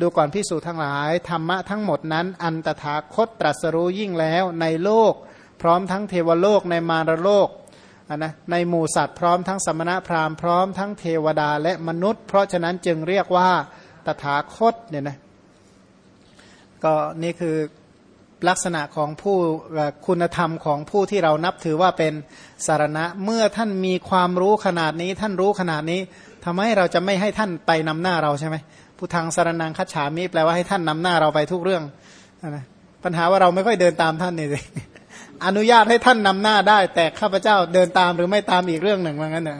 Speaker 1: ดูก่อนพิสูจทั้งหลาย ธรรมะทั้งหมดนั้น อันตถาคตตรัสรู้ยิ่งแล้วในโลก พร้อมทั้งเทวโลกในมารโลกนะในหมู่สัตว์พร้อมทั้งสมณะพราหมณ์พร้อมทั้งเทวดาและมนุษย์ เพราะฉะนั้นจึงเรียกว่าตถาคตเนี่ยนะก็นี่คือลักษณะของผู้คุณธรรมของผู้ที่เรานับถือว่าเป็นสารณะ เมื่อท่านมีความรู้ขนาดนี้ ท่านรู้ขนาดนี้ทำไมเราจะไม่ให้ท่านไปนำหน้าเราใช่ไหม ผู้ทางสารนังคัจฉามิแปลว่าให้ท่านนำหน้าเราไปทุกเรื่องนะปัญหาว่าเราไม่ค่อยเดินตามท่านนี่สิอนุญาตให้ท่านนำหน้าได้ แต่ข้าพเจ้าเดินตามหรือไม่ตามอีกเรื่องหนึ่งว่างั้นนะ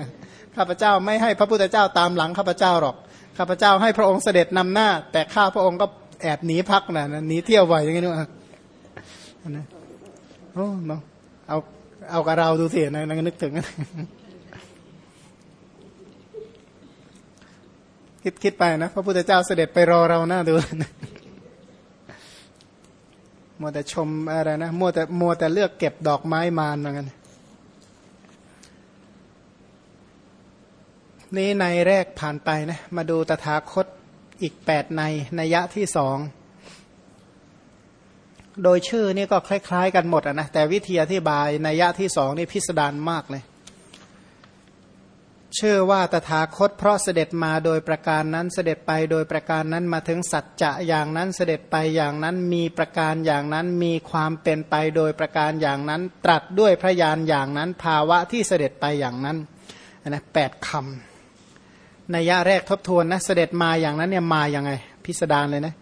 Speaker 1: ข้าพเจ้าไม่ให้พระพุทธเจ้าตามหลังข้าพเจ้าหรอกข้าพเจ้าให้พระองค์เสด็จนำหน้า แต่ข้าพระองค์ก็แอบหนีพักนะหนีเที่ยวบ่อยอย่างนี้นะนะโอ้เนาะเอาเอากับเราดูสินะนึกถึง คิดคิดไปนะ พระพุทธเจ้าเสด็จไปรอเราหน้าดูมัวแต่ชมอะไรนะมัวแต่มัวแต่เลือกเก็บดอกไม้มารเหมือนกันนี้ในแรกผ่านไปนะ มาดูตถาคตอีกแปดในนัยะที่สองโดยชื่อนี่ก็คล้าย ๆ กันหมดนะแต่วิธีอธิบายนัยะที่สองนี่พิสดารมากเลย ชื่อว่าตถาคตเพราะเสด็จมาโดยประการนั้นเสด็จไปโดยประการนั้นมาถึงสัจจะอย่างนั้นเสด็จไปอย่างนั้นมีประการอย่างนั้นมีความเป็นไปโดยประการอย่างนั้น ตรัสด้วยพระยานอย่างนั้น ภาวะที่เสด็จไปอย่างนั้นนะแปดคำในยะแรกทบทวนนะเสด็จมาอย่างนั้นเนี่ยมาอย่างไง พิสดารเลยนะ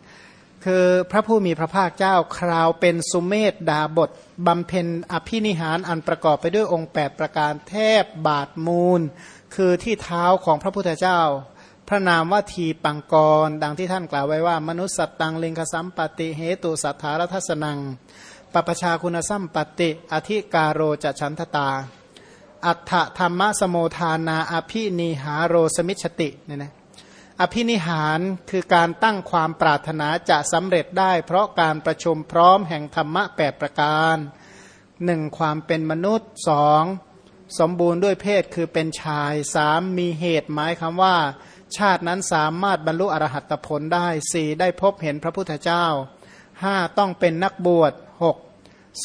Speaker 1: คือพระผู้มีพระภาคเจ้าคราวเป็นสุเมธดาบทบำเพ็ญอภินิหารอันประกอบไปด้วยองค์ 8 ประการแทบบาทมูล คือที่เท้าของพระพุทธเจ้า พระนามว่าทีปังกร ดังที่ท่านกล่าวไว้ว่า มนุษย์สัตตังเลงคสัมปติเหตุสัทธารทัศนังปปชาคุณสัมปติ อธิการโรจะฉันทตา อัฏฐธรรมสโมทานาอภินิหารโรสมิชติเนี่ยนะอภินิหารคือการตั้งความปรารถนาจะสำเร็จได้ เพราะการประชุมพร้อมแห่งธรรมะแปดประการหนึ่งความเป็นมนุษย์สอง สมบูรณ์ด้วยเพศคือเป็นชายสามมีเหตุหมายคำว่า ชาตินั้นสามารถบรรลุอรหัตผลได้สี่ได้พบเห็นพระพุทธเจ้าห้าต้องเป็นนักบวชหก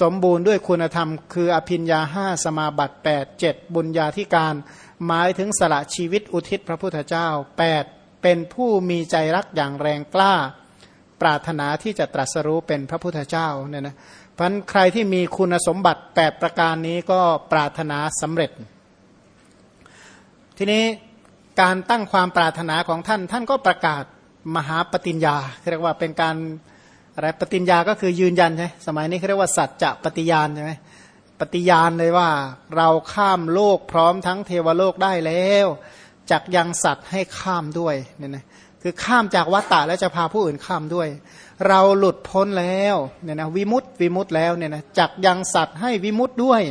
Speaker 1: สมบูรณ์ด้วยคุณธรรม คืออภิญญาห้าสมาบัติแปดเจ็ดบุญญาธิการ หมายถึงสละชีวิตอุทิศพระพุทธเจ้าแปดเป็นผู้มีใจรักอย่างแรงกล้า ปรารถนาที่จะตรัสรู้เป็นพระพุทธเจ้าเนี่ยนะ พันใครที่มีคุณสมบัติแปดประการนี้ก็ปรารถนาสำเร็จ ทีนี้การตั้งความปรารถนาของท่าน ท่านก็ประกาศมหาปฏิญญาเรียกว่าเป็นการอะไรปฏิญญาก็คือยืนยันใช่สมัยนี้เขาเรียกว่าสัจจะปฏิญาณใช่ไหมปฏิญาณเลยว่าเราข้ามโลกพร้อมทั้งเทวโลกได้แล้วจักยังสัตว์ให้ข้ามด้วยเนี่ยนะคือข้ามจากวัตตะแล้วจะพาผู้อื่นข้ามด้วย เราหลุดพ้นแล้วเนี่ยนะวิมุตติวิมุตติแล้วเนี่ยนะจักยังสัตว์ให้วิมุตติด้วย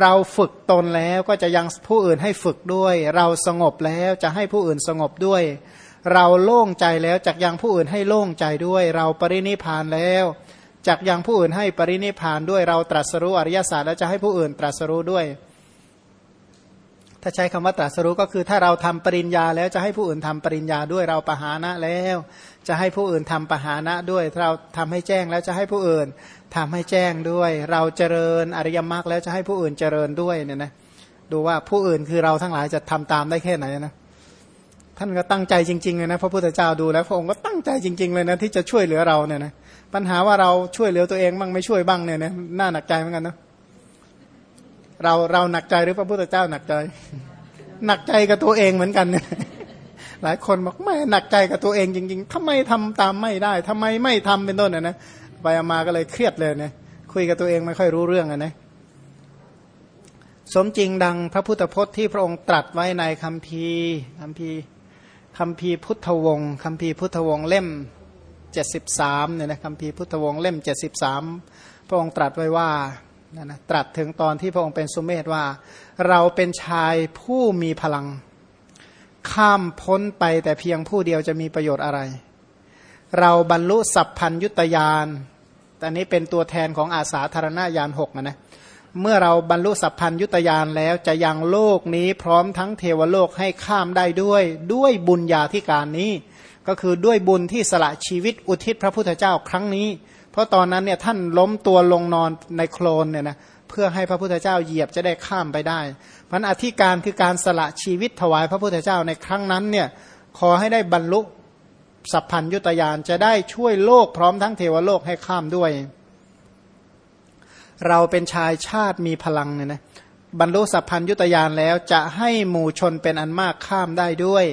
Speaker 1: เราฝึกตนแล้วก็จะยังผู้อื่นให้ฝึกด้วย เราสงบแล้วจะให้ผู้อื่นสงบด้วย เราโล่งใจแล้วจักยังผู้อื่นให้โล่งใจด้วย เราปรินิพานแล้วจักยังผู้อื่นให้ปรินิพานด้วยเราตรัสรู้อริยศาสตร์แล้วจะให้ผู้อื่นตรัสรู้ด้วย ถ้าใช้คำว่าตรัสรู้ก็คือถ้าเราทำปริญญาแล้วจะให้ผู้อื่นทำปริญญาด้วยเราปหานะแล้ว จะให้ผู้อื่นทำปหานะด้วยเราทำให้แจ้งแล้วจะให้ผู้อื่นทำให้แจ้งด้วย เราเจริญอริยมรรคแล้วจะให้ผู้อื่นเจริญด้วยเนี่ยนะดูว่าผู้อื่นคือเราทั้งหลายจะทำตามได้แค่ไหนนะท่านก็ตั้งใจจริงๆเลยนะพระพุทธเจ้าดูแล้วพระองค์ก็ตั้งใจจริง ๆเลยนะที่จะช่วยเหลือเราเนี่ยนะปัญหาว่าเราช่วยเหลือตัวเองบ้างไม่ช่วยบ้างเนี่ยนะน่าหนักใจเหมือนกันนะ เราเราหนักใจหรือพระพุทธเจ้าหนักใจ หนักใจกับตัวเองเหมือนกันเนี่ยหลายคนบอกไม่หนักใจกับตัวเองจริงๆทำไมทำตามไม่ได้ทำไมไม่ทำเป็นต้นนะนะไปมาก็เลยเครียดเลยเนี่ยคุยกับตัวเองไม่ค่อยรู้เรื่องนะสมจริงดังพระพุทธพจน์ที่พระองค์ตรัสไว้ในคัมภีร์คัมภีร์คัมภีร์พุทธวงศ์คัมภีร์พุทธวงศ์เล่มเจ็ดสิบสามเนี่ยนะคัมภีร์พุทธวงศ์เล่มเจ็ดสิบสามพระองค์ตรัสไว้ว่า นะนะตรัสถึงตอนที่พระองค์เป็นสุมเมธว่า เราเป็นชายผู้มีพลัง ข้ามพ้นไปแต่เพียงผู้เดียวจะมีประโยชน์อะไร เราบรรลุสัพพัญยุตยานแต่นี้เป็นตัวแทนของอาสาธารณญาณหกนะเมื่อเราบรรลุสัพพัญยุตยานแล้วจะยังโลกนี้พร้อมทั้งเทวโลกให้ข้ามได้ด้วยด้วยบุญญาธิการนี้ ก็คือด้วยบุญที่สละชีวิตอุทิศพระพุทธเจ้าครั้งนี้ เพราะตอนนั้นเนี่ยท่านล้มตัวลงนอนในโคลนเนี่ยนะเพื่อให้พระพุทธเจ้าเหยียบจะได้ข้ามไปได้พันอธิการคือการสละชีวิตถวายพระพุทธเจ้าในครั้งนั้นเนี่ยขอให้ได้บรรลุสัพพัญยุตยานจะได้ช่วยโลกพร้อมทั้งเทวโลกให้ข้ามด้วย เราเป็นชายชาติมีพลังเนี่ยนะบรรลุสัพพัญยุตยานแล้วจะให้หมู่ชนเป็นอันมากข้ามได้ด้วย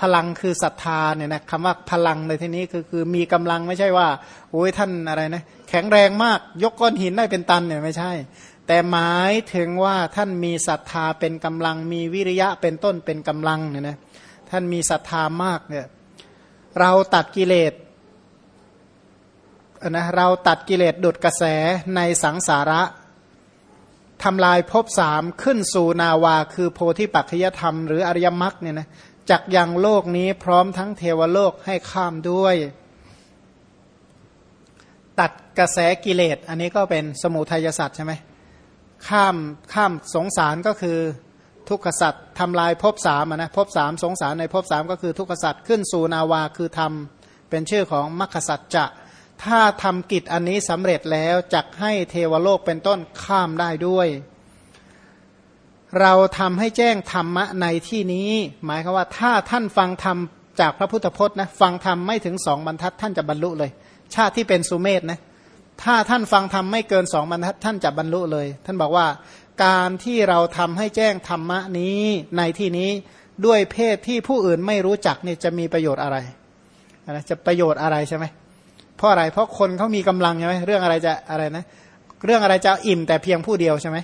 Speaker 1: พลังคือศรัทธาเนี่ยนะคำว่าพลังในที่นี้คือคือมีกำลังไม่ใช่ว่าโอ้ยท่านอะไรนะแข็งแรงมากยกก้อนหินได้เป็นตันเนี่ยไม่ใช่ แต่หมายถึงว่าท่านมีศรัทธาเป็นกำลัง มีวิริยะเป็นต้นเป็นกำลังเนี่ยนะท่านมีศรัทธามากเนี่ยเราตัดกิเลสนะเราตัดกิเลสดุดกระแสในสังสาระทำลายภพสามขึ้นสู่นาวา คือโพธิปัจจยธรรมหรืออริยมรรคเนี่ยนะ จักยังโลกนี้พร้อมทั้งเทวโลกให้ข้ามด้วย ตัดกระแสกิเลส อันนี้ก็เป็นสมุทัยสัตว์ใช่ไหมข้ามข้ามสงสารก็คือทุกขสัตว์ทำลายภพสามนะภพสามสงสารในภพสามก็คือทุกขสัตว์ขึ้นสู่นาวาคือธรรมเป็นชื่อของมัคคสัจจะ ถ้าทำกิจอันนี้สำเร็จแล้วจักให้เทวโลกเป็นต้นข้ามได้ด้วย เราทำให้แจ้งธรรมะในที่นี้ หมายคือว่าถ้าท่านฟังธรรมจากพระพุทธพจน์นะฟังธรรมไม่ถึงสองบรรทัดท่านจะบรรลุเลย ชาติที่เป็นสุเมธนะถ้าท่านฟังธรรมไม่เกินสองบรรทัดท่านจะบรรลุเลย ท่านบอกว่าการที่เราทำให้แจ้งธรรมะนี้ในที่นี้ด้วยเพศที่ผู้อื่นไม่รู้จักเนี่ยจะมีประโยชน์อะไรนะจะประโยชน์อะไรใช่ไหมเพราะอะไรเพราะคนเขามีกำลังใช่ไหมเรื่องอะไรจะอะไรนะ เรื่องอะไรจะอิ่มแต่เพียงผู้เดียวใช่ไหม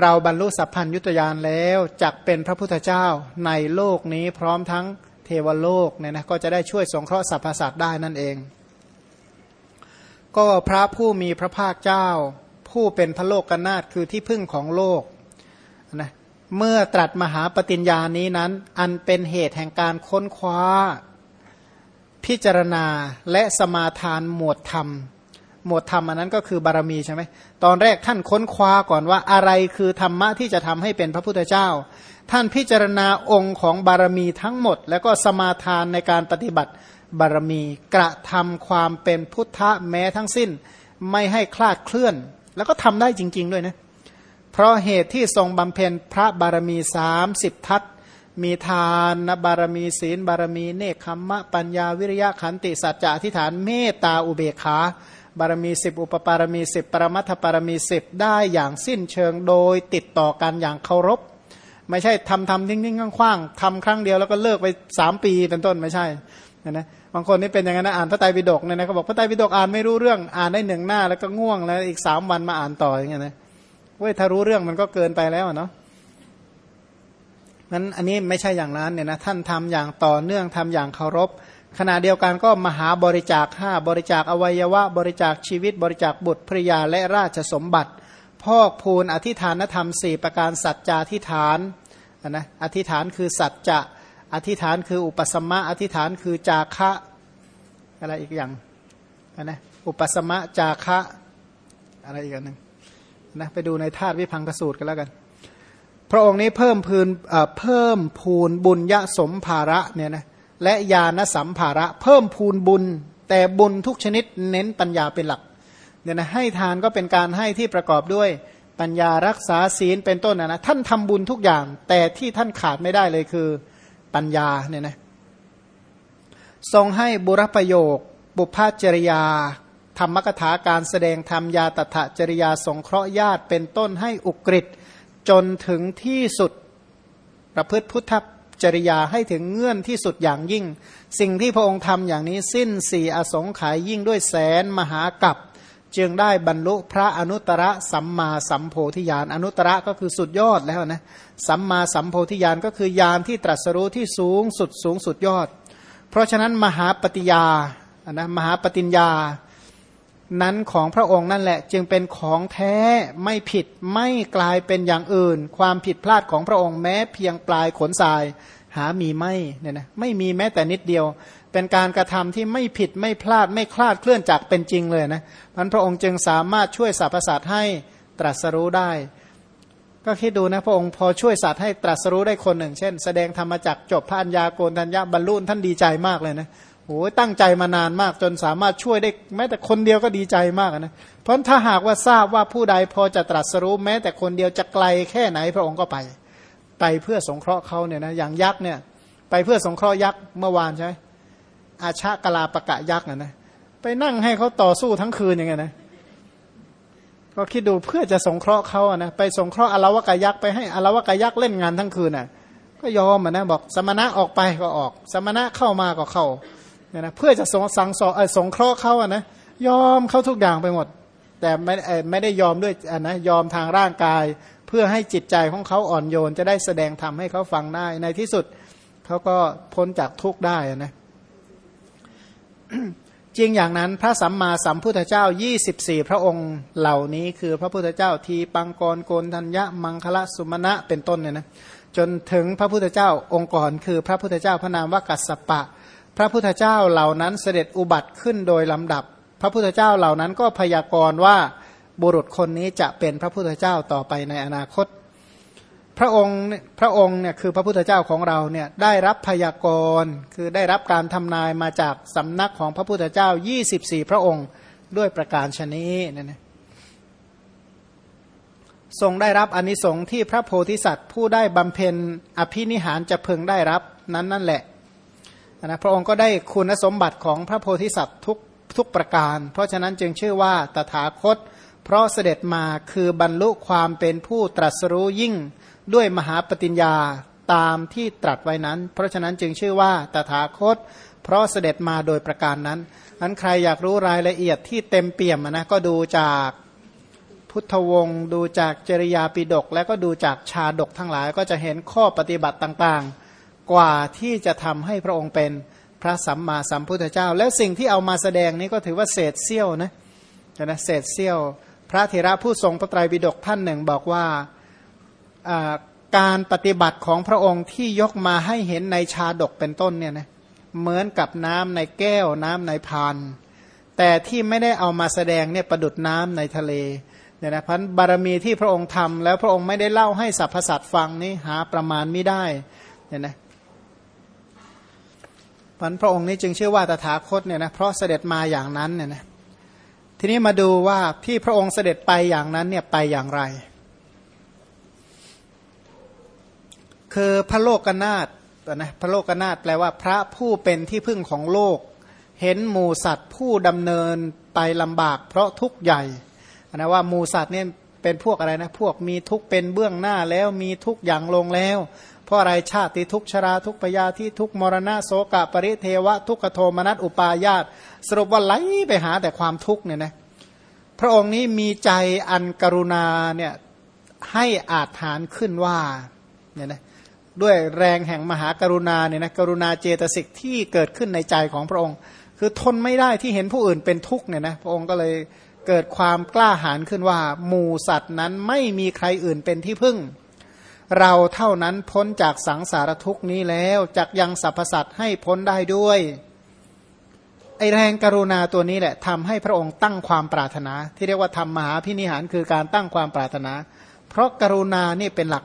Speaker 1: เราบรรลุสัพพัญยุตยานแล้วจักเป็นพระพุทธเจ้าในโลกนี้พร้อมทั้งเทวโลกเนี่ยนะก็จะได้ช่วยสงเคราะห์สรรพสัตว์ได้นั่นเอง ก็พระผู้มีพระภาคเจ้า ผู้เป็นพระโลกกนาถคือที่พึ่งของโลกนะเมื่อตรัสมหาปฏิญญานี้นั้น อันเป็นเหตุแห่งการค้นคว้า พิจารณาและสมาทานหมวดธรรม หมวดธรรมอันนั้นก็คือบารมีใช่ไหมตอนแรกท่านค้นคว้าก่อนว่าอะไรคือธรรมะที่จะทำให้เป็นพระพุทธเจ้า ท่านพิจารณาองค์ของบารมีทั้งหมด แล้วก็สมาทานในการปฏิบัติบารมีกระทำความเป็นพุทธะแม้ทั้งสิ้น ไม่ให้คลาดเคลื่อน แล้วก็ทำได้จริง ๆ ด้วยนะเพราะเหตุที่ทรงบำเพ็ญพระบารมีสามสิบทัศมีทานนบารมีศีลบารมี เนคขมมะปัญญาวิริยะขันติสัจจะอธิษฐานเมตตาอุเบกขา บารมีสิบอุปปารมีสิบปรมัตถปารมีสิบได้อย่างสิ้นเชิงโดยติดต่อกันอย่างเคารพ ไม่ใช่ทำทำทิ้งทิ้งคว้างๆทำครั้งเดียวแล้วก็เลิกไปสามปีเป็นต้นไม่ใช่นะบางคนนี่เป็นอย่างนั้นอ่านพระไตรปิฎกเนี่ยนะเขาบอกพระไตรปิฎกอ่านไม่รู้เรื่องอ่านได้หนึ่งหน้าแล้วก็ง่วงแล้วอีกสามวันมาอ่านต่ออย่างเงี้ยนะเว้ยถ้ารู้เรื่องมันก็เกินไปแล้วเนาะนั้นอันนี้ไม่ใช่อย่างนั้นเนี่ยนะท่านทำอย่างต่อเนื่องทำอย่างเคารพ ขณะเดียวกันก็มหาบริจาคห้าบริจาคอวัยวะ บริจาคชีวิต บริจาคบุตรภริยาและราชสมบัติ พอกพูนอธิฐานธรรมสี่ประการสัจจาธิฐานนะอธิฐานคือสัจจะอธิษฐานคืออุปสมะอธิษฐานคือจาคะอะไรอีกอย่างนะอุปสมะจาคะอะไรอีกอันหนึ่งนะไปดูในธาตุวิพังกสูตรกันแล้วกัน พระองค์นี้เพิ่มพูนเพิ่มพูนบุญยะสมภาระเนี่ยนะ และญาณสัมภาระ เพิ่มพูนบุญ แต่บุญทุกชนิดเน้นปัญญาเป็นหลักเนี่ยนะให้ทานก็เป็นการให้ที่ประกอบด้วยปัญญารักษาศีลเป็นต้นนะนะท่านทำบุญทุกอย่าง แต่ที่ท่านขาดไม่ได้เลยคือปัญญาเนี่ยนะทรงให้บุรประโยค บุพจริยา ธรรมกถาการแสดงธรรมยาตถจริยาสงเคราะห์ญาติเป็นต้นให้อุกฤษจนถึงที่สุดประพฤติพุทธ จริยาให้ถึงเงื่อนที่สุดอย่างยิ่ง สิ่งที่พระองค์ทำอย่างนี้สิ้นสี่อสงไขยยิ่งด้วยแสนมหากับจึงได้บรรลุพระอนุตตรสัมมาสัมโพธิญาณอนุตตรก็คือสุดยอดแล้วนะสัมมาสัมโพธิญาณก็คือญาณที่ตรัสรู้ที่สูงสุดสูงสุดยอด เพราะฉะนั้นมหาปฏิยานะมหาปฏิญญา นั้นของพระองค์นั่นแหละ จึงเป็นของแท้ไม่ผิดไม่กลายเป็นอย่างอื่น ความผิดพลาดของพระองค์แม้เพียงปลายขนทราย หามีไม่เนี่ยนะไม่มีแม้แต่นิดเดียว เป็นการกระทำที่ไม่ผิดไม่พลาดไม่คลาดเคลื่อนจากเป็นจริงเลยนะพันพระองค์จึงสามารถช่วยสรรพสัตว์ให้ตรัสรู้ได้ ก็คิดดูนะพระองค์พอช่วยสัตว์ให้ตรัสรู้ได้คนหนึ่ง เช่น แสดงธรรมจักจบพระัญญาโกนทัญญาบรรลุท่านดีใจมากเลยนะ โอ้ยตั้งใจมานานมากจนสามารถช่วยได้แม้แต่คนเดียวก็ดีใจมากนะเพราะถ้าหากว่าทราบว่าผู้ใดพอจะตรัสรู้ แม้แต่คนเดียวจะไกลแค่ไหนพระองค์ก็ไป ไปเพื่อสงเคราะห์เขาเนี่ยนะอย่างยักษ์เนี่ย ไปเพื่อสงเคราะห์ยักษ์เมื่อวานใช่ไหมอาชากลาปะกะยักษ์นะนะไปนั่งให้เขาต่อสู้ทั้งคืนอย่างเงี้ยนะก็คิดดูเพื่อจะสงเคราะห์เขาอะนะไปสงเคราะห์อลาวกายักษ์ไปให้อลาวกายักษ์เล่นงานทั้งคืนอะ ก็ยอมอะนะบอกสมณะออกไปก็ออก สมณะเข้ามาก็เข้า เนี่ยนะเพื่อจะสงสังสอสงเคราะห์เขาอะนะยอมเขาทุกอย่างไปหมด แต่ไม่ไม่ได้ยอมด้วยอะนะยอมทางร่างกาย เพื่อให้จิตใจของเขาอ่อนโยน จะได้แสดงทำให้เขาฟังได้ในที่สุดเขาก็พ้นจากทุกข์ได้นะจริงอย่างนั้นพระสัมมาสัมพุทธเจ้า 24 พระองค์เหล่านี้คือพระพุทธเจ้าทีปังกรโกนทัญญะมังคละสุมาณะเป็นต้นเนี่ยนะจนถึงพระพุทธเจ้าองค์ก่อนคือพระพุทธเจ้าพระนามว่ากัสสปะ พระพุทธเจ้าเหล่านั้นเสด็จอุบัติขึ้นโดยลำดับ พระพุทธเจ้าเหล่านั้นก็พยากรณ์ว่าบุรุษคนนี้จะเป็นพระพุทธเจ้าต่อไปในอนาคต พระองค์พระองค์เนี่ยคือพระพุทธเจ้าของเราเนี่ยได้รับพยากรณ์คือได้รับการทำนายมาจากสำนักของพระพุทธเจ้า 24 พระองค์ด้วยประการชนี้นั่นนะทรงได้รับอนนิสงส์ที่พระโพธิสัตว์ผู้ได้บำเพ็ญอภินิหารจะพึงได้รับนั้นนั่นแหละ นะพระองค์ก็ได้คุณสมบัติของพระโพธิสัตว์ทุกทุกประการ เพราะฉะนั้นจึงชื่อว่าตถาคต เพราะเสด็จมาคือบรรลุความเป็นผู้ตรัสรู้ยิ่งด้วยมหาปฏิญญาตามที่ตรัสไว้นั้น เพราะฉะนั้นจึงชื่อว่าตถาคต เพราะเสด็จมาโดยประการนั้นนั้นใครอยากรู้รายละเอียดที่เต็มเปี่ยมนะก็ดูจากพุทธวงศ์ดูจากจริยาปิดก และก็ดูจากชาดกทั้งหลายก็จะเห็นข้อปฏิบัติต่างๆ กว่าที่จะทำให้พระองค์เป็นพระสัมมาสัมพุทธเจ้า แล้วสิ่งที่เอามาแสดงนี้ก็ถือว่าเศษเสี้ยวนะนะเศษเสี้ยว พระเถระผู้ทรงพระไตรปิฎกท่านหนึ่งบอกว่าการปฏิบัติของพระองค์ที่ยกมาให้เห็นในชาดกเป็นต้นเนี่ยนะเหมือนกับน้ำในแก้วน้ำในพาน แต่ที่ไม่ได้เอามาแสดงเนี่ยประดุดน้ำในทะเลเนี่ยนะพันบารมีที่พระองค์ทำแล้วพระองค์ไม่ได้เล่าให้สรรพสัตว์ฟังนี่หาประมาณไม่ได้เนี่ยนะ พันพระองค์นี้จึงชื่อว่าตถาคตเนี่ยนะเพราะเสด็จมาอย่างนั้นเนี่ยนะทีนี้มาดูว่าที่พระองค์เสด็จไปอย่างนั้นเนี่ยไปอย่างไร คือพระโลกนาฏนะพระโลกนาฏแปลว่าพระผู้เป็นที่พึ่งของโลก เห็นหมูสัตว์ผู้ดำเนินไปลำบาก เพราะทุกข์ใหญ่นะว่าหมูสัตว์เนี่ยเป็นพวกอะไรนะพวกมีทุกข์เป็นเบื้องหน้าแล้วมีทุกข์อย่างลงแล้ว เพราะอะไรชาติทุกชราทุกปยาที่ทุกมรณะโสกะปริเทวะ ทุกขโทมนัสอุปายาตสรุปว่าไหลไปหาแต่ความทุกข์เนี่ยนะพระองค์นี้มีใจอันกรุณาเนี่ยให้อาจฐานขึ้นว่าเนี่ยนะด้วยแรงแห่งมหากรุณาเนี่ยนะกรุณาเจตสิกที่เกิดขึ้นในใจของพระองค์ คือทนไม่ได้ที่เห็นผู้อื่นเป็นทุกข์เนี่ยนะพระองค์ก็เลยเกิดความกล้าหาญขึ้นว่าหมูสัตว์นั้นไม่มีใครอื่นเป็นที่พึ่ง เราเท่านั้นพ้นจากสังสารทุกนี้แล้วจักยังสรรพสัตว์ให้พ้นได้ด้วยไอแรงกรุณาตัวนี้แหละทำให้พระองค์ตั้งความปรารถนา ที่เรียกว่าทำมหาพินิหารคือการตั้งความปรารถนา เพราะกรุณานี่เป็นหลัก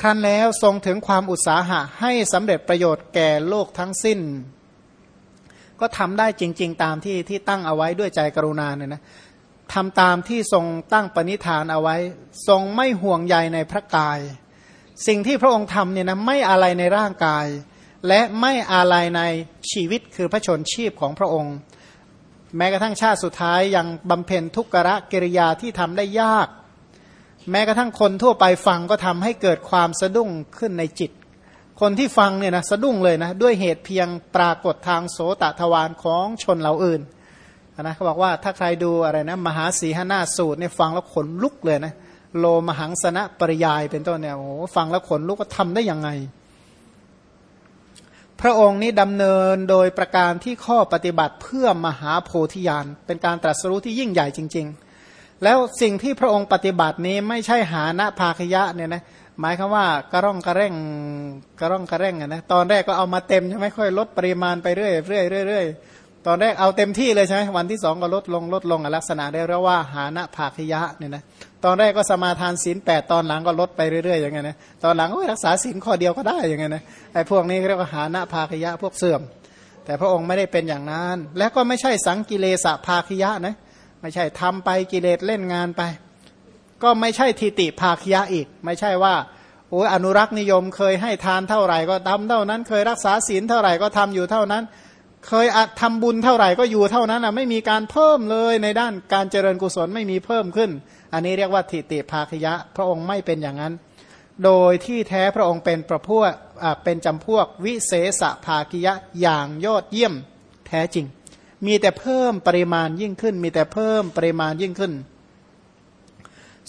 Speaker 1: ครั้นแล้วทรงถึงความอุตสาหะให้สำเร็จประโยชน์แก่โลกทั้งสิ้น ก็ทำได้จริง ๆ ตามที่ที่ตั้งเอาไว้ด้วยใจกรุณาเนี่ยนะทำตามที่ทรงตั้งปณิธานเอาไว้ ทรงไม่ห่วงใยในพระกาย สิ่งที่พระองค์ทำเนี่ยนะไม่อะไรในร่างกาย และไม่อะไรในชีวิตคือพระชนชีพของพระองค์ แม้กระทั่งชาติสุดท้ายยังบำเพ็ญทุกขะกิริยาที่ทำได้ยาก แม้กระทั่งคนทั่วไปฟังก็ทำให้เกิดความสะดุ้งขึ้นในจิต คนที่ฟังเนี่ยนะสะดุ้งเลยนะด้วยเหตุเพียงปรากฏทางโสตทวารของชนเหล่าอื่นนะเขาบอกว่าถ้าใครดูอะไรนะมหาสีหนาสูตรเนี่ยฟังแล้วขนลุกเลยนะ โลมหังสนะปริยายเป็นต้นเนี่ยโอ้ฟังแล้วขนลุกว่าทำได้ยังไง พระองค์นี้ดำเนินโดยประการที่ข้อปฏิบัติเพื่อมหาโพธิญาณเป็นการตรัสรู้ที่ยิ่งใหญ่จริง ๆ แล้วสิ่งที่พระองค์ปฏิบัตินี้ไม่ใช่หาณภาคยะเนี่ยนะหมายคือว่ากระร่องกระเร่งกระร่องกระเร่งนะตอนแรกก็เอามาเต็มใช่ไหมค่อยลดปริมาณไปเรื่อยเรื่อยเรื่อย ตอนแรกเอาเต็มที่เลยใช่ไหมวันที่สองก็ลดลงลดลงลักษณะได้เรียกว่าหาณภาคยะเนี่ยนะตอนแรกก็สมาทานศีลแปดตอนหลังก็ลดไปเรื่อยๆอย่างเงี้ยนะตอนหลังก็รักษาศีลข้อเดียวก็ได้อย่างเงี้ยนะไอ้พวกนี้เรียกว่าหาณภาคยะพวกเสื่อม แต่พระองค์ไม่ได้เป็นอย่างนั้น และก็ไม่ใช่สังกิเลสภาคยะนะไม่ใช่ทำไปกิเลสเล่นงานไป ก็ไม่ใช่ทิติภาคยะอีก ไม่ใช่ว่าโอ้ยอนุรักษ์นิยมเคยให้ทานเท่าไหร่ก็ทำเท่านั้น เคยรักษาศีลเท่าไหร่ก็ทำอยู่เท่านั้น เคยทำบุญเท่าไหร่ก็อยู่เท่านั้นอะไม่มีการเพิ่มเลยในด้านการเจริญกุศลไม่มีเพิ่มขึ้น อันนี้เรียกว่าทิติภาคยะ พระองค์ไม่เป็นอย่างนั้น โดยที่แท้พระองค์เป็นประพวกเป็นจำพวกวิเศษภาคยะอย่างยอดเยี่ยมแท้จริง มีแต่เพิ่มปริมาณยิ่งขึ้น มีแต่เพิ่มปริมาณยิ่งขึ้น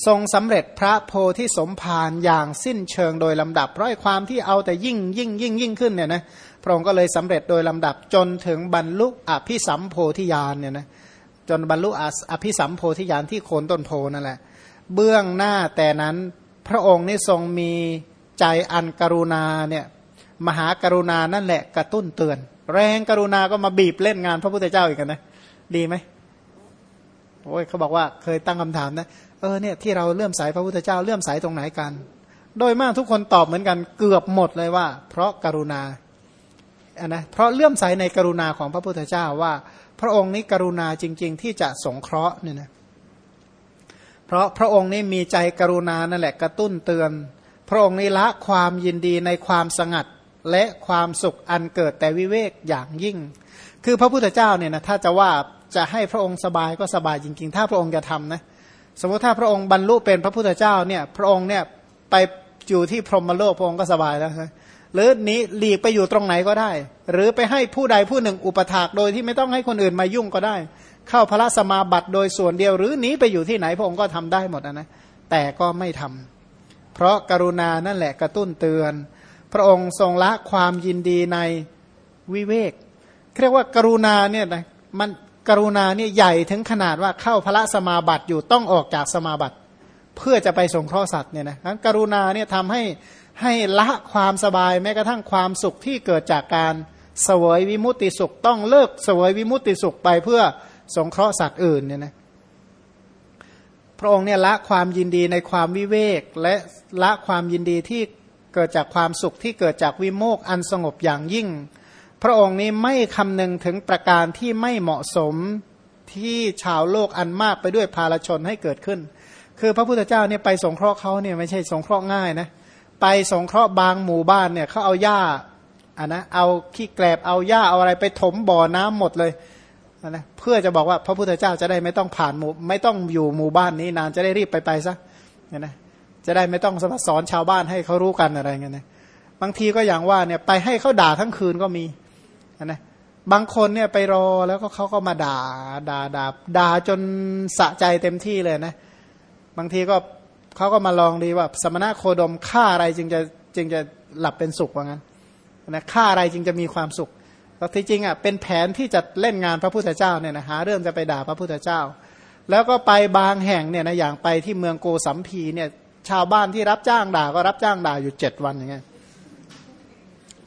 Speaker 1: ทรงสำเร็จพระโพธิสมภารอย่างสิ้นเชิงโดยลำดับร้อยความที่เอาแต่ยิ่งยิ่งยิ่งยิ่งขึ้นเนี่ยนะ พระองค์ก็เลยสำเร็จโดยลำดับจนถึงบรรลุอภิสัมโพธิญาณเนี่ยนะจนบรรลุอภิสัมโพธิญาณที่โคนต้นโพนั่นแหละ เบื้องหน้าแต่นั้นพระองค์นี่ทรงมีใจอันกรุณาเนี่ยมหากรุณานั่นแหละกระตุ้นเตือน แรงกรุณาก็มาบีบเล่นงานพระพุทธเจ้าอีกนะดีไหมโอ้ยเขาบอกว่าเคยตั้งคำถามนะเออเนี่ยที่เราเลื่อมใสพระพุทธเจ้าเลื่อมใสตรงไหนกัน โดยมากทุกคนตอบเหมือนกันเกือบหมดเลยว่า เพราะกรุณา นนะเพราะเลื่อมใสในกรุณาของพระพุทธเจ้าว่า พระองค์นี้กรุณาจริง ๆ ที่จะสงเคราะห์เนี่ยนะเพราะพระองค์นี้มีใจกรุณานั่นแหละกระตุ้นเตือน พระองค์นี้ละความยินดีในความสงัดและความสุขอันเกิดแต่วิเวกอย่างยิ่ง คือพระพุทธเจ้าเนี่ยนะถ้าจะว่าจะให้พระองค์สบายก็สบายจริง ๆ ถ้าพระองค์จะทำนะสมมติถ้าพระองค์บรรลุเป็นพระพุทธเจ้าเนี่ยพระองค์เนี่ยไปอยู่ที่พรหมโลกพระองค์ก็สบายแล้วใช่ หรือนี้หลีกไปอยู่ตรงไหนก็ได้ หรือไปให้ผู้ใดผู้หนึ่งอุปถากโดยที่ไม่ต้องให้คนอื่นมายุ่งก็ได้ เข้าพระสมาบัติโดยส่วนเดียว หรือหนีไปอยู่ที่ไหนพระองค์ก็ทำได้หมดนะแต่ก็ไม่ทำเพราะกรุณานั่นแหละกระตุ้นเตือน พระองค์ทรงละความยินดีในวิเวกเรียกว่ากรุณาเนี่ยนะมันกรุณาเนี่ยใหญ่ถึงขนาดว่าเข้าพระสมาบัติอยู่ต้องออกจากสมาบัติ เพื่อจะไปสงเคราะห์สัตว์เนี่ยนะกรุณาเนี่ยทำให้ ให้ละความสบายแม้กระทั่งความสุขที่เกิดจากการเสวยวิมุตติสุขต้องเลิกเสวยวิมุตติสุขไปเพื่อสงเคราะห์สัตว์อื่นเนี่ยนะพระองค์เนี่ยละความยินดีในความวิเวก และละความยินดีที่เกิดจากความสุขที่เกิดจากวิโมกอันสงบอย่างยิ่ง พระองค์นี้ไม่คำนึงถึงประการที่ไม่เหมาะสมที่ชาวโลกอันมากไปด้วยภาลชนให้เกิดขึ้น คือพระพุทธเจ้าเนี่ยไปสงเคราะห์เขาเนี่ยไม่ใช่สงเคราะห์ง่ายนะ ไปสงเคราะห์บางหมู่บ้านเนี่ยเขาเอาหญ้าอะนะเอาขี้แกลบเอาหญ้าเอาอะไรไปถมบ่อน้ำหมดเลยนะเพื่อจะบอกว่าพระพุทธเจ้าจะได้ไม่ต้องผ่านหมู่ไม่ต้องอยู่หมู่บ้านนี้นานจะได้รีบไปไปซะเนี่ยนะจะได้ไม่ต้องสอนชาวบ้านให้เขารู้กันอะไรเงี้ยนะบางทีก็อย่างว่าเนี่ยไปให้เขาด่าทั้งคืนก็มีนะบางคนเนี่ยไปรอแล้วก็เขาก็มาด่าด่าด่าด่าจนสะใจเต็มที่เลยนะ บางทีก็ เขาก็มาลองดีว่า สมณะโคดมฆ่าอะไรจึงจะจึงจะหลับเป็นสุขว่างั้นนะฆ่าอะไรจึงจะมีความสุขแต่ที่จริงอะเป็นแผนที่จะเล่นงานพระพุทธเจ้าเนี่ยนะหาเรื่องจะไปด่าพระพุทธเจ้า แล้วก็ไปบางแห่งเนี่ยนะอย่างไปที่เมืองโกสัมพีเนี่ยชาวบ้านที่รับจ้างด่าก็รับจ้างด่าอยู่เจ็ดวันอย่างเงี้ย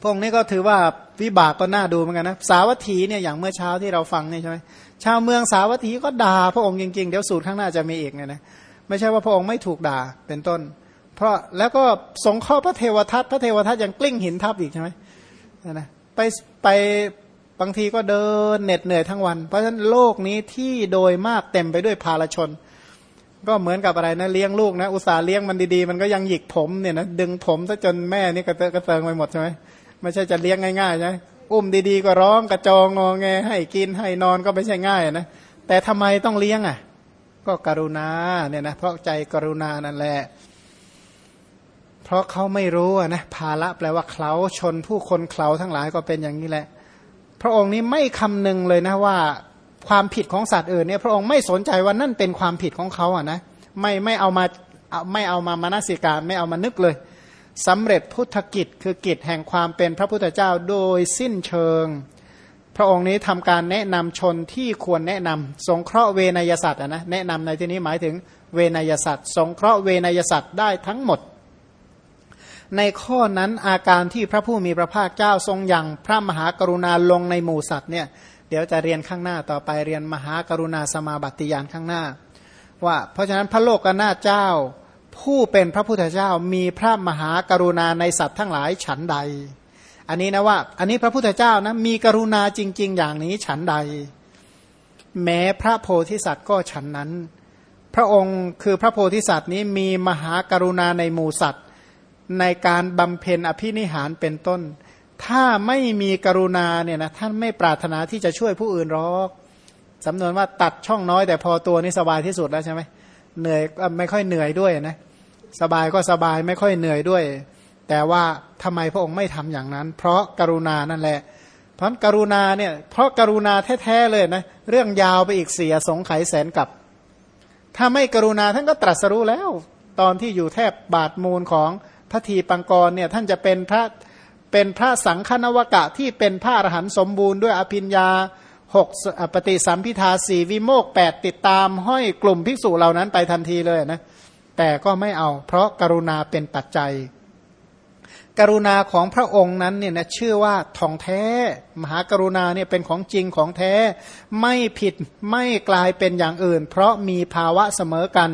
Speaker 1: พวกนี้ก็ถือว่าวิบากก็น่าดูเหมือนกันนะสาวัตถีเนี่ยอย่างเมื่อเช้าที่เราฟังนี่ใช่ไหมชาวเมืองสาวัตถีก็ด่าพระองค์จริงๆ เดี๋ยวสูตรข้างหน้าจะมีอีกเนี่ยนะ ไม่ใช่ว่าพระองค์ไม่ถูกด่าเป็นต้น เพราะแล้วก็สงข้อพระเทวทัตพระเทวทัตยังกลิ้งหินทับอีกใช่ไหมนะไปไปบางทีก็เดินเหน็ดเหนื่อยทั้งวัน เพราะฉะนั้นโลกนี้ที่โดยมากเต็มไปด้วยภาลชน ก็เหมือนกับอะไรนะเลี้ยงลูกนะอุตส่าห์เลี้ยงมันดีๆ มันก็ยังหยิกผมเนี่ยนะดึงผมซะจนแม่นี่กระเตกระเติงไปหมดใช่ไหมไม่ใช่จะเลี้ยงง่ายๆใช่อุ้มดีๆก็ร้องกระจองงอแงให้กินให้นอนก็ไม่ใช่ง่ายนะแต่ทำไมต้องเลี้ยงอะ ก็กรุณาเนี่ยนะเพราะใจกรุณานั่นแหละ เพราะเขาไม่รู้นะภาละแปลว่าเขาชนผู้คนเขาทั้งหลายก็เป็นอย่างนี้แหละ พระองค์นี้ไม่คำนึงเลยนะว่าความผิดของสัตว์อื่นเนี่ยพระองค์ไม่สนใจว่านั่นเป็นความผิดของเขาอะนะไม่ไม่เอามาไม่เอามามานาสิการไม่เอามานึกเลยสำเร็จพุทธกิจคือกิจแห่งความเป็นพระพุทธเจ้าโดยสิ้นเชิง พระองค์นี้ทำการแนะนำชนที่ควรแนะนำสงเคราะห์เวนยสัตว์นะแนะนำในที่นี้หมายถึงเวนยสัตว์สงเคราะห์เวนยสัตว์ได้ทั้งหมด ในข้อนั้นอาการที่พระผู้มีพระภาคเจ้าทรงยังพระมหากรุณาลงในหมู่สัตว์เนี่ยเดี๋ยวจะเรียนข้างหน้าต่อไปเรียนมหากรุณาสมาบัติยานข้างหน้า ว่าเพราะฉะนั้นพระโลกนาเจ้า ผู้เป็นพระพุทธเจ้ามีพระมหากรุณาในสัตว์ทั้งหลายฉันใด อันนี้นะว่า อันนี้พระพุทธเจ้านะมีกรุณาจริง ๆ อย่างนี้ฉันใด แม้พระโพธิสัตว์ก็ฉันนั้น พระองค์คือพระโพธิสัตว์นี้มีมหากรุณาในหมู่สัตว์ ในการบำเพ็ญอภินิหารเป็นต้น ถ้าไม่มีกรุณาเนี่ยนะท่านไม่ปรารถนาที่จะช่วยผู้อื่นหรอกสำนวนว่าตัดช่องน้อยแต่พอตัวนี่สบายที่สุดแล้วใช่ไหมเหนื่อยไม่ค่อยเหนื่อยด้วยนะสบายก็สบายไม่ค่อยเหนื่อยด้วย แต่ว่าทำไมพระองค์ไม่ทำอย่างนั้น เพราะกรุณานั่นแหละ เพราะกรุณาเนี่ยเพราะกรุณาแท้ๆเลยนะเรื่องยาวไปอีกเสียสงไขแสนกับ ถ้าไม่กรุณาท่านก็ตรัสรู้แล้ว ตอนที่อยู่แทบบาทมูลของพระทีปังกรเนี่ยท่านจะเป็นพระเป็นพระสังฆนวกะที่เป็นพระอรหันต์สมบูรณ์ด้วยอภิญญาหกปฏิสัมพิทาสี่วิโมกแปดติดตามห้อยกลุ่มภิกษุเหล่านั้นไปทันทีเลยนะแต่ก็ไม่เอา เพราะกรุณาเป็นปัจจัย กรุณาของพระองค์นั้นเนี่ยนะชื่อว่าทองแท้ มหากรุณาเนี่ยเป็นของจริงของแท้ ไม่ผิดไม่กลายเป็นอย่างอื่น เพราะมีภาวะเสมอกัน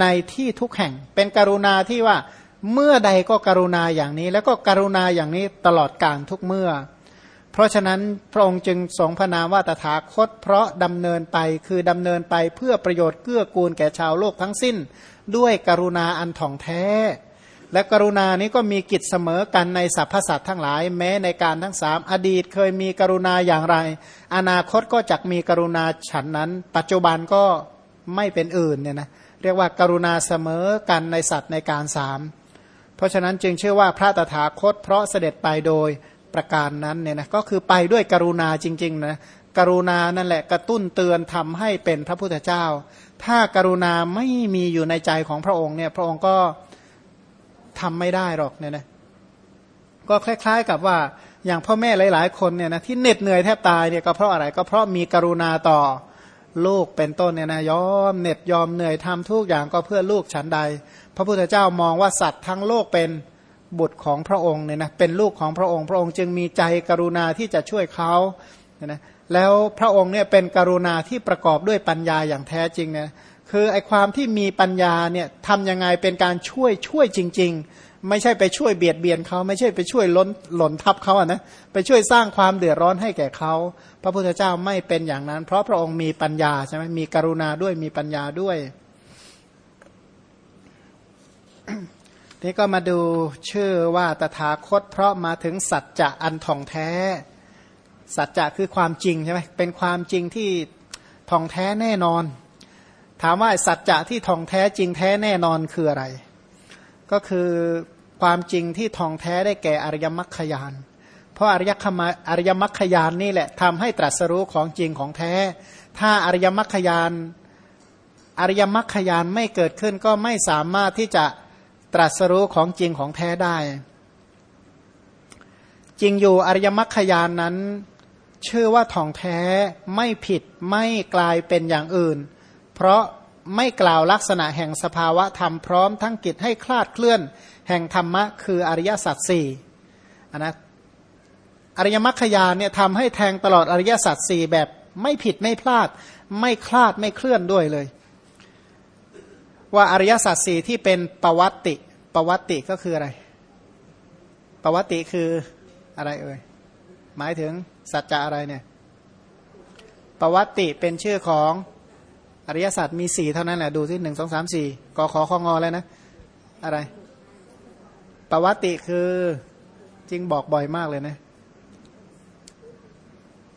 Speaker 1: ในที่ทุกแห่ง เป็นกรุณาที่ว่าเมื่อใดก็กรุณาอย่างนี้ แล้วก็กรุณาอย่างนี้ตลอดกาลทุกเมื่อ เพราะฉะนั้นพระองค์จึงทรงพระนามว่าตถาคต เพราะดำเนินไปคือดำเนินไปเพื่อประโยชน์เกื้อกูลแก่ชาวโลกทั้งสิ้น ด้วยกรุณาอันถ่องแท้ และกรุณานี้ก็มีกิจเสมอกันในสรรพสัตว์ทั้งหลาย แม้ในการทั้งสามอดีตเคยมีกรุณาอย่างไร อนาคตก็จะมีกรุณาฉันนั้น ปัจจุบันก็ไม่เป็นอื่นเนี่ยนะเรียกว่ากรุณาเสมอกันในสัตว์ในการสามเพราะฉะนั้นจึงเชื่อว่าพระตถาคต เพราะเสด็จไปโดยประการนั้นเนี่ยนะก็คือไปด้วยกรุณาจริงๆนะกรุณานั่นแหละกระตุ้นเตือนทำให้เป็นพระพุทธเจ้า ถ้ากรุณาไม่มีอยู่ในใจของพระองค์เนี่ยพระองค์ก็ ทำไม่ได้หรอกเนี่ยนะก็คล้าย ๆ กับว่าอย่างพ่อแม่หลาย ๆ คนเนี่ยนะที่เหน็ดเหนื่อยแทบตายเนี่ยก็เพราะอะไรก็เพราะมีกรุณาต่อลูกเป็นต้นเนี่ยนะยอมเหน็ดยอมเหนื่อยทำทุกอย่างก็เพื่อลูกฉันใด พระพุทธเจ้ามองว่าสัตว์ทั้งโลกเป็นบุตรของพระองค์เนี่ยนะเป็นลูกของพระองค์ พระองค์จึงมีใจกรุณาที่จะช่วยเขาเนี่ยนะแล้วพระองค์เนี่ยเป็นกรุณาที่ประกอบด้วยปัญญาอย่างแท้จริงเนี่ย คือไอความที่มีปัญญาเนี่ยทำยังไงเป็นการช่วยช่วยจริง ๆ ไม่ใช่ไปช่วยเบียดเบียนเขาไม่ใช่ไปช่วยล้นหล่นทับเขาอะนะไปช่วยสร้างความเดือดร้อนให้แก่เขา พระพุทธเจ้าไม่เป็นอย่างนั้น เพราะพระองค์มีปัญญาใช่ไหมมีกรุณาด้วยมีปัญญาด้วยนี่ก็มาดูชื่อว่าตถาคต เพราะมาถึงสัจจะอันท่องแท้ สัจจะคือความจริงใช่ไหมเป็นความจริงที่ท่องแท้แน่นอน ถามว่าสัจจะที่ทองแท้จริงแท้แน่นอนคืออะไร ก็คือความจริงที่ทองแท้ได้แก่อริยมรรคยาน เพราะอริยคมาอริยมรรคยานนี่แหละทำให้ตรัสรู้ของจริงของแท้ ถ้าอริยมรรคยานอริยมรรคยานไม่เกิดขึ้นก็ไม่สามารถที่จะตรัสรู้ของจริงของแท้ได้ จริงอยู่อริยมรรคยานนั้น ชื่อว่าทองแท้ไม่ผิดไม่กลายเป็นอย่างอื่น เพราะไม่กล่าวลักษณะแห่งสภาวะธรรมพร้อมทั้งกิจให้คลาดเคลื่อน แห่งธรรมะคืออริยสัจสี่นะอริยมรรคยานเนี่ยทำให้แทงตลอดอริยสัจสี่แบบไม่ผิดไม่พลาด ไม่คลาดไม่เคลื่อนด้วยเลย ว่าอริยสัจสี่ที่เป็นปวัตติปวัตติก็คืออะไรปวัตติคืออะไรเอ่ยหมายถึงสัจจะอะไรเนี่ยปวัตติเป็นชื่อของ อริยสัจมีสี่เท่านั้นแหละดูที่หนึ่งสองสามสี่กอขอข้องอแล้วนะ อะไรปวัติคือจริงบอกบ่อยมากเลยนะ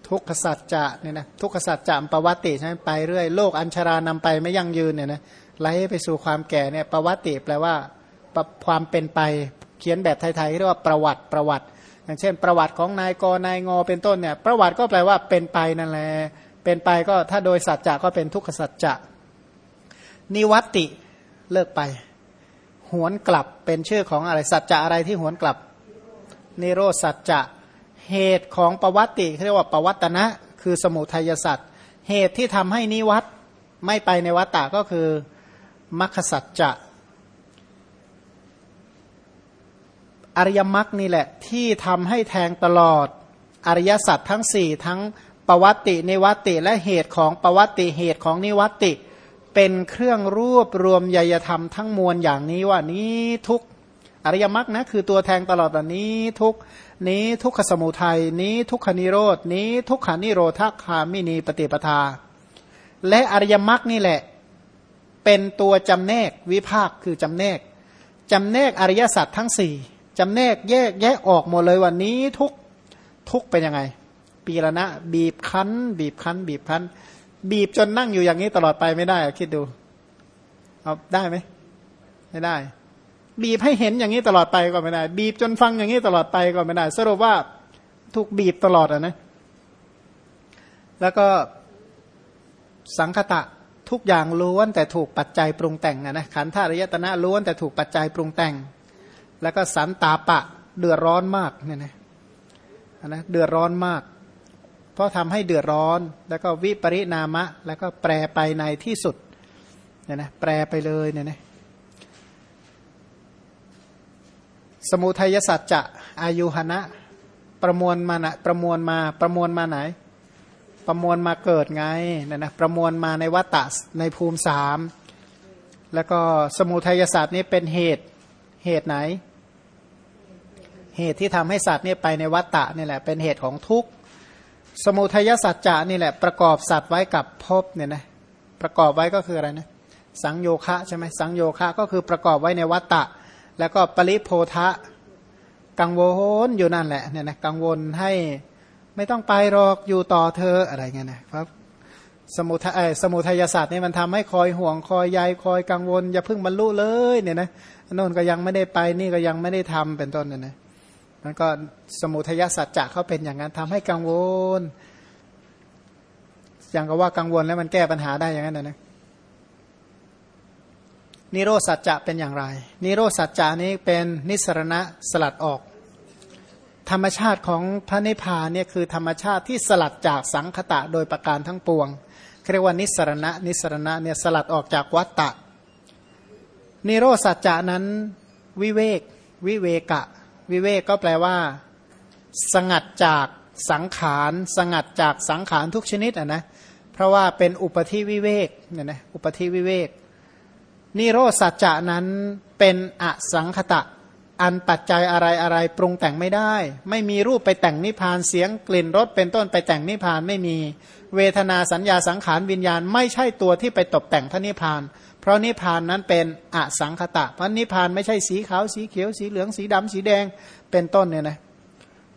Speaker 1: ทุกขสัจจะเนี่ยนะทุกขสัจจะประวัติใช่ไหมไปเรื่อยโลกอัญชารานำไปไม่ยั่งยืนเนี่ยนะไล่ไปสู่ความแก่เนี่ยประวัติแปลว่าความเป็นไปเขียนแบบไทยๆเรียกว่าประวัติประวัติ อย่างเช่น ประวัติของนายกนายงอเป็นต้นเนี่ย ประวัติก็แปลว่าเป็นไปนั่นแหละ เป็นไปก็ถ้าโดยสัจจะก็เป็นทุกขสัจจะ นิวัติเลิกไป หวนกลับเป็นชื่อของอะไรสัจจะอะไรที่หวนกลับ นิโรสัจจะเหตุของประวัติเรียกว่าประวัตนะ คือสมุทัยสัตว์เหตุที่ทำให้นิวัตไม่ไปในวัตตะก็คือมัคสัจจะอริยมรรคนี่แหละที่ทำให้แทงตลอดอริยสัจทั้งสี่ทั้ง ปวัตินิวัติและเหตุของปวัติเหตุของนิวัติ เป็นเครื่องรวบรวมยยธรรมทั้งมวลอย่างนี้ว่านี้ทุกอริยมรรคนะคือตัวแทงตลอดแบบนี้ทุกนี้ทุกขสมุทัยนี้ทุกขนิโรดนี้ทุกขานิโรธคามินีปฏิปทา และอริยมรรคนี่แหละ เป็นตัวจำแนกวิภาคคือจำแนกจำแนกอริยสัจทั้งสี่จำแนกแยกแยกออกหมดเลยวันนี้ทุกทุกเป็นยังไง ปีละนะบีบคั้น บีบคั้น บีบคั้น บีบจนนั่งอยู่อย่างนี้ตลอดไปไม่ได้คิดดูเอาได้ไหมไม่ได้ บีบให้เห็นอย่างนี้ตลอดไปก็ไม่ได้ บีบจนฟังอย่างนี้ตลอดไปก็ไม่ได้ สรุปว่าถูกบีบตลอดอะนะแล้วก็สังคตะทุกอย่างล้วนแต่ถูกปัจจัยปรุงแต่งนะขันธาริยตนะล้วนแต่ถูกปัจจัยปรุงแต่ง แล้วก็สันตาปะเดือดร้อนมากเนี่ยนะนะเดือดร้อนมาก เพราะทำให้เดือดร้อน แล้วก็วิปริณามะ แล้วก็แปรไปในที่สุดเนี่ยนะแปรไปเลยเนี่ยนะสมุทัยสัจจะอายุหนะประมวลมานะประมวลมาประมวลมาไหน ประมวลมาเกิดไงนะนะประมวลมาในวัตตะในภูมิสามแล้วก็สมุทัยศาสตร์นี้เป็นเหตุเหตุไหน เหตุที่ทำให้สัตว์เนี่ยไปในวัฏฏะนี่แหละเป็นเหตุของทุกข์ สมุทัยสัจจะนี่แหละประกอบสัตว์ไว้กับภพเนี่ยนะประกอบไว้ก็คืออะไรนะสังโยคะใช่ไหมสังโยคะก็คือประกอบไว้ในวัฏฏะแล้วก็ปริโพธะกังวลอยู่นั่นแหละเนี่ยนะกังวลให้ไม่ต้องไปหรอกอยู่ต่อเธออะไรเงี้ยนะครับสมุทัยสมุทัยศาสตร์นี่มันทำให้คอยห่วงคอยใยคอยกังวลอย่าเพิ่งบรรลุเลยเนี่ยนะโน่นก็ยังไม่ได้ไปนี่ก็ยังไม่ได้ทำเป็นต้นเนี่ยนะ มันก็สมุทัยสัจจะเขาเป็นอย่างนั้นทำให้กังวล อย่างก็ว่ากังวลแล้วมันแก้ปัญหาได้อย่างนั้นนะนะนิโรสัจจะเป็นอย่างไร นิโรสัจจะนี้เป็นนิสรณะสลัดออก ธรรมชาติของพระนิพพานเนี่ยคือธรรมชาติที่สลัดจากสังคตะโดยประการทั้งปวงเรียกว่านิสรณะ นิสรณะเนี่ยสลัดออกจากวัตตะ นิโรสัจจะนั้นวิเวก วิเวกะ วิเวกก็แปลว่า สงัดจากสังขารสงัดจากสังขารทุกชนิดอะนะเพราะว่าเป็นอุปธิวิเวกเนี่ยนะอุปธิวิเวกนิโรสัจจะนั้นเป็นอสังคตะ อันปัจจัยอะไรอะไรปรุงแต่งไม่ได้ ไม่มีรูปไปแต่งนิพพานเสียงกลิ่นรสเป็นต้นไปแต่งนิพพานไม่มี เวทนาสัญญาสังขารวิญญาณ ไม่ใช่ตัวที่ไปตกแต่งพระนิพพานเพราะนิพพานนั้นเป็นอสังคตะพระนิพพานไม่ใช่สีขาวสีเขียวสีเหลืองสีดำสีแดงเป็นต้นเนี่ยนะ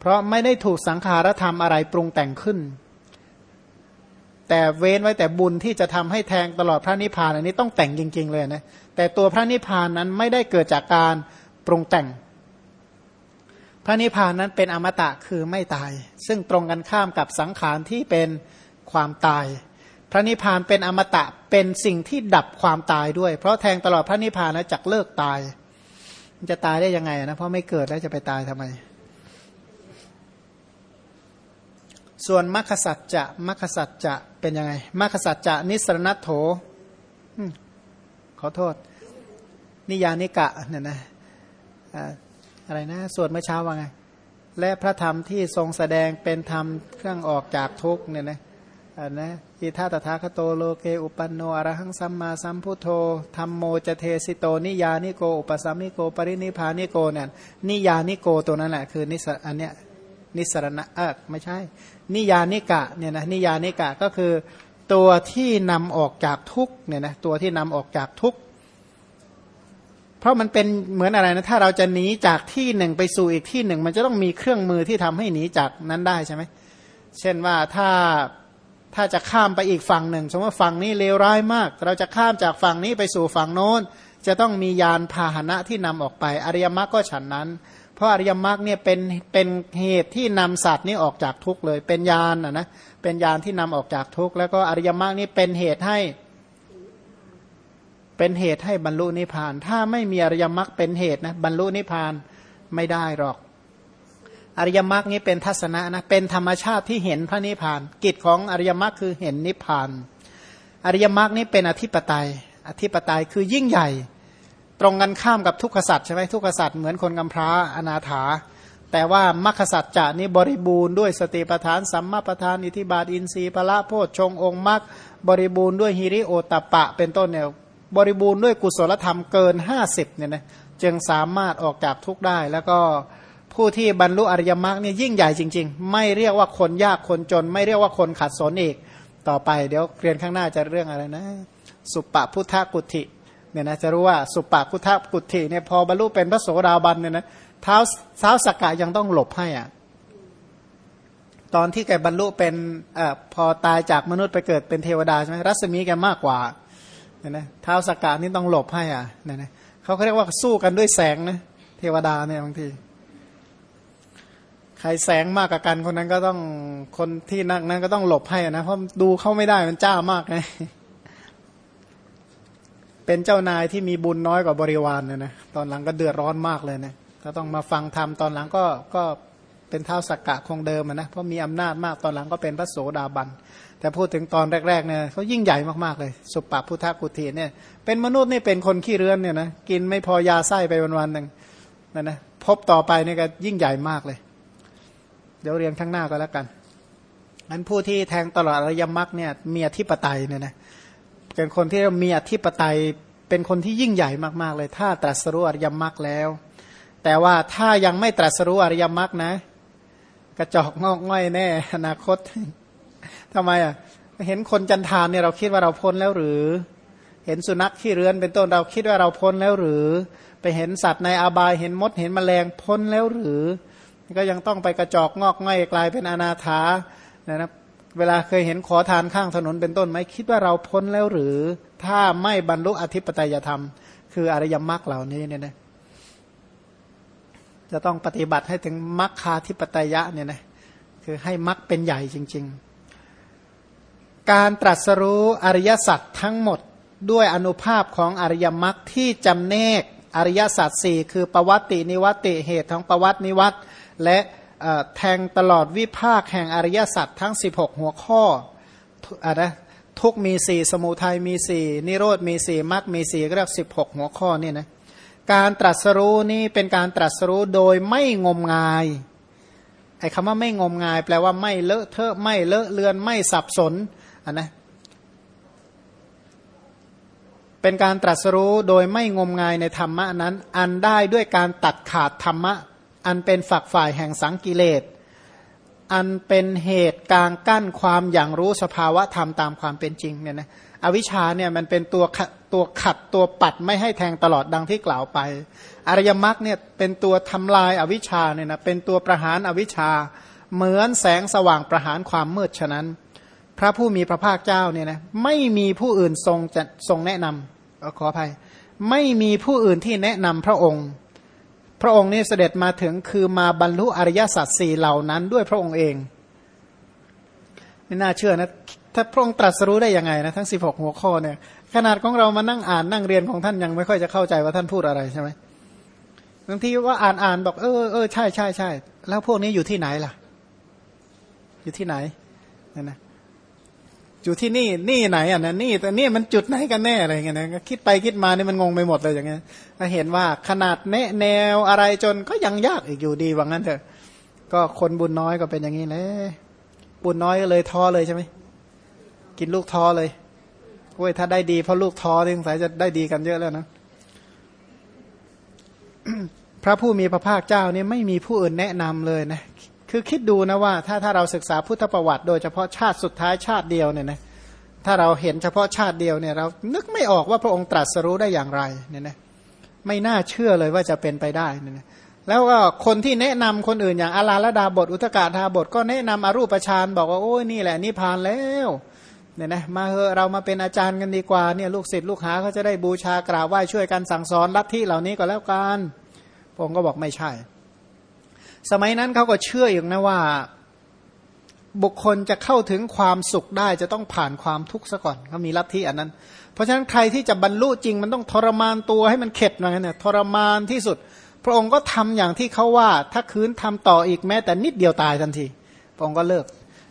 Speaker 1: เพราะไม่ได้ถูกสังขารธรรมอะไรปรุงแต่งขึ้น แต่เว้นไว้แต่บุญที่จะทำให้แทงตลอดพระนิพพานอันนี้ต้องแต่งจริง ๆ เลยนะแต่ตัวพระนิพพานนั้นไม่ได้เกิดจากการปรุงแต่ง พระนิพพานนั้นเป็นอมตะคือไม่ตาย ซึ่งตรงกันข้ามกับสังขารที่เป็นความตาย พระนิพพานเป็นอมตะเป็นสิ่งที่ดับความตายด้วย เพราะแทงตลอดพระนิพพานแล้วจักเลิกตาย มันจะตายได้ยังไงนะเพราะไม่เกิดแล้วจะไปตายทำไม ส่วนมัคสัจจะมัคสัจจะเป็นยังไงมัคสัจจะนิสรณัตโถขอโทษ นิยานิกะเนี่ยนะอะไรนะสวดเมื่อเช้าว่าไง และพระธรรมที่ทรงแสดงเป็นธรรมเครื่องออกจากทุกเนี่ยนะอันนะ อิทาตถาคโตโลเกอุปันโนอรหังสัมมาสัมพุทโธธัมโมจเทสิโตนิยยานิโกอุปสมิโกปรินิพพานิโกเนี่ยนิยยานิโกตัวนั้นแหละคือนิสอันเนี้ยนิสรณะเออไม่ใช่ นิยยานิกะเนี่ยนะนิยยานิกะก็คือตัวที่นำออกจากทุกข์เนี่ยนะตัวที่นำออกจากทุกข์เพราะมันเป็นเหมือนอะไรนะถ้าเราจะหนีจากที่หนึ่งไปสู่อีกที่หนึ่ง มันจะต้องมีเครื่องมือที่ทำให้หนีจากนั้นได้ใช่ไหมเช่นว่าถ้า ถ้าจะข้ามไปอีกฝั่งหนึ่ง สมมติว่าฝั่งนี้เลวร้ายมาก เราจะข้ามจากฝั่งนี้ไปสู่ฝั่งโน้น จะต้องมียานพาหนะที่นำออกไป อริยมรรคก็ฉันนั้น เพราะอริยมรรคเนี่ยเป็นเป็นเหตุที่นำสัตว์นี้ออกจากทุกข์เลย เป็นยานอะนะเป็นยานที่นำออกจากทุกข์แล้วก็อริยมรรคนี้เป็นเหตุให้ เป็นเหตุให้บรรลุนิพพาน ถ้าไม่มีอริยมรรคเป็นเหตุนะบรรลุนิพพานไม่ได้หรอก อริยมรรคนี้เป็นทัศนะนะเป็นธรรมชาติที่เห็นพระนิพพาน กิจของอริยมรรคคือเห็นนิพพาน อริยมรรคนี้เป็นอธิปไตย อธิปไตยคือยิ่งใหญ่ ตรงกันข้ามกับทุกขสัตว์ใช่ไหมทุกขสัตว์เหมือนคนกำพร้าอนาถา แต่ว่ามรรคสัตว์จะนี้บริบูรณ์ด้วยสติปัฏฐานสัมมาปัฏฐานอิทิบาทอินทรีย์พละโพชฌงองค์มรรคบริบูรณ์ด้วยฮิริโอตปะ เป็นต้นเนี่ยบริบูรณ์ด้วยกุศลธรรมเกิน 50เนี่ยนะจึงสามารถออกจากทุกได้แล้วก็ ผู้ที่บรรลุอริยมรรคเนี่ยยิ่งใหญ่จริง ๆ ไม่เรียกว่าคนยากคนจน ไม่เรียกว่าคนขัดสนอีกต่อไป เดี๋ยวเรียนข้างหน้าจะเรื่องอะไรนะ สุปปพุทธกุติเนี่ยนะจะรู้ว่าสุปปกุทะกุฏิเนี่ยพอบรรลุเป็นพระโสดาบันเนี่ยนะเท้าเท้าสกกะยังต้องหลบให้อะตอนที่แกบรรลุเป็นอพอตายจากมนุษย์ไปเกิดเป็นเทวดาใช่ไหมรัศมีแกมากกว่าเนี่ยนะเท้าสกกะนี่ต้องหลบให้อะเนี่ยนะเขาเรียกว่าสู้กันด้วยแสงนะเทวดาเนี่ยบางที ใครแสงมากกว่ากันคนนั้นก็ต้องคนที่นั่งนั้นก็ต้องหลบให้นะเพราะดูเข้าไม่ได้มันจ้ามากไงเป็นเจ้านายที่มีบุญน้อยกว่าบริวารเนี่ยนะตอนหลังก็เดือดร้อนมากเลยนะถ้าต้องมาฟังธรรมตอนหลังก็ก็เป็นเท่าสักกะคงเดิมนะเพราะมีอำนาจมากตอนหลังก็เป็นพระโสดาบัน แต่พูดถึงตอนแรกๆเนี่ยเขายิ่งใหญ่มากๆเลย สุปปพุทธกุฏิเนี่ยเป็นมนุษย์นี่เป็นคนขี้เรือนเนี่ยนะกินไม่พอยาไส้ไปวันๆหนึ่งนะนะพบต่อไปนี่ก็ยิ่งใหญ่มากเลย เดี๋ยวเรียนข้างหน้าก็แล้วกันนั้นผู้ที่แทงตลอดอริยมรรคเนี่ยมีอธิปไตยเนี่ยนะเป็นคนที่มีอธิปไตยเป็นคนที่ยิ่งใหญ่มากๆ เลย ถ้าตรัสรู้อริยมรรคแล้ว แต่ว่าถ้ายังไม่ตรัสรู้อริยมรรคนะ กระจอกงอกง่อยแน่ อนาคตทำไมอะเห็นคนจันทานเนี่ยเราคิดว่าเราพ้นแล้วหรือ เห็นสุนัขขี้เรือนเป็นต้นเราคิดว่าเราพ้นแล้วหรือ ไปเห็นสัตว์ในอาบายเห็นมดเห็นแมลงพ้นแล้วหรือ ก็ยังต้องไปกระจอกงอกง่อยกลายเป็นอนาถานะครับเวลาเคยเห็นขอทานข้างถนนเป็นต้นไหมคิดว่าเราพ้นแล้วหรือถ้าไม่บรรลุอธิปไตยธรรม คืออริยมรรคเหล่านี้เนี่ยนะจะต้องปฏิบัติให้ถึงมรรคาธิปไตยะเนี่ยนะคือให้มรรคเป็นใหญ่จริง ๆ การตรัสรู้อริยสัจทั้งหมดด้วยอนุภาพของอริยมรรคที่จำแนกอริยสัจสี่คือประวัตินิวัติเหตุของประวัตินิวัต และแทงตลอดวิภาคแห่งอริยสัจทั้ง 16 หัวข้ออะนะทุกมีสี่สมุทัยมีสี่นิโรธมีสี่มรรคมีสี่เรียกสิบหกหัวข้อนี่นะการตรัสรู้นี่เป็นการตรัสรู้โดยไม่งมงายไอ้คำว่าไม่งมงาย แปลว่าไม่เลอะเทอะไม่เลอะเลือนไม่สับสนอะนะเป็นการตรัสรู้โดยไม่งมงายในธรรมะนั้น อันได้ด้วยการตัดขาดธรรมะ อันเป็นฝักฝ่ายแห่งสังกิเลส อันเป็นเหตุกลางกั้นความอย่างรู้สภาวะธรรมตามความเป็นจริงเนี่ยนะอวิชชาเนี่ยมันเป็นตัวตัวขัดตัวปัดไม่ให้แทงตลอดดังที่กล่าวไป อริยมรรคเนี่ยเป็นตัวทำลายอวิชชาเนี่ยนะเป็นตัวประหารอวิชชา เหมือนแสงสว่างประหารความมืดฉะนั้น พระผู้มีพระภาคเจ้าเนี่ยนะไม่มีผู้อื่นทรงจะทรงแนะนำขออภัย ไม่มีผู้อื่นที่แนะนำพระองค์ พระองค์นี่เสด็จมาถึงคือมาบรรลุอริยสัจสี่เหล่านั้นด้วยพระองค์เองไม่น่าเชื่อนะถ้าพระองค์ตรัสรู้ได้ยังไงนะทั้งสิบหกหัวข้อเนี่ยขนาดของเรามานั่งอ่านนั่งเรียนของท่านยังไม่ค่อยจะเข้าใจว่าท่านพูดอะไรใช่ไหมบางทีว่าอ่านอ่านบอกเออเออใช่ใช่ใช่แล้วพวกนี้อยู่ที่ไหนล่ะ อยู่ที่ไหนนั่นนะ อยู่ที่นี่นี่ไหนอะนะนี่แต่นี่มันจุดไหนกันแน่อะไรเงี้ยนะคิดไปคิดมานี่มันงงไปหมดเลยอย่างเงี้ยถ้าเห็นว่าขนาดแนแนวอะไรจนก็ยังยากอีกอยู่ดีว่างั้นเถอะ ก็คนบุญน้อยก็เป็นอย่างนี้แหละบุญน้อยก็เลยท้อเลยใช่ไหมกินลูกท้อเลยโอ้ยถ้าได้ดีเพราะลูกท้อทีสงสัยจะได้ดีกันเยอะแล้วนะพระผู้มีพระภาคเจ้านี่ไม่มีผู้อื่นแนะนำเลยนะ คือคิดดูนะว่าถ้าถ้าเราศึกษาพุทธประวัติ โดยเฉพาะชาติสุดท้ายชาติเดียวเนี่ยนะถ้าเราเห็นเฉพาะชาติเดียวเนี่ยเรานึกไม่ออกว่าพระองค์ตรัสรู้ได้อย่างไรเนี่ยนะไม่น่าเชื่อเลยว่าจะเป็นไปได้เนี่ยนะแล้วก็คนที่แนะนำคนอื่นอย่างอาลาลดาบท อุตกาธาบท ก็แนะนำอรูปฌานบอกว่าโอ้ยนี่แหละนิพานแล้วเนี่ยนะมาเถอะเรามาเป็นอาจารย์กันดีกว่าเนี่ยลูกศิษย์ลูกหาเขาจะได้บูชากราบไหว้ช่วยกันสั่งสอนลัทธิเหล่านี้ก็แล้วกันพระองค์ก็บอกไม่ใช่ สมัยนั้นเขาก็เชื่ออย่างนะว่า บุคคลจะเข้าถึงความสุขได้จะต้องผ่านความทุกข์ซะก่อนเขามีลัทธิอันนั้น เพราะฉะนั้นใครที่จะบรรลุจริงมันต้องทรมานตัวให้มันเข็ดมาเนี่ยทรมานที่สุด พระองค์ก็ทำอย่างที่เขาว่า ถ้าคืนทำต่ออีกแม้ แต่นิดเดียวตายทันที พระองค์ก็เลิก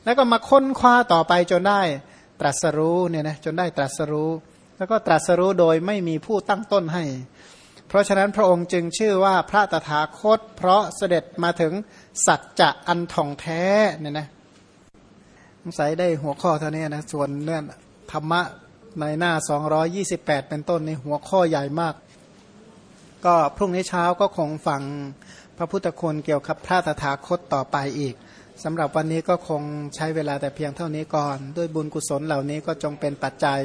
Speaker 1: แล้วก็มาค้นคว้าต่อไปจนได้ตรัสรู้เนี่ยนะจนได้ตรัสรู้ แล้วก็ตรัสรู้โดยไม่มีผู้ตั้งต้นให้ เพราะฉะนั้นพระองค์จึงชื่อว่าพระตถาคต เพราะเสด็จมาถึงสัจจะอันท่องแท้เนี่ยนะสงสัยได้หัวข้อเท่านี้นะส่วนเรื่องธรรมะในหน้า 228 เป็นต้นในหัวข้อใหญ่มาก ก็พรุ่งนี้เช้าก็คงฟังพระพุทธคุณเกี่ยวกับพระตถาคตต่อไปอีกสำหรับวันนี้ก็คงใช้เวลาแต่เพียงเท่านี้ก่อน ด้วยบุญกุศลเหล่านี้ก็จงเป็นปัจจัย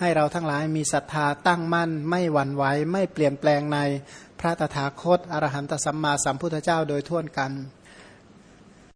Speaker 1: ให้เราทั้งหลายมีศรัทธาตั้งมั่น ไม่หวั่นไหวไม่เปลี่ยนแปลงในพระตถาคตอรหันตสัมมาสัมพุทธเจ้าโดยทั่วกัน